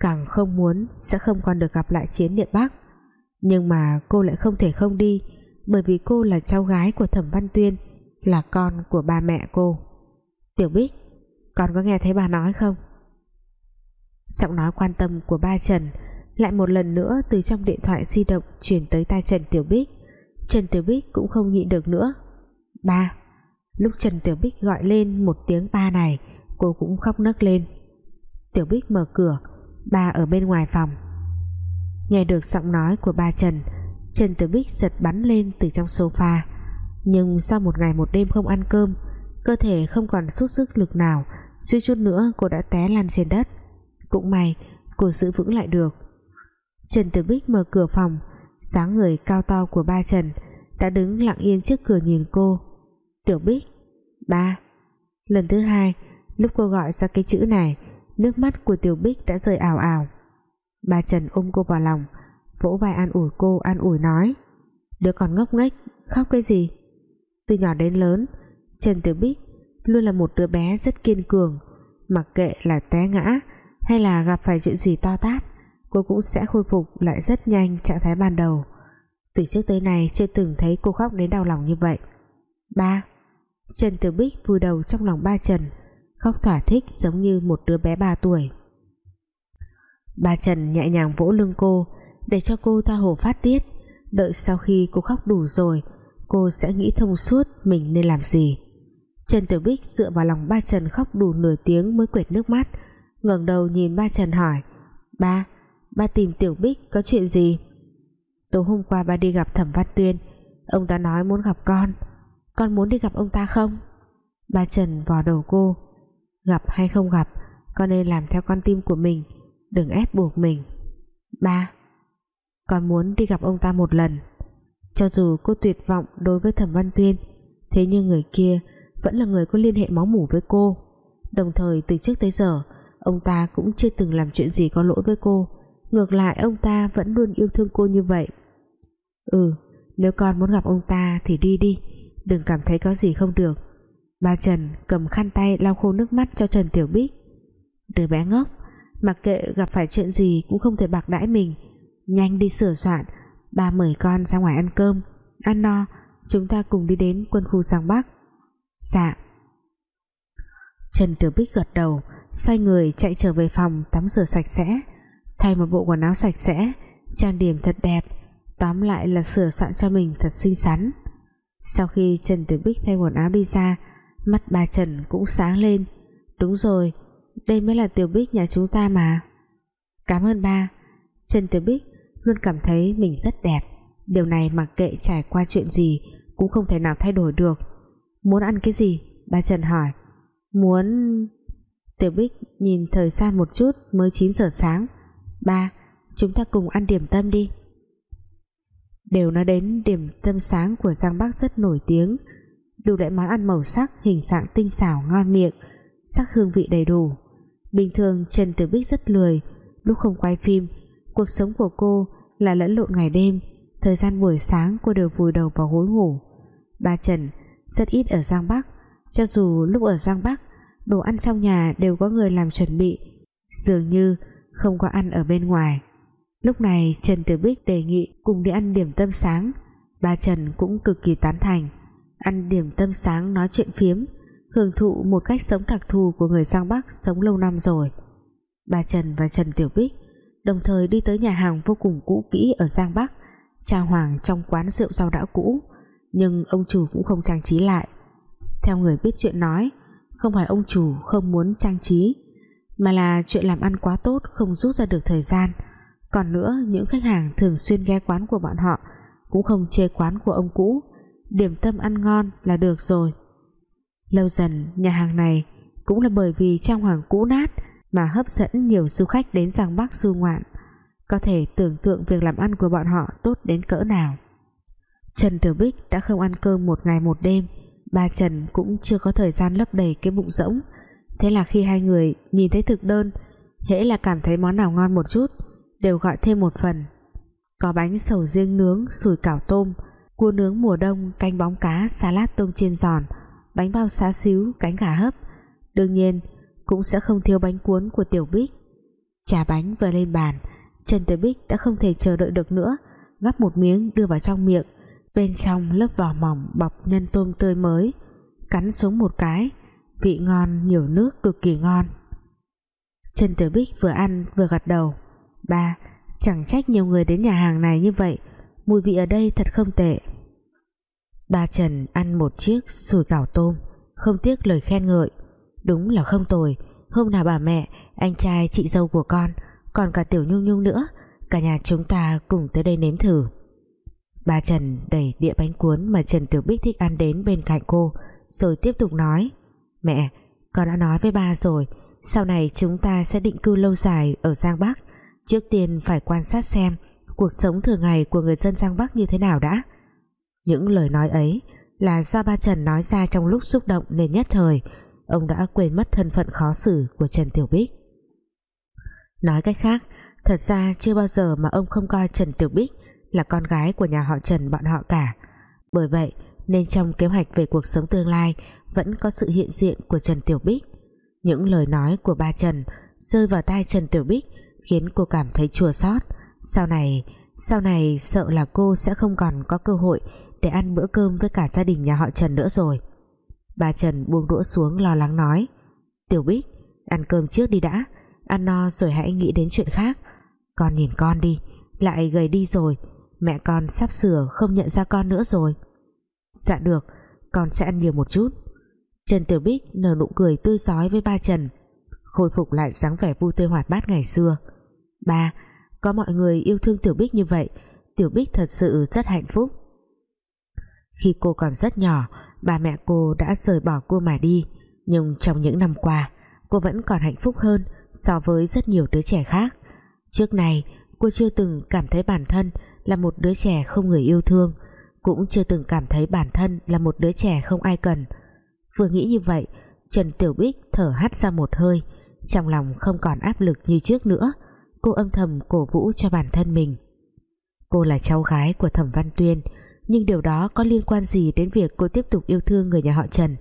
càng không muốn sẽ không còn được gặp lại chiến địa Bắc. Nhưng mà cô lại không thể không đi, bởi vì cô là cháu gái của Thẩm Văn Tuyên, là con của ba mẹ cô. Tiểu Bích, con có nghe thấy bà nói không? Giọng nói quan tâm của ba Trần lại một lần nữa từ trong điện thoại di động chuyển tới tai Trần Tiểu Bích. Trần Tiểu Bích cũng không nhịn được nữa. Ba. Lúc Trần Tiểu Bích gọi lên một tiếng ba này, cô cũng khóc nấc lên. Tiểu Bích mở cửa, ba ở bên ngoài phòng. Nghe được giọng nói của ba Trần Trần Tiểu Bích giật bắn lên từ trong sofa. Nhưng sau một ngày một đêm không ăn cơm, cơ thể không còn sút sức lực nào, suy chút nữa cô đã té lăn trên đất cũng may, cô giữ vững lại được. Trần Tử Bích mở cửa phòng, sáng người cao to của ba Trần đã đứng lặng yên trước cửa nhìn cô. Tiểu Bích, ba. Lần thứ hai, lúc cô gọi ra cái chữ này, nước mắt của Tiểu Bích đã rơi ảo ảo ba Trần ôm cô vào lòng, vỗ vai an ủi cô, an ủi nói, đứa còn ngốc nghếch, khóc cái gì? Từ nhỏ đến lớn, Trần Tiểu Bích luôn là một đứa bé rất kiên cường, mặc kệ là té ngã hay là gặp phải chuyện gì to tát, cô cũng sẽ khôi phục lại rất nhanh trạng thái ban đầu. Từ trước tới nay chưa từng thấy cô khóc đến đau lòng như vậy. Ba, Trần Tiểu Bích vùi đầu trong lòng ba Trần, khóc thỏa thích giống như một đứa bé ba tuổi. Ba Trần nhẹ nhàng vỗ lưng cô, để cho cô tha hồ phát tiết. Đợi sau khi cô khóc đủ rồi, cô sẽ nghĩ thông suốt mình nên làm gì. Trần Tiểu Bích dựa vào lòng ba Trần khóc đủ nửa tiếng mới quệt nước mắt ngẩng đầu nhìn ba Trần hỏi, ba ba tìm Tiểu Bích có chuyện gì? Tối hôm qua ba đi gặp Thẩm Văn Tuyên, ông ta nói muốn gặp con. Con muốn đi gặp ông ta không? Ba Trần vò đầu cô, gặp hay không gặp, con nên làm theo con tim của mình, đừng ép buộc mình. Ba, con muốn đi gặp ông ta một lần. Cho dù cô tuyệt vọng đối với Thẩm Văn Tuyên, thế nhưng người kia vẫn là người có liên hệ máu mủ với cô. Đồng thời từ trước tới giờ ông ta cũng chưa từng làm chuyện gì có lỗi với cô. Ngược lại, ông ta vẫn luôn yêu thương cô như vậy. Ừ nếu con muốn gặp ông ta thì đi đi, đừng cảm thấy có gì không được. Bà Trần cầm khăn tay lau khô nước mắt cho Trần Tiểu Bích. Đứa bé ngốc, mặc kệ gặp phải chuyện gì cũng không thể bạc đãi mình. Nhanh đi sửa soạn, ba mời con ra ngoài ăn cơm. Ăn no, chúng ta cùng đi đến quân khu Giang Bắc. Dạ. Trần Tiểu Bích gật đầu xoay người chạy trở về phòng tắm rửa sạch sẽ. Thay một bộ quần áo sạch sẽ, trang điểm thật đẹp, tóm lại là sửa soạn cho mình thật xinh xắn. Sau khi Trần Tiểu Bích thay quần áo đi ra, mắt bà Trần cũng sáng lên. Đúng rồi, đây mới là Tiểu Bích nhà chúng ta mà. Cảm ơn ba. Trần Tiểu Bích luôn cảm thấy mình rất đẹp. Điều này mặc kệ trải qua chuyện gì cũng không thể nào thay đổi được. Muốn ăn cái gì? Ba Trần hỏi. Muốn Tiểu Bích nhìn thời gian một chút, mới 9 giờ sáng. Ba, chúng ta cùng ăn điểm tâm đi. Đều nói đến điểm tâm sáng của Giang Bắc rất nổi tiếng. Đủ loại món ăn màu sắc, hình dạng tinh xảo, ngon miệng, sắc hương vị đầy đủ. Bình thường, Trần Tiểu Bích rất lười, lúc không quay phim, cuộc sống của cô là lẫn lộn ngày đêm, thời gian buổi sáng cô đều vùi đầu vào gối ngủ. Ba Trần rất ít ở Giang Bắc, cho dù lúc ở Giang Bắc đồ ăn trong nhà đều có người làm chuẩn bị, dường như không có ăn ở bên ngoài. Lúc này, Trần Tử Bích đề nghị cùng đi ăn điểm tâm sáng. Bà Trần cũng cực kỳ tán thành. Ăn điểm tâm sáng nói chuyện phiếm, hưởng thụ một cách sống đặc thù của người Giang Bắc sống lâu năm rồi. Bà Trần và Trần Tiểu Bích đồng thời đi tới nhà hàng vô cùng cũ kỹ ở Giang Bắc, trang hoàng trong quán rượu rau đã cũ, nhưng ông chủ cũng không trang trí lại. Theo người biết chuyện nói không phải ông chủ không muốn trang trí, mà là chuyện làm ăn quá tốt không rút ra được thời gian. Còn nữa, những khách hàng thường xuyên ghé quán của bọn họ cũng không chê quán của ông cũ. Điểm tâm ăn ngon là được rồi. Lâu dần, nhà hàng này cũng là bởi vì trang hoàng cũ nát mà hấp dẫn nhiều du khách đến Giang Bắc du ngoạn. Có thể tưởng tượng việc làm ăn của bọn họ tốt đến cỡ nào. Trần Tiểu Bích đã không ăn cơm một ngày một đêm ba Trần cũng chưa có thời gian lấp đầy cái bụng rỗng. Thế là khi hai người nhìn thấy thực đơn, hễ là cảm thấy món nào ngon một chút, đều gọi thêm một phần. Có bánh sầu riêng nướng, sủi cảo tôm, cua nướng mùa đông, canh bóng cá, salad tôm chiên giòn, bánh bao xá xíu, cánh gà hấp. Đương nhiên, cũng sẽ không thiếu bánh cuốn của Tiểu Bích. Trà bánh vừa lên bàn, Trần Tiểu Bích đã không thể chờ đợi được nữa gắp một miếng đưa vào trong miệng bên trong lớp vỏ mỏng bọc nhân tôm tươi mới, cắn xuống một cái, vị ngon, nhiều nước, cực kỳ ngon. Trần Tiểu Bích vừa ăn vừa gật đầu. Ba, chẳng trách nhiều người đến nhà hàng này như vậy, mùi vị ở đây thật không tệ. Ba Trần ăn một chiếc sùi cảo tôm, không tiếc lời khen ngợi. Đúng là không tồi, hôm nào bà mẹ, anh trai chị dâu của con, còn cả tiểu nhung nhung nữa, cả nhà chúng ta cùng tới đây nếm thử ba Trần đẩy đĩa bánh cuốn mà Trần Tiểu Bích thích ăn đến bên cạnh cô, rồi tiếp tục nói, mẹ, con đã nói với ba rồi, sau này chúng ta sẽ định cư lâu dài ở Giang Bắc. Trước tiên phải quan sát xem cuộc sống thường ngày của người dân Giang Bắc như thế nào đã. Những lời nói ấy là do ba Trần nói ra trong lúc xúc động nên nhất thời, ông đã quên mất thân phận khó xử của Trần Tiểu Bích. Nói cách khác, thật ra chưa bao giờ mà ông không coi Trần Tiểu Bích là con gái của nhà họ Trần bọn họ cả. Bởi vậy, nên trong kế hoạch về cuộc sống tương lai vẫn có sự hiện diện của Trần Tiểu Bích. Những lời nói của ba Trần rơi vào tai Trần Tiểu Bích khiến cô cảm thấy chua xót. Sau này sau này sợ là cô sẽ không còn có cơ hội để ăn bữa cơm với cả gia đình nhà họ Trần nữa rồi. Bà Trần buông đũa xuống lo lắng nói, Tiểu Bích, ăn cơm trước đi đã, ăn no rồi hãy nghĩ đến chuyện khác. Con nhìn con đi, lại gầy đi rồi mẹ con sắp sửa không nhận ra con nữa rồi. Dạ được, con sẽ ăn nhiều một chút. Trần Tiểu Bích nở nụ cười tươi giói với ba Trần, khôi phục lại dáng vẻ vui tươi hoạt bát ngày xưa. Ba, có mọi người yêu thương Tiểu Bích như vậy, Tiểu Bích thật sự rất hạnh phúc. Khi cô còn rất nhỏ, ba mẹ cô đã rời bỏ cô mà đi, nhưng trong những năm qua, cô vẫn còn hạnh phúc hơn so với rất nhiều đứa trẻ khác. Trước này cô chưa từng cảm thấy bản thân là một đứa trẻ không người yêu thương, cũng chưa từng cảm thấy bản thân là một đứa trẻ không ai cần. Vừa nghĩ như vậy, Trần Tiểu Bích thở hắt ra một hơi, trong lòng không còn áp lực như trước nữa. Cô âm thầm cổ vũ cho bản thân mình. Cô là cháu gái của Thẩm Văn Tuyên, nhưng điều đó có liên quan gì đến việc cô tiếp tục yêu thương người nhà họ Trần?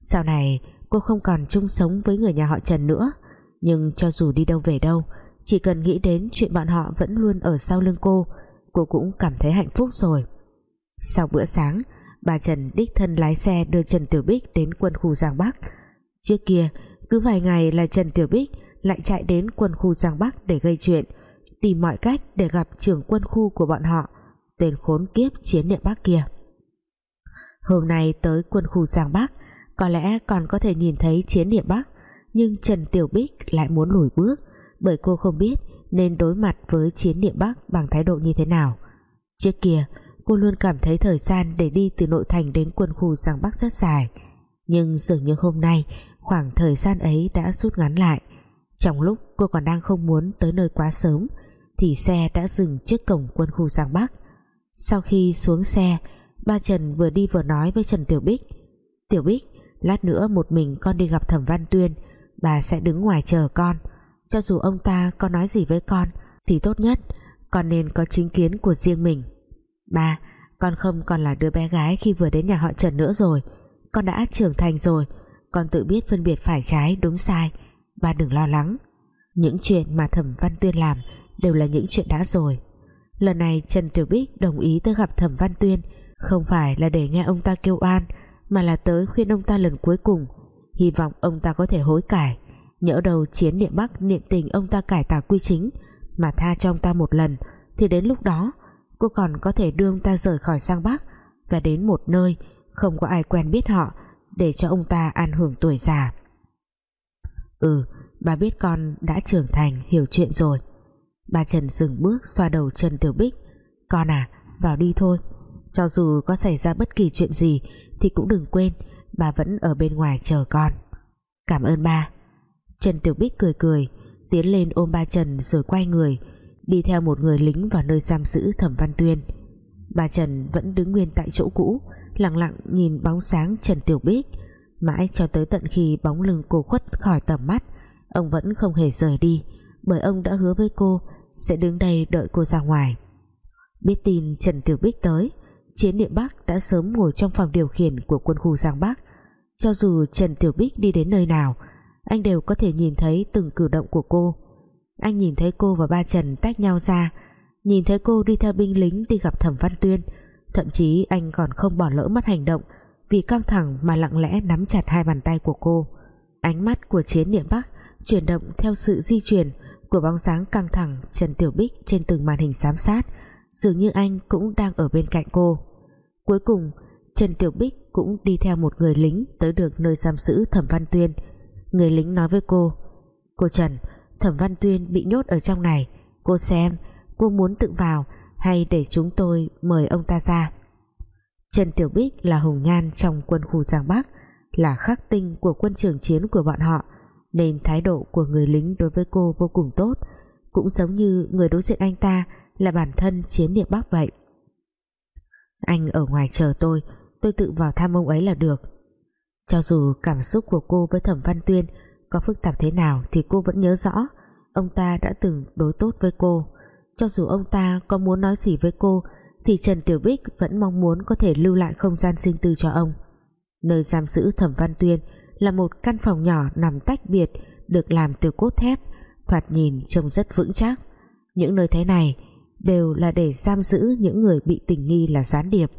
Sau này, cô không còn chung sống với người nhà họ Trần nữa. Nhưng cho dù đi đâu về đâu, chỉ cần nghĩ đến chuyện bọn họ vẫn luôn ở sau lưng cô cô cũng cảm thấy hạnh phúc rồi. Sau bữa sáng, bà Trần đích thân lái xe đưa Trần Tiểu Bích đến quân khu Giang Bắc. Trước kia, cứ vài ngày là Trần Tiểu Bích lại chạy đến quân khu Giang Bắc để gây chuyện, tìm mọi cách để gặp trưởng quân khu của bọn họ, tên khốn kiếp chiến địa Bắc kia. Hôm nay tới quân khu Giang Bắc, có lẽ còn có thể nhìn thấy chiến địa Bắc, nhưng Trần Tiểu Bích lại muốn lùi bước, bởi cô không biết nên đối mặt với chiến địa Bắc bằng thái độ như thế nào. Trước kia, cô luôn cảm thấy thời gian để đi từ nội thành đến quân khu Giang Bắc rất dài. Nhưng dường như hôm nay, khoảng thời gian ấy đã rút ngắn lại. Trong lúc cô còn đang không muốn tới nơi quá sớm, thì xe đã dừng trước cổng quân khu Giang Bắc. Sau khi xuống xe, ba Trần vừa đi vừa nói với Trần Tiểu Bích. Tiểu Bích, lát nữa một mình con đi gặp Thẩm Văn Tuyên, bà sẽ đứng ngoài chờ con cho dù ông ta có nói gì với con, thì tốt nhất con nên có chính kiến của riêng mình. Ba, con không còn là đứa bé gái khi vừa đến nhà họ Trần nữa rồi. Con đã trưởng thành rồi. Con tự biết phân biệt phải trái, đúng sai. Ba đừng lo lắng. Những chuyện mà Thẩm Văn Tuyên làm đều là những chuyện đã rồi. Lần này Trần Tiểu Bích đồng ý tới gặp Thẩm Văn Tuyên, không phải là để nghe ông ta kêu oan, mà là tới khuyên ông ta lần cuối cùng. Hy vọng ông ta có thể hối cải nhỡ đầu chiến địa Bắc, niệm tình ông ta cải tà quy chính, mà tha cho ông ta một lần, thì đến lúc đó, cô còn có thể đưa ông ta rời khỏi sang Bắc và đến một nơi không có ai quen biết họ để cho ông ta an hưởng tuổi già. Ừ bà biết con đã trưởng thành, hiểu chuyện rồi. Bà Trần dừng bước, xoa đầu Trần Tiểu Bích. Con à vào đi thôi. Cho dù có xảy ra bất kỳ chuyện gì thì cũng đừng quên, bà vẫn ở bên ngoài chờ con. Cảm ơn ba. Trần Tiểu Bích cười cười, tiến lên ôm ba Trần rồi quay người, đi theo một người lính vào nơi giam giữ Thẩm Văn Tuyên. Bà Trần vẫn đứng nguyên tại chỗ cũ, lặng lặng nhìn bóng sáng Trần Tiểu Bích, mãi cho tới tận khi bóng lưng cô khuất khỏi tầm mắt, ông vẫn không hề rời đi, bởi ông đã hứa với cô sẽ đứng đây đợi cô ra ngoài. Biết tin Trần Tiểu Bích tới, chiến địa Bắc đã sớm ngồi trong phòng điều khiển của quân khu Giang Bắc. Cho dù Trần Tiểu Bích đi đến nơi nào anh đều có thể nhìn thấy từng cử động của cô. Anh nhìn thấy cô và ba Trần tách nhau ra, nhìn thấy cô đi theo binh lính đi gặp Thẩm Văn Tuyên. Thậm chí anh còn không bỏ lỡ mất hành động vì căng thẳng mà lặng lẽ nắm chặt hai bàn tay của cô. Ánh mắt của chiến niệm Bắc chuyển động theo sự di chuyển của bóng dáng căng thẳng Trần Tiểu Bích trên từng màn hình giám sát, dường như anh cũng đang ở bên cạnh cô. Cuối cùng, Trần Tiểu Bích cũng đi theo một người lính tới được nơi giam giữ Thẩm Văn Tuyên người lính nói với cô. Cô Trần, Thẩm Văn Tuyên bị nhốt ở trong này. Cô xem, cô muốn tự vào hay để chúng tôi mời ông ta ra? Trần Tiểu Bích là hồng nhan trong quân khu Giang Bắc, là khắc tinh của quân trường chiến của bọn họ, nên thái độ của người lính đối với cô vô cùng tốt, cũng giống như người đối diện anh ta là bản thân chiến địa Bắc vậy. Anh ở ngoài chờ tôi tôi tự vào thăm ông ấy là được cho dù cảm xúc của cô với Thẩm Văn Tuyên có phức tạp thế nào thì cô vẫn nhớ rõ, ông ta đã từng đối tốt với cô. Cho dù ông ta có muốn nói gì với cô, thì Trần Tiểu Bích vẫn mong muốn có thể lưu lại không gian sinh tư cho ông. Nơi giam giữ Thẩm Văn Tuyên là một căn phòng nhỏ nằm tách biệt, được làm từ cốt thép, thoạt nhìn trông rất vững chắc. Những nơi thế này đều là để giam giữ những người bị tình nghi là gián điệp.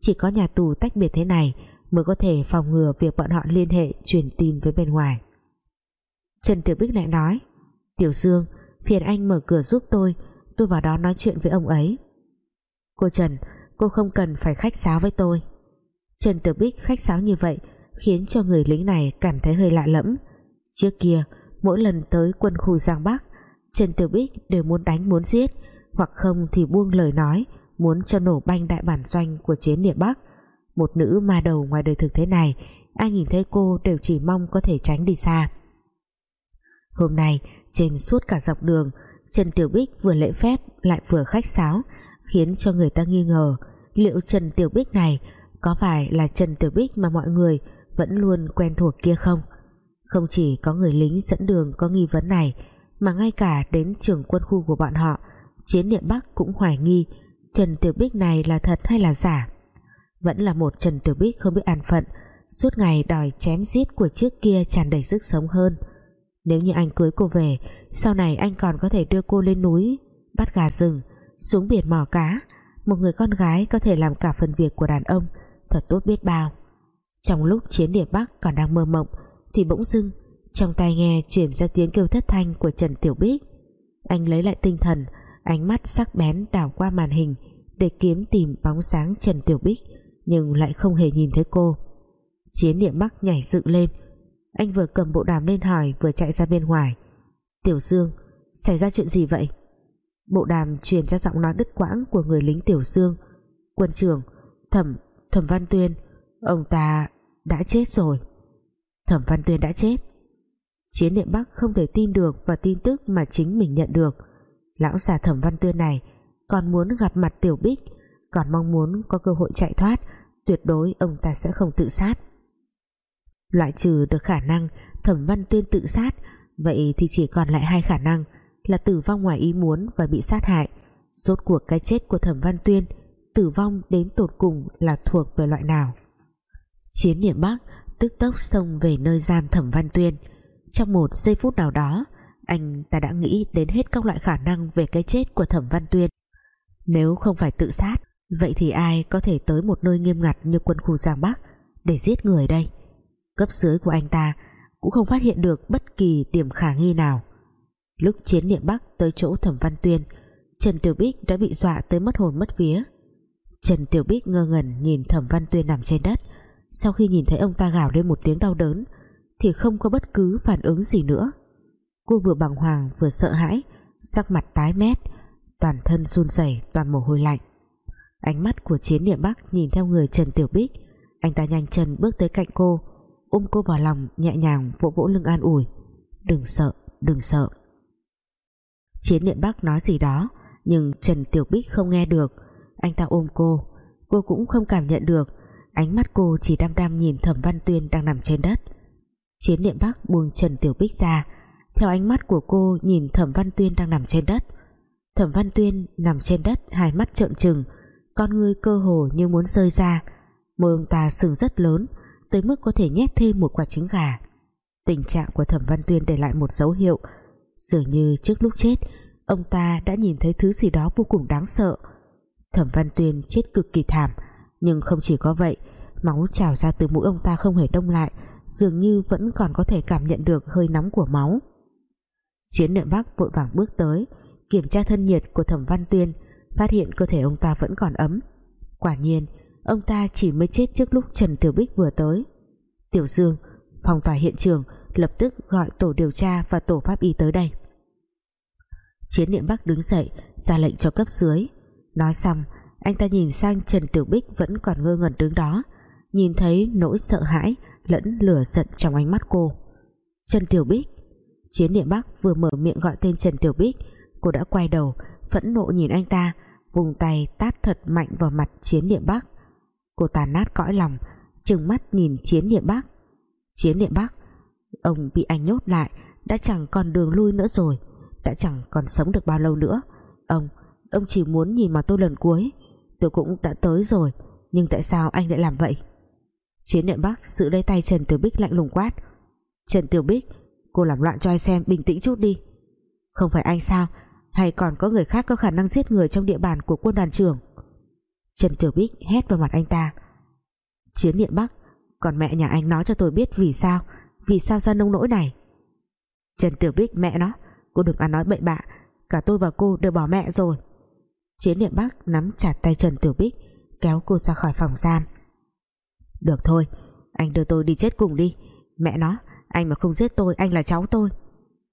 Chỉ có nhà tù tách biệt thế này mới có thể phòng ngừa việc bọn họ liên hệ, truyền tin với bên ngoài. Trần Tiểu Bích lại nói, Tiểu Dương, phiền anh mở cửa giúp tôi tôi vào đó nói chuyện với ông ấy. Cô Trần, cô không cần phải khách sáo với tôi. Trần Tiểu Bích khách sáo như vậy khiến cho người lính này cảm thấy hơi lạ lẫm. Trước kia, mỗi lần tới quân khu Giang Bắc, Trần Tiểu Bích đều muốn đánh muốn giết, hoặc không thì buông lời nói, muốn cho nổ banh đại bản doanh của chiến địa Bắc một nữ ma đầu ngoài đời thực thế này, ai nhìn thấy cô đều chỉ mong có thể tránh đi xa. Hôm nay, trên suốt cả dọc đường, Trần Tiểu Bích vừa lễ phép lại vừa khách sáo, khiến cho người ta nghi ngờ liệu Trần Tiểu Bích này có phải là Trần Tiểu Bích mà mọi người vẫn luôn quen thuộc kia không? Không chỉ có người lính dẫn đường có nghi vấn này, mà ngay cả đến trường quân khu của bọn họ, chiến niệm Bắc cũng hoài nghi Trần Tiểu Bích này là thật hay là giả vẫn là một Trần Tiểu Bích không biết an phận, suốt ngày đòi chém giết của trước kia tràn đầy sức sống hơn. Nếu như anh cưới cô về, sau này anh còn có thể đưa cô lên núi, bắt gà rừng, xuống biển mò cá. Một người con gái có thể làm cả phần việc của đàn ông, thật tốt biết bao. Trong lúc chiến địa Bắc còn đang mơ mộng, thì bỗng dưng, trong tai nghe chuyển ra tiếng kêu thất thanh của Trần Tiểu Bích. Anh lấy lại tinh thần, ánh mắt sắc bén đảo qua màn hình để kiếm tìm bóng sáng Trần Tiểu Bích nhưng lại không hề nhìn thấy cô. Chiến địa Bắc nhảy dựng lên. Anh vừa cầm bộ đàm lên hỏi, vừa chạy ra bên ngoài. Tiểu Dương, xảy ra chuyện gì vậy? Bộ đàm truyền ra giọng nói đứt quãng của người lính Tiểu Dương. Quân trưởng, thẩm thẩm Văn Tuyên, ông ta đã chết rồi. Thẩm Văn Tuyên đã chết? Chiến niệm Bắc không thể tin được và tin tức mà chính mình nhận được. Lão già thẩm Văn Tuyên này còn muốn gặp mặt Tiểu Bích còn mong muốn có cơ hội chạy thoát, tuyệt đối ông ta sẽ không tự sát. Loại trừ được khả năng thẩm văn tuyên tự sát, vậy thì chỉ còn lại hai khả năng là tử vong ngoài ý muốn và bị sát hại. Rốt cuộc cái chết của thẩm văn tuyên, tử vong đến tột cùng là thuộc về loại nào? Chiến niệm bắc tức tốc xông về nơi giam thẩm văn tuyên. Trong một giây phút nào đó, anh ta đã nghĩ đến hết các loại khả năng về cái chết của thẩm văn tuyên. Nếu không phải tự sát vậy thì ai có thể tới một nơi nghiêm ngặt như quân khu giang bắc để giết người đây? Cấp dưới của anh ta cũng không phát hiện được bất kỳ điểm khả nghi nào. Lúc chiến niệm Bắc tới chỗ Thẩm Văn Tuyên, Trần Tiểu Bích đã bị dọa tới mất hồn mất vía. Trần Tiểu Bích ngơ ngẩn nhìn Thẩm Văn Tuyên nằm trên đất. Sau khi nhìn thấy ông ta gào lên một tiếng đau đớn, thì không có bất cứ phản ứng gì nữa. Cô vừa bàng hoàng vừa sợ hãi, sắc mặt tái mét, toàn thân run rẩy, toàn mồ hôi lạnh ánh mắt của chiến niệm Bắc nhìn theo người Trần Tiểu Bích. Anh ta nhanh chân bước tới cạnh cô, ôm cô vào lòng, nhẹ nhàng, vỗ vỗ lưng an ủi. Đừng sợ đừng sợ. Chiến niệm bắc nói gì đó, nhưng Trần Tiểu Bích không nghe được. Anh ta ôm cô cô cũng không cảm nhận được. Ánh mắt cô chỉ đăm đăm nhìn Thẩm Văn Tuyên đang nằm trên đất. Chiến niệm bắc buông Trần Tiểu Bích ra. Theo ánh mắt của cô nhìn Thẩm Văn Tuyên đang nằm trên đất. Thẩm Văn Tuyên nằm trên đất, hai mắt trợn trừng con ngươi cơ hồ như muốn rơi ra. Môi ông ta sừng rất lớn, tới mức có thể nhét thêm một quả trứng gà. Tình trạng của Thẩm Văn Tuyên để lại một dấu hiệu. Dường như trước lúc chết, ông ta đã nhìn thấy thứ gì đó vô cùng đáng sợ. Thẩm Văn Tuyên chết cực kỳ thảm, nhưng không chỉ có vậy, máu trào ra từ mũi ông ta không hề đông lại, dường như vẫn còn có thể cảm nhận được hơi nóng của máu. Chiến niệm bắc vội vàng bước tới, kiểm tra thân nhiệt của thẩm văn tuyên phát hiện cơ thể ông ta vẫn còn ấm. Quả nhiên, ông ta chỉ mới chết trước lúc Trần Tiểu Bích vừa tới. Tiểu Dương, phòng tòa hiện trường, lập tức gọi tổ điều tra và tổ pháp y tới đây. Chiến niệm bắc đứng dậy, ra lệnh cho cấp dưới. Nói xong, anh ta nhìn sang Trần Tiểu Bích vẫn còn ngơ ngẩn đứng đó, nhìn thấy nỗi sợ hãi lẫn lửa giận trong ánh mắt cô. Trần Tiểu Bích. Chiến niệm Bắc vừa mở miệng gọi tên Trần Tiểu Bích, cô đã quay đầu phẫn nộ nhìn anh ta, vùng tay tát thật mạnh vào mặt Chiến địa Bắc. Cô tàn nát cõi lòng, trừng mắt nhìn Chiến địa Bắc. Chiến địa Bắc, ông bị anh nhốt lại, đã chẳng còn đường lui nữa rồi, đã chẳng còn sống được bao lâu nữa. Ông ông chỉ muốn nhìn mà tôi lần cuối, tôi cũng đã tới rồi, nhưng tại sao anh lại làm vậy? Chiến địa Bắc giữ lấy tay Trần Tiểu Bích lạnh lùng quát. Trần Tiểu Bích, cô làm loạn cho ai xem, bình tĩnh chút đi. Không phải anh sao? Hay còn có người khác có khả năng giết người trong địa bàn của quân đoàn trưởng? Trần Tiểu Bích hét vào mặt anh ta. Chiến niệm Bắc, còn mẹ nhà anh nói cho tôi biết vì sao vì sao ra nông nỗi này? Trần Tiểu Bích mẹ nó, cô đừng ăn nói bậy bạ, cả tôi và cô đều bỏ mẹ rồi. Chiến niệm Bắc nắm chặt tay Trần Tiểu Bích, kéo cô ra khỏi phòng giam. Được thôi, Anh đưa tôi đi chết cùng đi. Mẹ nó, Anh mà không giết tôi, Anh là cháu tôi.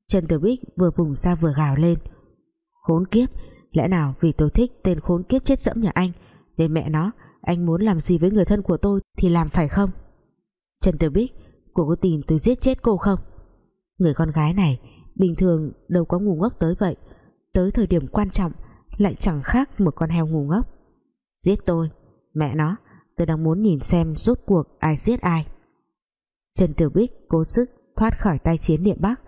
Trần Tiểu Bích vừa vùng ra vừa gào lên. Khốn kiếp! Lẽ nào vì tôi thích tên khốn kiếp chết dẫm nhà anh, Nên mẹ nó, Anh muốn làm gì với người thân của tôi Thì làm phải không? Trần Tử Bích, Cô có tin tôi giết chết cô không? Người con gái này, Bình thường đâu có ngu ngốc tới vậy. Tới thời điểm quan trọng, Lại chẳng khác một con heo ngu ngốc. Giết tôi, Mẹ nó, Tôi đang muốn nhìn xem rốt cuộc ai giết ai. Trần Tiểu Bích cố sức thoát khỏi tay chiến niệm Bắc,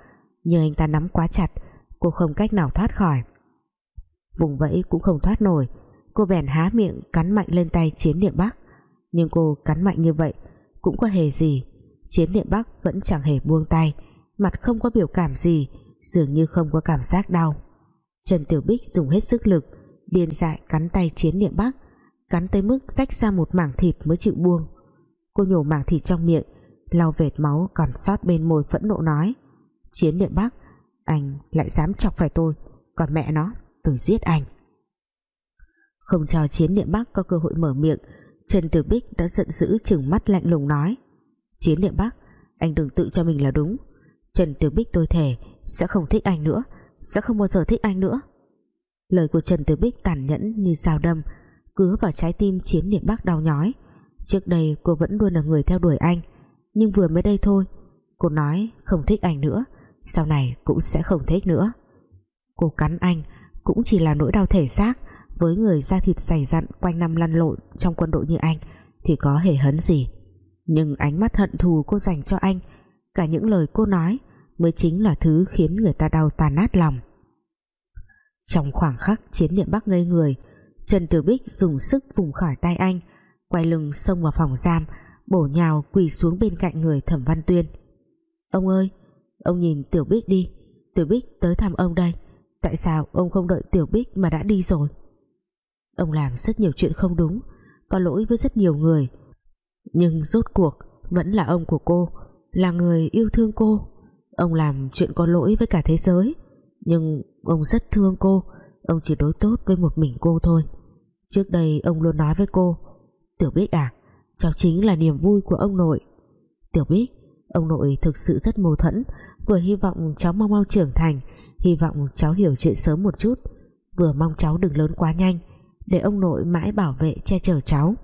Nhưng anh ta nắm quá chặt, Cô không cách nào thoát khỏi. Vùng vẫy cũng không thoát nổi. Cô bèn há miệng cắn mạnh lên tay chiến địa Bắc. Nhưng cô cắn mạnh như vậy Cũng có hề gì. Chiến địa Bắc vẫn chẳng hề buông tay. Mặt không có biểu cảm gì, Dường như không có cảm giác đau. Trần Tiểu Bích dùng hết sức lực, Điên dại cắn tay chiến địa Bắc, cắn tới mức rách ra một mảng thịt mới chịu buông. Cô nhổ mảng thịt trong miệng, lau vệt máu còn sót bên môi phẫn nộ nói, chiến địa bắc, anh lại dám chọc phải tôi, còn mẹ nó tôi giết anh. Không cho chiến niệm bắc có cơ hội mở miệng, Trần Tử Bích đã giận dữ chừng mắt lạnh lùng nói, Chiến niệm Bắc, Anh đừng tự cho mình là đúng. Trần Tử Bích tôi thề, sẽ không thích anh nữa, Sẽ không bao giờ thích anh nữa. Lời của Trần Tử Bích tàn nhẫn như dao đâm, cứa vào trái tim chiến niệm bắc đau nhói. Trước đây cô vẫn luôn là người theo đuổi anh, nhưng vừa mới đây thôi, cô nói không thích anh nữa, sau này cũng sẽ không thích nữa. Cô cắn anh cũng chỉ là nỗi đau thể xác. Với người da thịt dày dặn quanh năm lăn lộn trong quân đội như anh thì có hề hấn gì. Nhưng ánh mắt hận thù cô dành cho anh, cả những lời cô nói mới chính là thứ khiến người ta đau tàn nát lòng. Trong khoảng khắc chiến niệm bắc ngây người, Trần Tiểu Bích dùng sức vùng khỏi tay anh, quay lưng xông vào phòng giam, bổ nhào quỳ xuống bên cạnh người thẩm văn tuyên. Ông ơi, ông nhìn Tiểu Bích đi, Tiểu Bích tới thăm ông đây tại sao ông không đợi Tiểu Bích mà đã đi rồi? Ông làm rất nhiều chuyện không đúng, có lỗi với rất nhiều người. Nhưng rốt cuộc vẫn là ông của cô, là người yêu thương cô. Ông làm chuyện có lỗi với cả thế giới, nhưng ông rất thương cô. Ông chỉ đối tốt với một mình cô thôi. Trước đây ông luôn nói với cô, Tiểu Bích à cháu chính là niềm vui của ông nội. Tiểu Bích, ông nội thực sự rất mâu thuẫn, vừa hy vọng cháu mau mau trưởng thành hy vọng cháu hiểu chuyện sớm một chút. Vừa mong cháu đừng lớn quá nhanh, để ông nội mãi bảo vệ che chở cháu.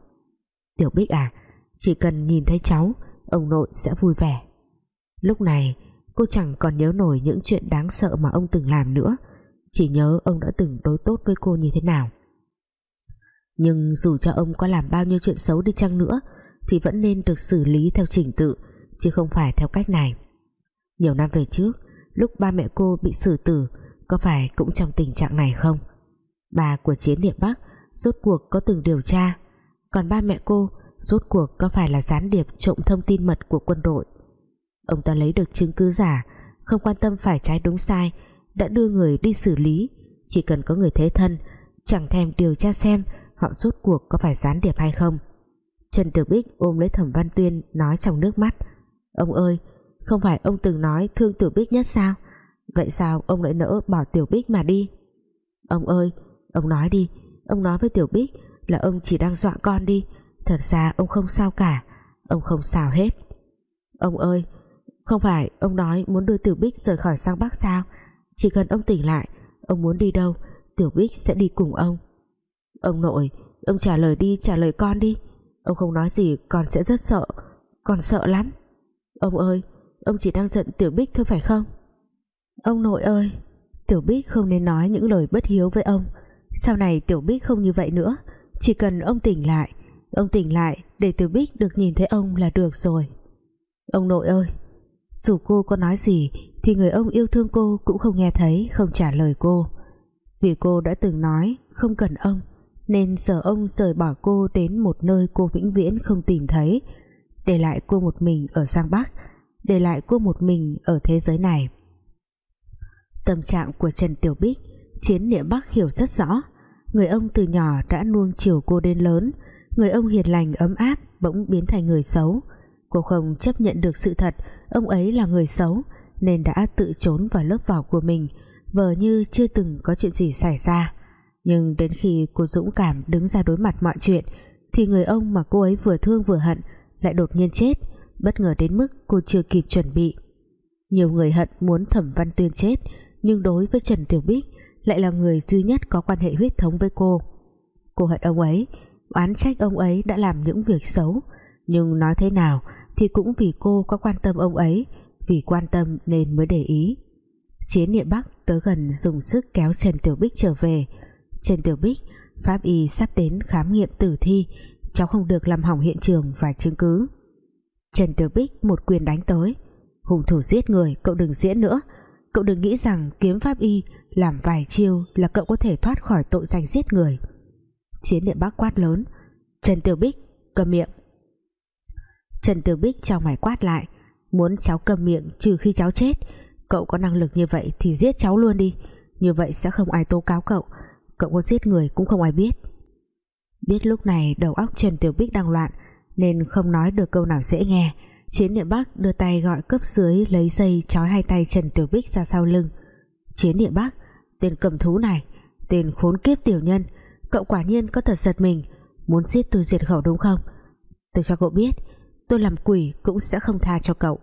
Tiểu Bích à chỉ cần nhìn thấy cháu, ông nội sẽ vui vẻ. Lúc này, cô chẳng còn nhớ nổi những chuyện đáng sợ mà ông từng làm nữa, chỉ nhớ ông đã từng đối tốt với cô như thế nào. Nhưng dù cho ông có làm bao nhiêu chuyện xấu đi chăng nữa, thì vẫn nên được xử lý theo trình tự, chứ không phải theo cách này. Nhiều năm về trước lúc ba mẹ cô bị xử tử, có phải cũng trong tình trạng này không? Bà của chiến địa Bắc rốt cuộc có từng điều tra, còn ba mẹ cô rốt cuộc có phải là gián điệp trộm thông tin mật của quân đội? Ông ta lấy được chứng cứ giả, không quan tâm phải trái đúng sai, đã đưa người đi xử lý. Chỉ cần có người thế thân, chẳng thèm điều tra xem họ rốt cuộc có phải gián điệp hay không. Trần Tử Bích ôm lấy Thẩm Văn Tuyên nói trong nước mắt, ông ơi không phải ông từng nói thương Tiểu Bích nhất sao? Vậy sao ông lại nỡ bỏ Tiểu Bích mà đi? Ông ơi, ông nói đi. Ông nói với Tiểu Bích là ông chỉ đang dọa con đi. Thật ra ông không sao cả. Ông không sao hết. Ông ơi, không phải ông nói muốn đưa Tiểu Bích rời khỏi sang Bắc sao? Chỉ cần ông tỉnh lại, ông muốn đi đâu, Tiểu Bích sẽ đi cùng ông. Ông nội, ông trả lời đi, trả lời con đi. Ông không nói gì, con sẽ rất sợ. Con sợ lắm. Ông ơi ông chỉ đang giận Tiểu Bích thôi phải không? Ông nội ơi, Tiểu Bích không nên nói những lời bất hiếu với ông. Sau này Tiểu Bích không như vậy nữa. Chỉ cần ông tỉnh lại, ông tỉnh lại để Tiểu Bích được nhìn thấy ông là được rồi. Ông nội ơi, dù cô có nói gì thì người ông yêu thương cô cũng không nghe thấy, không trả lời cô. Vì cô đã từng nói không cần ông, nên giờ ông rời bỏ cô đến một nơi cô vĩnh viễn không tìm thấy. Để lại cô một mình ở Giang Bắc để lại cô một mình ở thế giới này. Tâm trạng của Trần Tiểu Bích chiến niệm Bắc hiểu rất rõ. Người ông từ nhỏ đã nuông chiều cô đến lớn. Người ông hiền lành, ấm áp, bỗng biến thành người xấu. Cô không chấp nhận được sự thật, ông ấy là người xấu, nên đã tự trốn vào lớp vỏ của mình, vờ như chưa từng có chuyện gì xảy ra. Nhưng đến khi cô dũng cảm đứng ra đối mặt mọi chuyện, thì người ông mà cô ấy vừa thương vừa hận lại đột nhiên chết bất ngờ đến mức cô chưa kịp chuẩn bị. Nhiều người hận muốn thẩm văn tuyên chết, nhưng đối với Trần Tiểu Bích lại là người duy nhất có quan hệ huyết thống với cô. Cô hận ông ấy, oán trách ông ấy đã làm những việc xấu, nhưng nói thế nào thì cũng vì cô có quan tâm ông ấy, vì quan tâm nên mới để ý. Chiến địa Bắc tới gần dùng sức kéo Trần Tiểu Bích trở về. Trần Tiểu Bích, pháp y sắp đến khám nghiệm tử thi, cháu không được làm hỏng hiện trường và chứng cứ. Trần Tiểu Bích một quyền đánh tới. Hung thủ giết người, cậu đừng diễn nữa. Cậu đừng nghĩ rằng kiếm pháp y làm vài chiêu là cậu có thể thoát khỏi tội danh giết người. Chiến niệm Bắc quát lớn. Trần Tiểu Bích cầm miệng. Trần Tiểu Bích trao mày quát lại. Muốn cháu cầm miệng trừ khi cháu chết. Cậu có năng lực như vậy thì giết cháu luôn đi. Như vậy sẽ không ai tố cáo cậu. Cậu có giết người cũng không ai biết. Biết lúc này đầu óc Trần Tiểu Bích đang loạn nên không nói được câu nào dễ nghe. Chiến địa Bắc đưa tay gọi cấp dưới lấy dây trói hai tay Trần Tiểu Bích ra sau lưng. Chiến địa Bắc, tên cầm thú này, tên khốn kiếp tiểu nhân, cậu quả nhiên có thật giật mình, muốn giết tôi diệt khẩu đúng không? Tôi cho cậu biết, tôi làm quỷ cũng sẽ không tha cho cậu.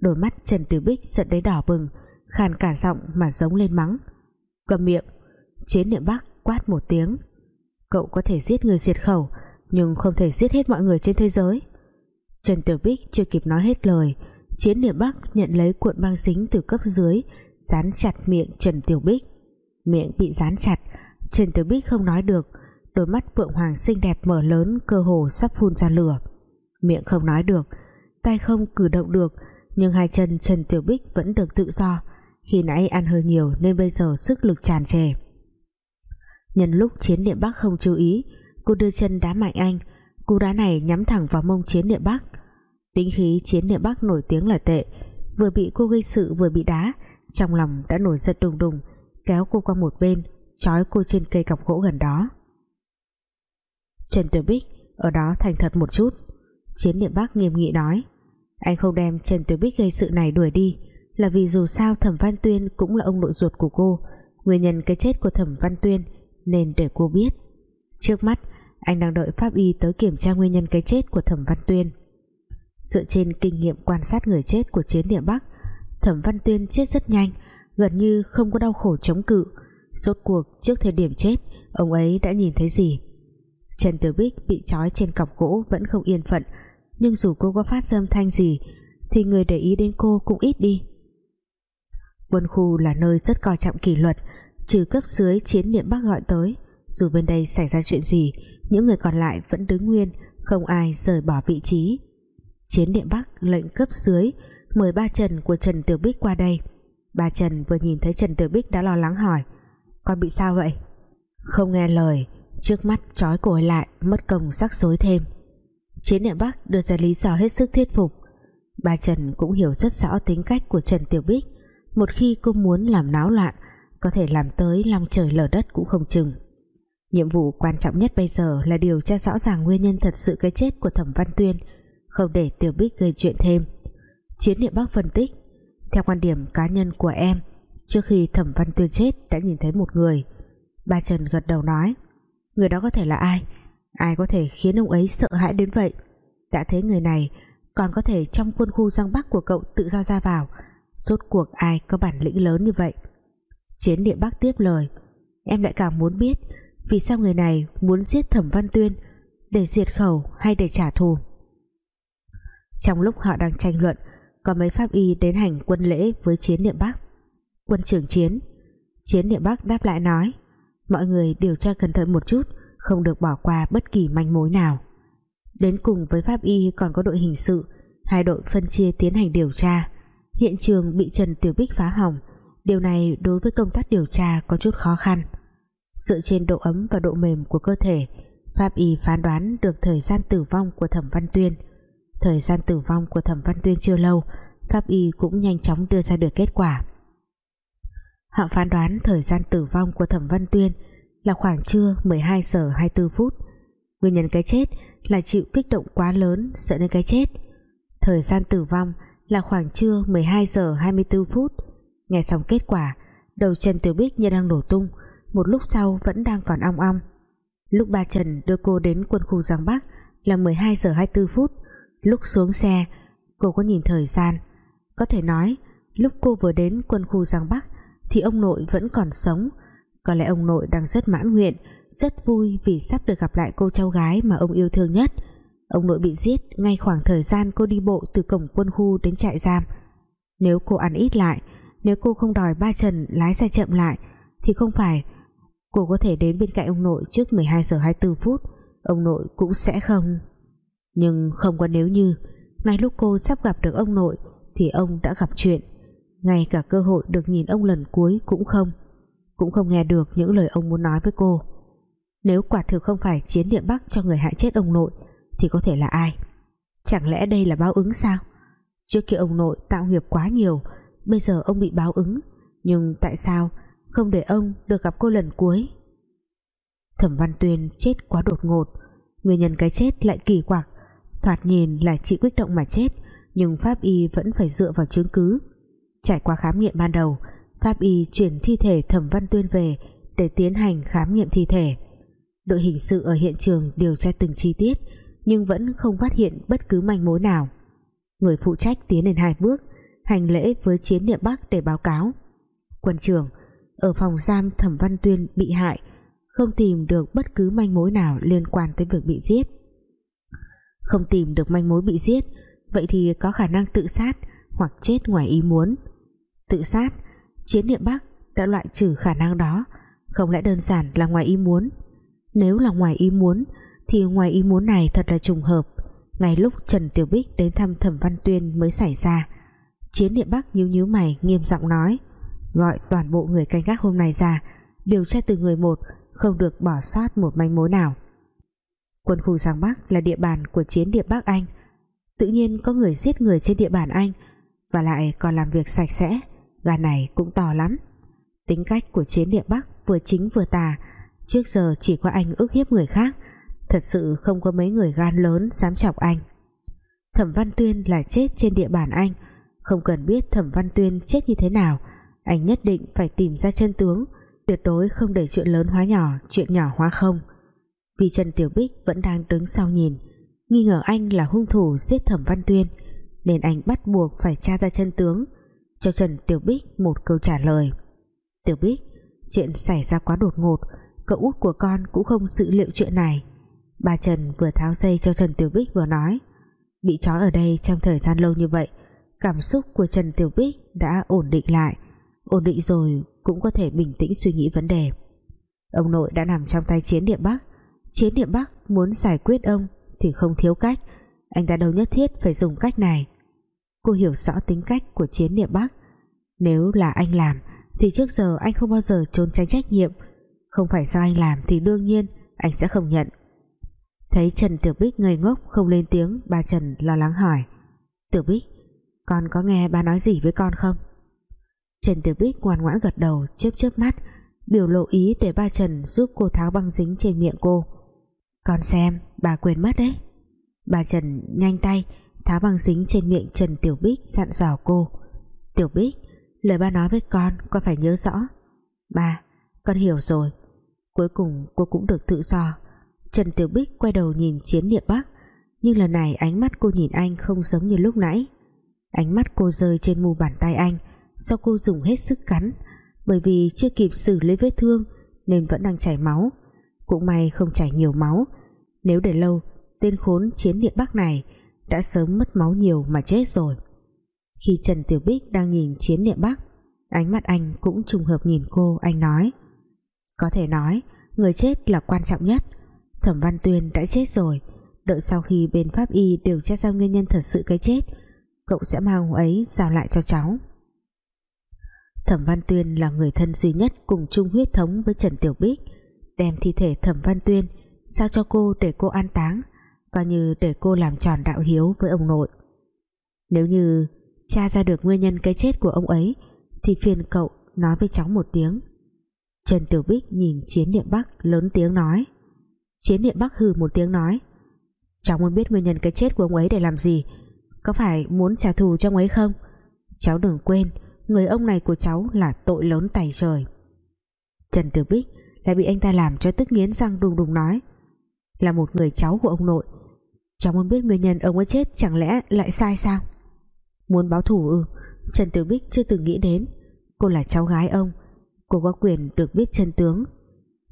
Đôi mắt Trần Tiểu Bích giận đến đỏ bừng, khàn cả giọng mà giống lên mắng. Cầm miệng. Chiến địa Bắc quát một tiếng. Cậu có thể giết người diệt khẩu nhưng không thể giết hết mọi người trên thế giới. Trần Tiểu Bích chưa kịp nói hết lời, Chiến địa Bắc nhận lấy cuộn băng dính từ cấp dưới, Dán chặt miệng Trần Tiểu Bích. Miệng bị dán chặt, Trần Tiểu Bích không nói được, Đôi mắt Phượng Hoàng xinh đẹp mở lớn, Cơ hồ sắp phun ra lửa. Miệng không nói được Tay không cử động được, Nhưng hai chân Trần Tiểu Bích vẫn được tự do. Khi nãy ăn hơi nhiều nên bây giờ sức lực tràn trề. Nhân lúc chiến địa Bắc không chú ý cô đưa chân đá mạnh anh. Cú đá này nhắm thẳng vào mông chiến địa Bắc. Tính khí chiến địa Bắc nổi tiếng là tệ. Vừa bị cô gây sự vừa bị đá, trong lòng đã nổi giận đùng đùng, kéo cô qua một bên, trói cô trên cây cọc gỗ gần đó. Trần Tiểu Bích, ở đó thành thật một chút. Chiến địa Bắc nghiêm nghị nói, Anh không đem Trần Tiểu Bích gây sự này đuổi đi, Là vì dù sao Thẩm Văn Tuyên Cũng là ông nội ruột của cô. Nguyên nhân cái chết của Thẩm Văn Tuyên nên để cô biết. Trước mắt anh đang đợi pháp y tới kiểm tra nguyên nhân cái chết của thẩm văn tuyên. Dựa trên kinh nghiệm quan sát người chết của chiến địa bắc, thẩm văn tuyên chết rất nhanh, gần như không có đau khổ chống cự. Rốt cuộc, trước thời điểm chết, ông ấy đã nhìn thấy gì? Trần Tử Bích bị trói trên cọc gỗ vẫn không yên phận, nhưng dù cô có phát dâm thanh gì, thì người để ý đến cô cũng ít đi. Quân khu là nơi rất coi trọng kỷ luật, trừ cấp dưới chiến niệm Bắc gọi tới. Dù bên đây xảy ra chuyện gì những người còn lại vẫn đứng nguyên, không ai rời bỏ vị trí. Chiến địa Bắc lệnh cấp dưới, mời ba Trần của Trần Tiểu Bích qua đây. Bà Trần vừa nhìn thấy Trần Tiểu Bích đã lo lắng hỏi, Con bị sao vậy? Không nghe lời, Trước mắt trói cổ lại, Mất công rắc rối thêm. Chiến địa Bắc đưa ra lý do hết sức thuyết phục. Bà Trần cũng hiểu rất rõ tính cách của Trần Tiểu Bích. Một khi cô muốn làm náo loạn, Có thể làm tới long trời lở đất cũng không chừng. Nhiệm vụ quan trọng nhất bây giờ là điều tra rõ ràng nguyên nhân thật sự cái chết của Thẩm Văn Tuyên, Không để Tiểu Bích gây chuyện thêm. Chiến địa Bắc phân tích, Theo quan điểm cá nhân của em, Trước khi Thẩm Văn Tuyên chết đã nhìn thấy một người. Bà Trần gật đầu nói, Người đó có thể là ai? Ai có thể khiến ông ấy sợ hãi đến vậy? Đã thấy người này, Còn có thể trong quân khu Giang Bắc của cậu tự do ra vào. Rốt cuộc ai có bản lĩnh lớn như vậy? Chiến địa Bắc tiếp lời, Em lại càng muốn biết vì sao người này muốn giết Thẩm Văn Tuyên Để diệt khẩu hay để trả thù? Trong lúc họ đang tranh luận, Có mấy pháp y đến hành quân lễ Với chiến niệm Bắc. Quân trưởng chiến Chiến niệm Bắc đáp lại nói, Mọi người điều tra cẩn thận một chút, không được bỏ qua bất kỳ manh mối nào. Đến cùng với pháp y còn có đội hình sự, hai đội phân chia tiến hành điều tra. Hiện trường bị Trần Tiểu Bích phá hỏng, điều này đối với công tác điều tra có chút khó khăn dựa trên độ ấm và độ mềm của cơ thể, pháp y phán đoán được thời gian tử vong của Thẩm Văn Tuyên. Thời gian tử vong của Thẩm Văn Tuyên chưa lâu, pháp y cũng nhanh chóng đưa ra được kết quả. Họ phán đoán thời gian tử vong của Thẩm Văn Tuyên là khoảng trưa 12 giờ 24 phút. Nguyên nhân cái chết là chịu kích động quá lớn dẫn đến cái chết. Thời gian tử vong là khoảng trưa 12 giờ 24 phút. Nghe xong kết quả, đầu Trần Tiểu Bích như đang nổ tung một lúc sau vẫn đang còn ong ong. Lúc ba Trần đưa cô đến quân khu Giang Bắc là 12 giờ 24 phút. Lúc xuống xe, cô có nhìn thời gian. Có thể nói, lúc cô vừa đến quân khu Giang Bắc thì ông nội vẫn còn sống. Có lẽ ông nội đang rất mãn nguyện, rất vui vì sắp được gặp lại cô cháu gái mà ông yêu thương nhất. Ông nội bị giết ngay khoảng thời gian cô đi bộ từ cổng quân khu đến trại giam. Nếu cô ăn ít lại, nếu cô không đòi ba Trần lái xe chậm lại, thì không phải cô có thể đến bên cạnh ông nội trước 12 giờ 24 phút, ông nội cũng sẽ không. Nhưng không có nếu như, ngay lúc cô sắp gặp được ông nội thì ông đã gặp chuyện. Ngay cả cơ hội được nhìn ông lần cuối cũng không cũng không nghe được những lời ông muốn nói với cô. Nếu quả thực không phải chiến địa Bắc cho người hại chết ông nội, thì có thể là ai? Chẳng lẽ đây là báo ứng sao? Trước kia ông nội tạo nghiệp quá nhiều, bây giờ ông bị báo ứng. Nhưng tại sao không để ông được gặp cô lần cuối. Thẩm Văn Tuyên chết quá đột ngột, nguyên nhân cái chết lại kỳ quặc. Thoạt nhìn là chị quyết động mà chết, nhưng pháp y vẫn phải dựa vào chứng cứ. Trải qua khám nghiệm ban đầu, pháp y chuyển thi thể thẩm văn tuyên về để tiến hành khám nghiệm thi thể. Đội hình sự ở hiện trường điều tra từng chi tiết, nhưng vẫn không phát hiện bất cứ manh mối nào. Người phụ trách tiến lên hai bước, hành lễ với chiến địa Bắc để báo cáo. Quân trưởng ở phòng giam thẩm văn tuyên bị hại, không tìm được bất cứ manh mối nào liên quan tới việc bị giết. Không tìm được manh mối bị giết, vậy thì có khả năng tự sát hoặc chết ngoài ý muốn. Tự sát, chiến địa Bắc đã loại trừ khả năng đó, không lẽ đơn giản là ngoài ý muốn? Nếu là ngoài ý muốn, thì ngoài ý muốn này thật là trùng hợp. Ngay lúc Trần Tiểu Bích đến thăm Thẩm Văn Tuyên mới xảy ra, chiến địa Bắc nhíu nhíu mày, nghiêm giọng nói gọi toàn bộ người canh gác hôm nay ra, điều tra từ người một, không được bỏ sót một manh mối nào. Quân khu Giang Bắc là địa bàn của chiến địa Bắc Anh. Tự nhiên có người giết người trên địa bàn Anh, và lại còn làm việc sạch sẽ gà này cũng to lắm. Tính cách của chiến địa Bắc vừa chính vừa tà, trước giờ chỉ có anh ức hiếp người khác, thật sự không có mấy người gan lớn dám chọc anh. Thẩm Văn Tuyên là chết trên địa bàn anh, không cần biết Thẩm Văn Tuyên chết như thế nào anh nhất định phải tìm ra chân tướng, tuyệt đối không để chuyện lớn hóa nhỏ, chuyện nhỏ hóa không. Vì Trần Tiểu Bích vẫn đang đứng sau nhìn, nghi ngờ anh là hung thủ giết Thẩm Văn Tuyên, nên anh bắt buộc phải tra ra chân tướng, cho Trần Tiểu Bích một câu trả lời. Tiểu Bích, chuyện xảy ra quá đột ngột, cậu út của con cũng không dự liệu chuyện này. Bà Trần vừa tháo dây cho Trần Tiểu Bích vừa nói, bị trói ở đây trong thời gian lâu như vậy, cảm xúc của Trần Tiểu Bích đã ổn định lại ổn định rồi, cũng có thể bình tĩnh suy nghĩ vấn đề. Ông nội đã nằm trong tay chiến địa Bắc. Chiến địa Bắc muốn giải quyết ông thì không thiếu cách. Anh ta đâu nhất thiết phải dùng cách này. Cô hiểu rõ tính cách của chiến địa Bắc. Nếu là anh làm, thì trước giờ anh không bao giờ trốn tránh trách nhiệm. Không phải sao anh làm thì đương nhiên anh sẽ không nhận. Thấy Trần Tiểu Bích ngây ngốc không lên tiếng, bà Trần lo lắng hỏi. Tiểu Bích, con có nghe ba nói gì với con không? Trần Tiểu Bích ngoan ngoãn gật đầu, chớp chớp mắt, biểu lộ ý để ba Trần giúp cô tháo băng dính trên miệng cô. Con xem, bà quên mất đấy. Bà Trần nhanh tay tháo băng dính trên miệng Trần Tiểu Bích dặn dò cô. Tiểu Bích, lời ba nói với con con phải nhớ rõ. Ba, con hiểu rồi. Cuối cùng cô cũng được tự do. Trần Tiểu Bích quay đầu nhìn Chiến Niệm Bắc, nhưng lần này ánh mắt cô nhìn anh không giống như lúc nãy. Ánh mắt cô rơi trên mu bàn tay anh sau cô dùng hết sức cắn? Bởi vì chưa kịp xử lý vết thương, nên vẫn đang chảy máu. Cũng may không chảy nhiều máu. Nếu để lâu, tên khốn chiến địa bắc này đã sớm mất máu nhiều mà chết rồi. Khi Trần Tiểu Bích đang nhìn chiến địa bắc, ánh mắt anh cũng trùng hợp nhìn cô, anh nói, có thể nói, người chết là quan trọng nhất. Thẩm Văn Tuyên đã chết rồi. Đợi sau khi bên pháp y điều tra ra nguyên nhân thật sự cái chết, cậu sẽ mang ấy giao lại cho cháu. Thẩm Văn Tuyên là người thân duy nhất cùng chung huyết thống với Trần Tiểu Bích, đem thi thể Thẩm Văn Tuyên sao cho cô để cô an táng, coi như để cô làm tròn đạo hiếu với ông nội. Nếu như cha ra được nguyên nhân cái chết của ông ấy, thì phiền cậu nói với cháu một tiếng. Trần Tiểu Bích nhìn Chiến Niệm Bắc lớn tiếng nói. Chiến Niệm Bắc hừ một tiếng nói. Cháu muốn biết nguyên nhân cái chết của ông ấy để làm gì? Có phải muốn trả thù cho ông ấy không? Cháu đừng quên Người ông này của cháu là tội lớn tày trời. Trần Tiểu Bích Lại bị anh ta làm cho tức nghiến răng đùng đùng nói Là một người cháu của ông nội. Cháu muốn biết nguyên nhân ông ấy chết Chẳng lẽ lại sai sao? Muốn báo thù ư Trần Tiểu Bích chưa từng nghĩ đến. Cô là cháu gái ông. Cô có quyền được biết chân tướng.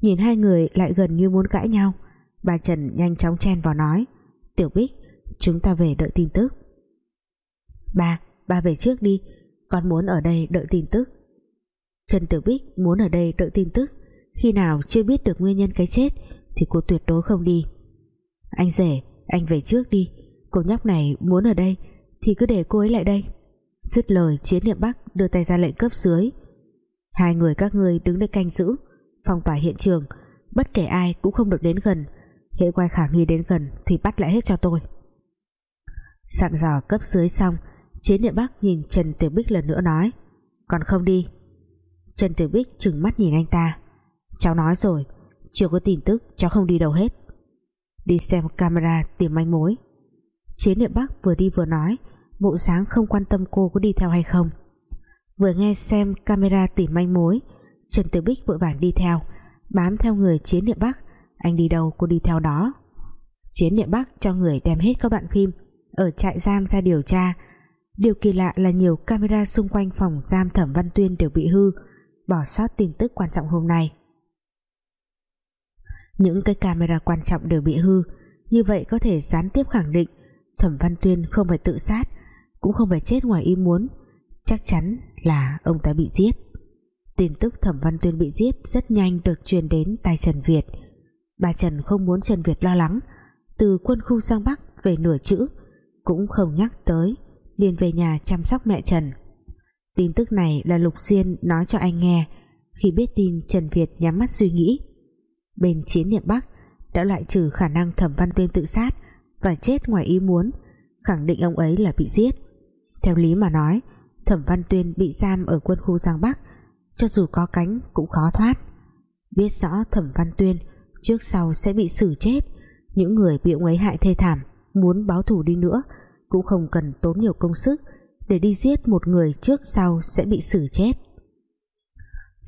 Nhìn hai người lại gần như muốn cãi nhau Bà Trần nhanh chóng chen vào nói Tiểu Bích Chúng ta về đợi tin tức. Ba, ba về trước đi. Con muốn ở đây đợi tin tức. Trần Tiểu Bích muốn ở đây đợi tin tức. Khi nào chưa biết được nguyên nhân cái chết Thì cô tuyệt đối không đi. Anh rể, anh về trước đi. Cô nhóc này muốn ở đây Thì cứ để cô ấy lại đây. Dứt lời chiến niệm Bắc đưa tay ra lệnh cấp dưới. Hai người các ngươi đứng đây canh giữ Phong tỏa hiện trường. Bất kể ai cũng không được đến gần. Hệ quay khả nghi đến gần Thì bắt lại hết cho tôi. Sẵn dò cấp dưới xong Chiến địa Bắc nhìn Trần Tiểu Bích lần nữa nói, Còn không đi. Trần Tiểu Bích trừng mắt nhìn anh ta, Cháu nói rồi, Chưa có tin tức, cháu không đi đâu hết. Đi xem camera tìm manh mối. Chiến địa Bắc vừa đi vừa nói, Bộ sáng không quan tâm cô có đi theo hay không. Vừa nghe xem camera tìm manh mối, Trần Tiểu Bích vội vàng đi theo, Bám theo người Chiến địa Bắc Anh đi đâu cô đi theo đó. Chiến địa Bắc cho người đem hết các đoạn phim, Ở trại giam ra điều tra Điều kỳ lạ là nhiều camera xung quanh phòng giam thẩm văn tuyên đều bị hư, Bỏ sót tin tức quan trọng hôm nay. Những cái camera quan trọng đều bị hư, Như vậy có thể gián tiếp khẳng định Thẩm Văn Tuyên không phải tự sát, Cũng không phải chết ngoài ý muốn. Chắc chắn là ông ta bị giết. Tin tức Thẩm Văn Tuyên bị giết rất nhanh được truyền đến tai Trần Việt. Bà Trần không muốn Trần Việt lo lắng, từ quân khu sang Bắc về nửa chữ, cũng không nhắc tới liền về nhà chăm sóc mẹ Trần. Tin tức này là Lục Diên nói cho anh nghe, khi biết tin Trần Việt nhắm mắt suy nghĩ. Bên chiến niệm Bắc đã loại trừ khả năng Thẩm Văn Tuyên tự sát và chết ngoài ý muốn, khẳng định ông ấy là bị giết. Theo lý mà nói, Thẩm Văn Tuyên bị giam ở quân khu Giang Bắc, cho dù có cánh cũng khó thoát. Biết rõ Thẩm Văn Tuyên trước sau sẽ bị xử chết, những người bị ông ấy hại thê thảm, muốn báo thù đi nữa cũng không cần tốn nhiều công sức, để đi giết một người trước sau sẽ bị xử chết.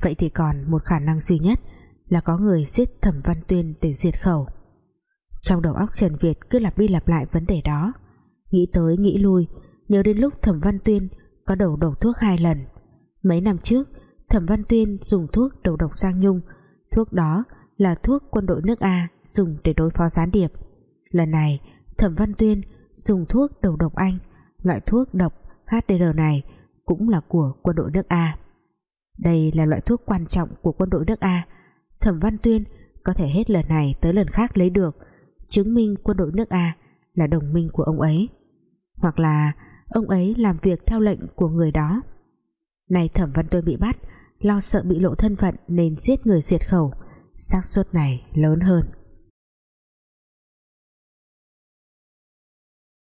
Vậy thì còn một khả năng duy nhất là có người giết Thẩm Văn Tuyên để diệt khẩu. Trong đầu óc Trần Việt cứ lặp đi lặp lại vấn đề đó. Nghĩ tới nghĩ lui, nhớ đến lúc Thẩm Văn Tuyên có đầu độc thuốc hai lần. Mấy năm trước, Thẩm Văn Tuyên dùng thuốc đầu độc Giang Nhung. Thuốc đó là thuốc quân đội nước A dùng để đối phó gián điệp. Lần này, Thẩm Văn Tuyên dùng thuốc đầu độc Anh. Loại thuốc độc HDR này cũng là của quân đội nước A. Đây là loại thuốc quan trọng của quân đội nước A. Thẩm Văn Tuyên có thể hết lần này tới lần khác lấy được, chứng minh quân đội nước A là đồng minh của ông ấy, hoặc là ông ấy làm việc theo lệnh của người đó. Nay Thẩm Văn Tuyên bị bắt, Lo sợ bị lộ thân phận nên giết người diệt khẩu. Xác suất này lớn hơn.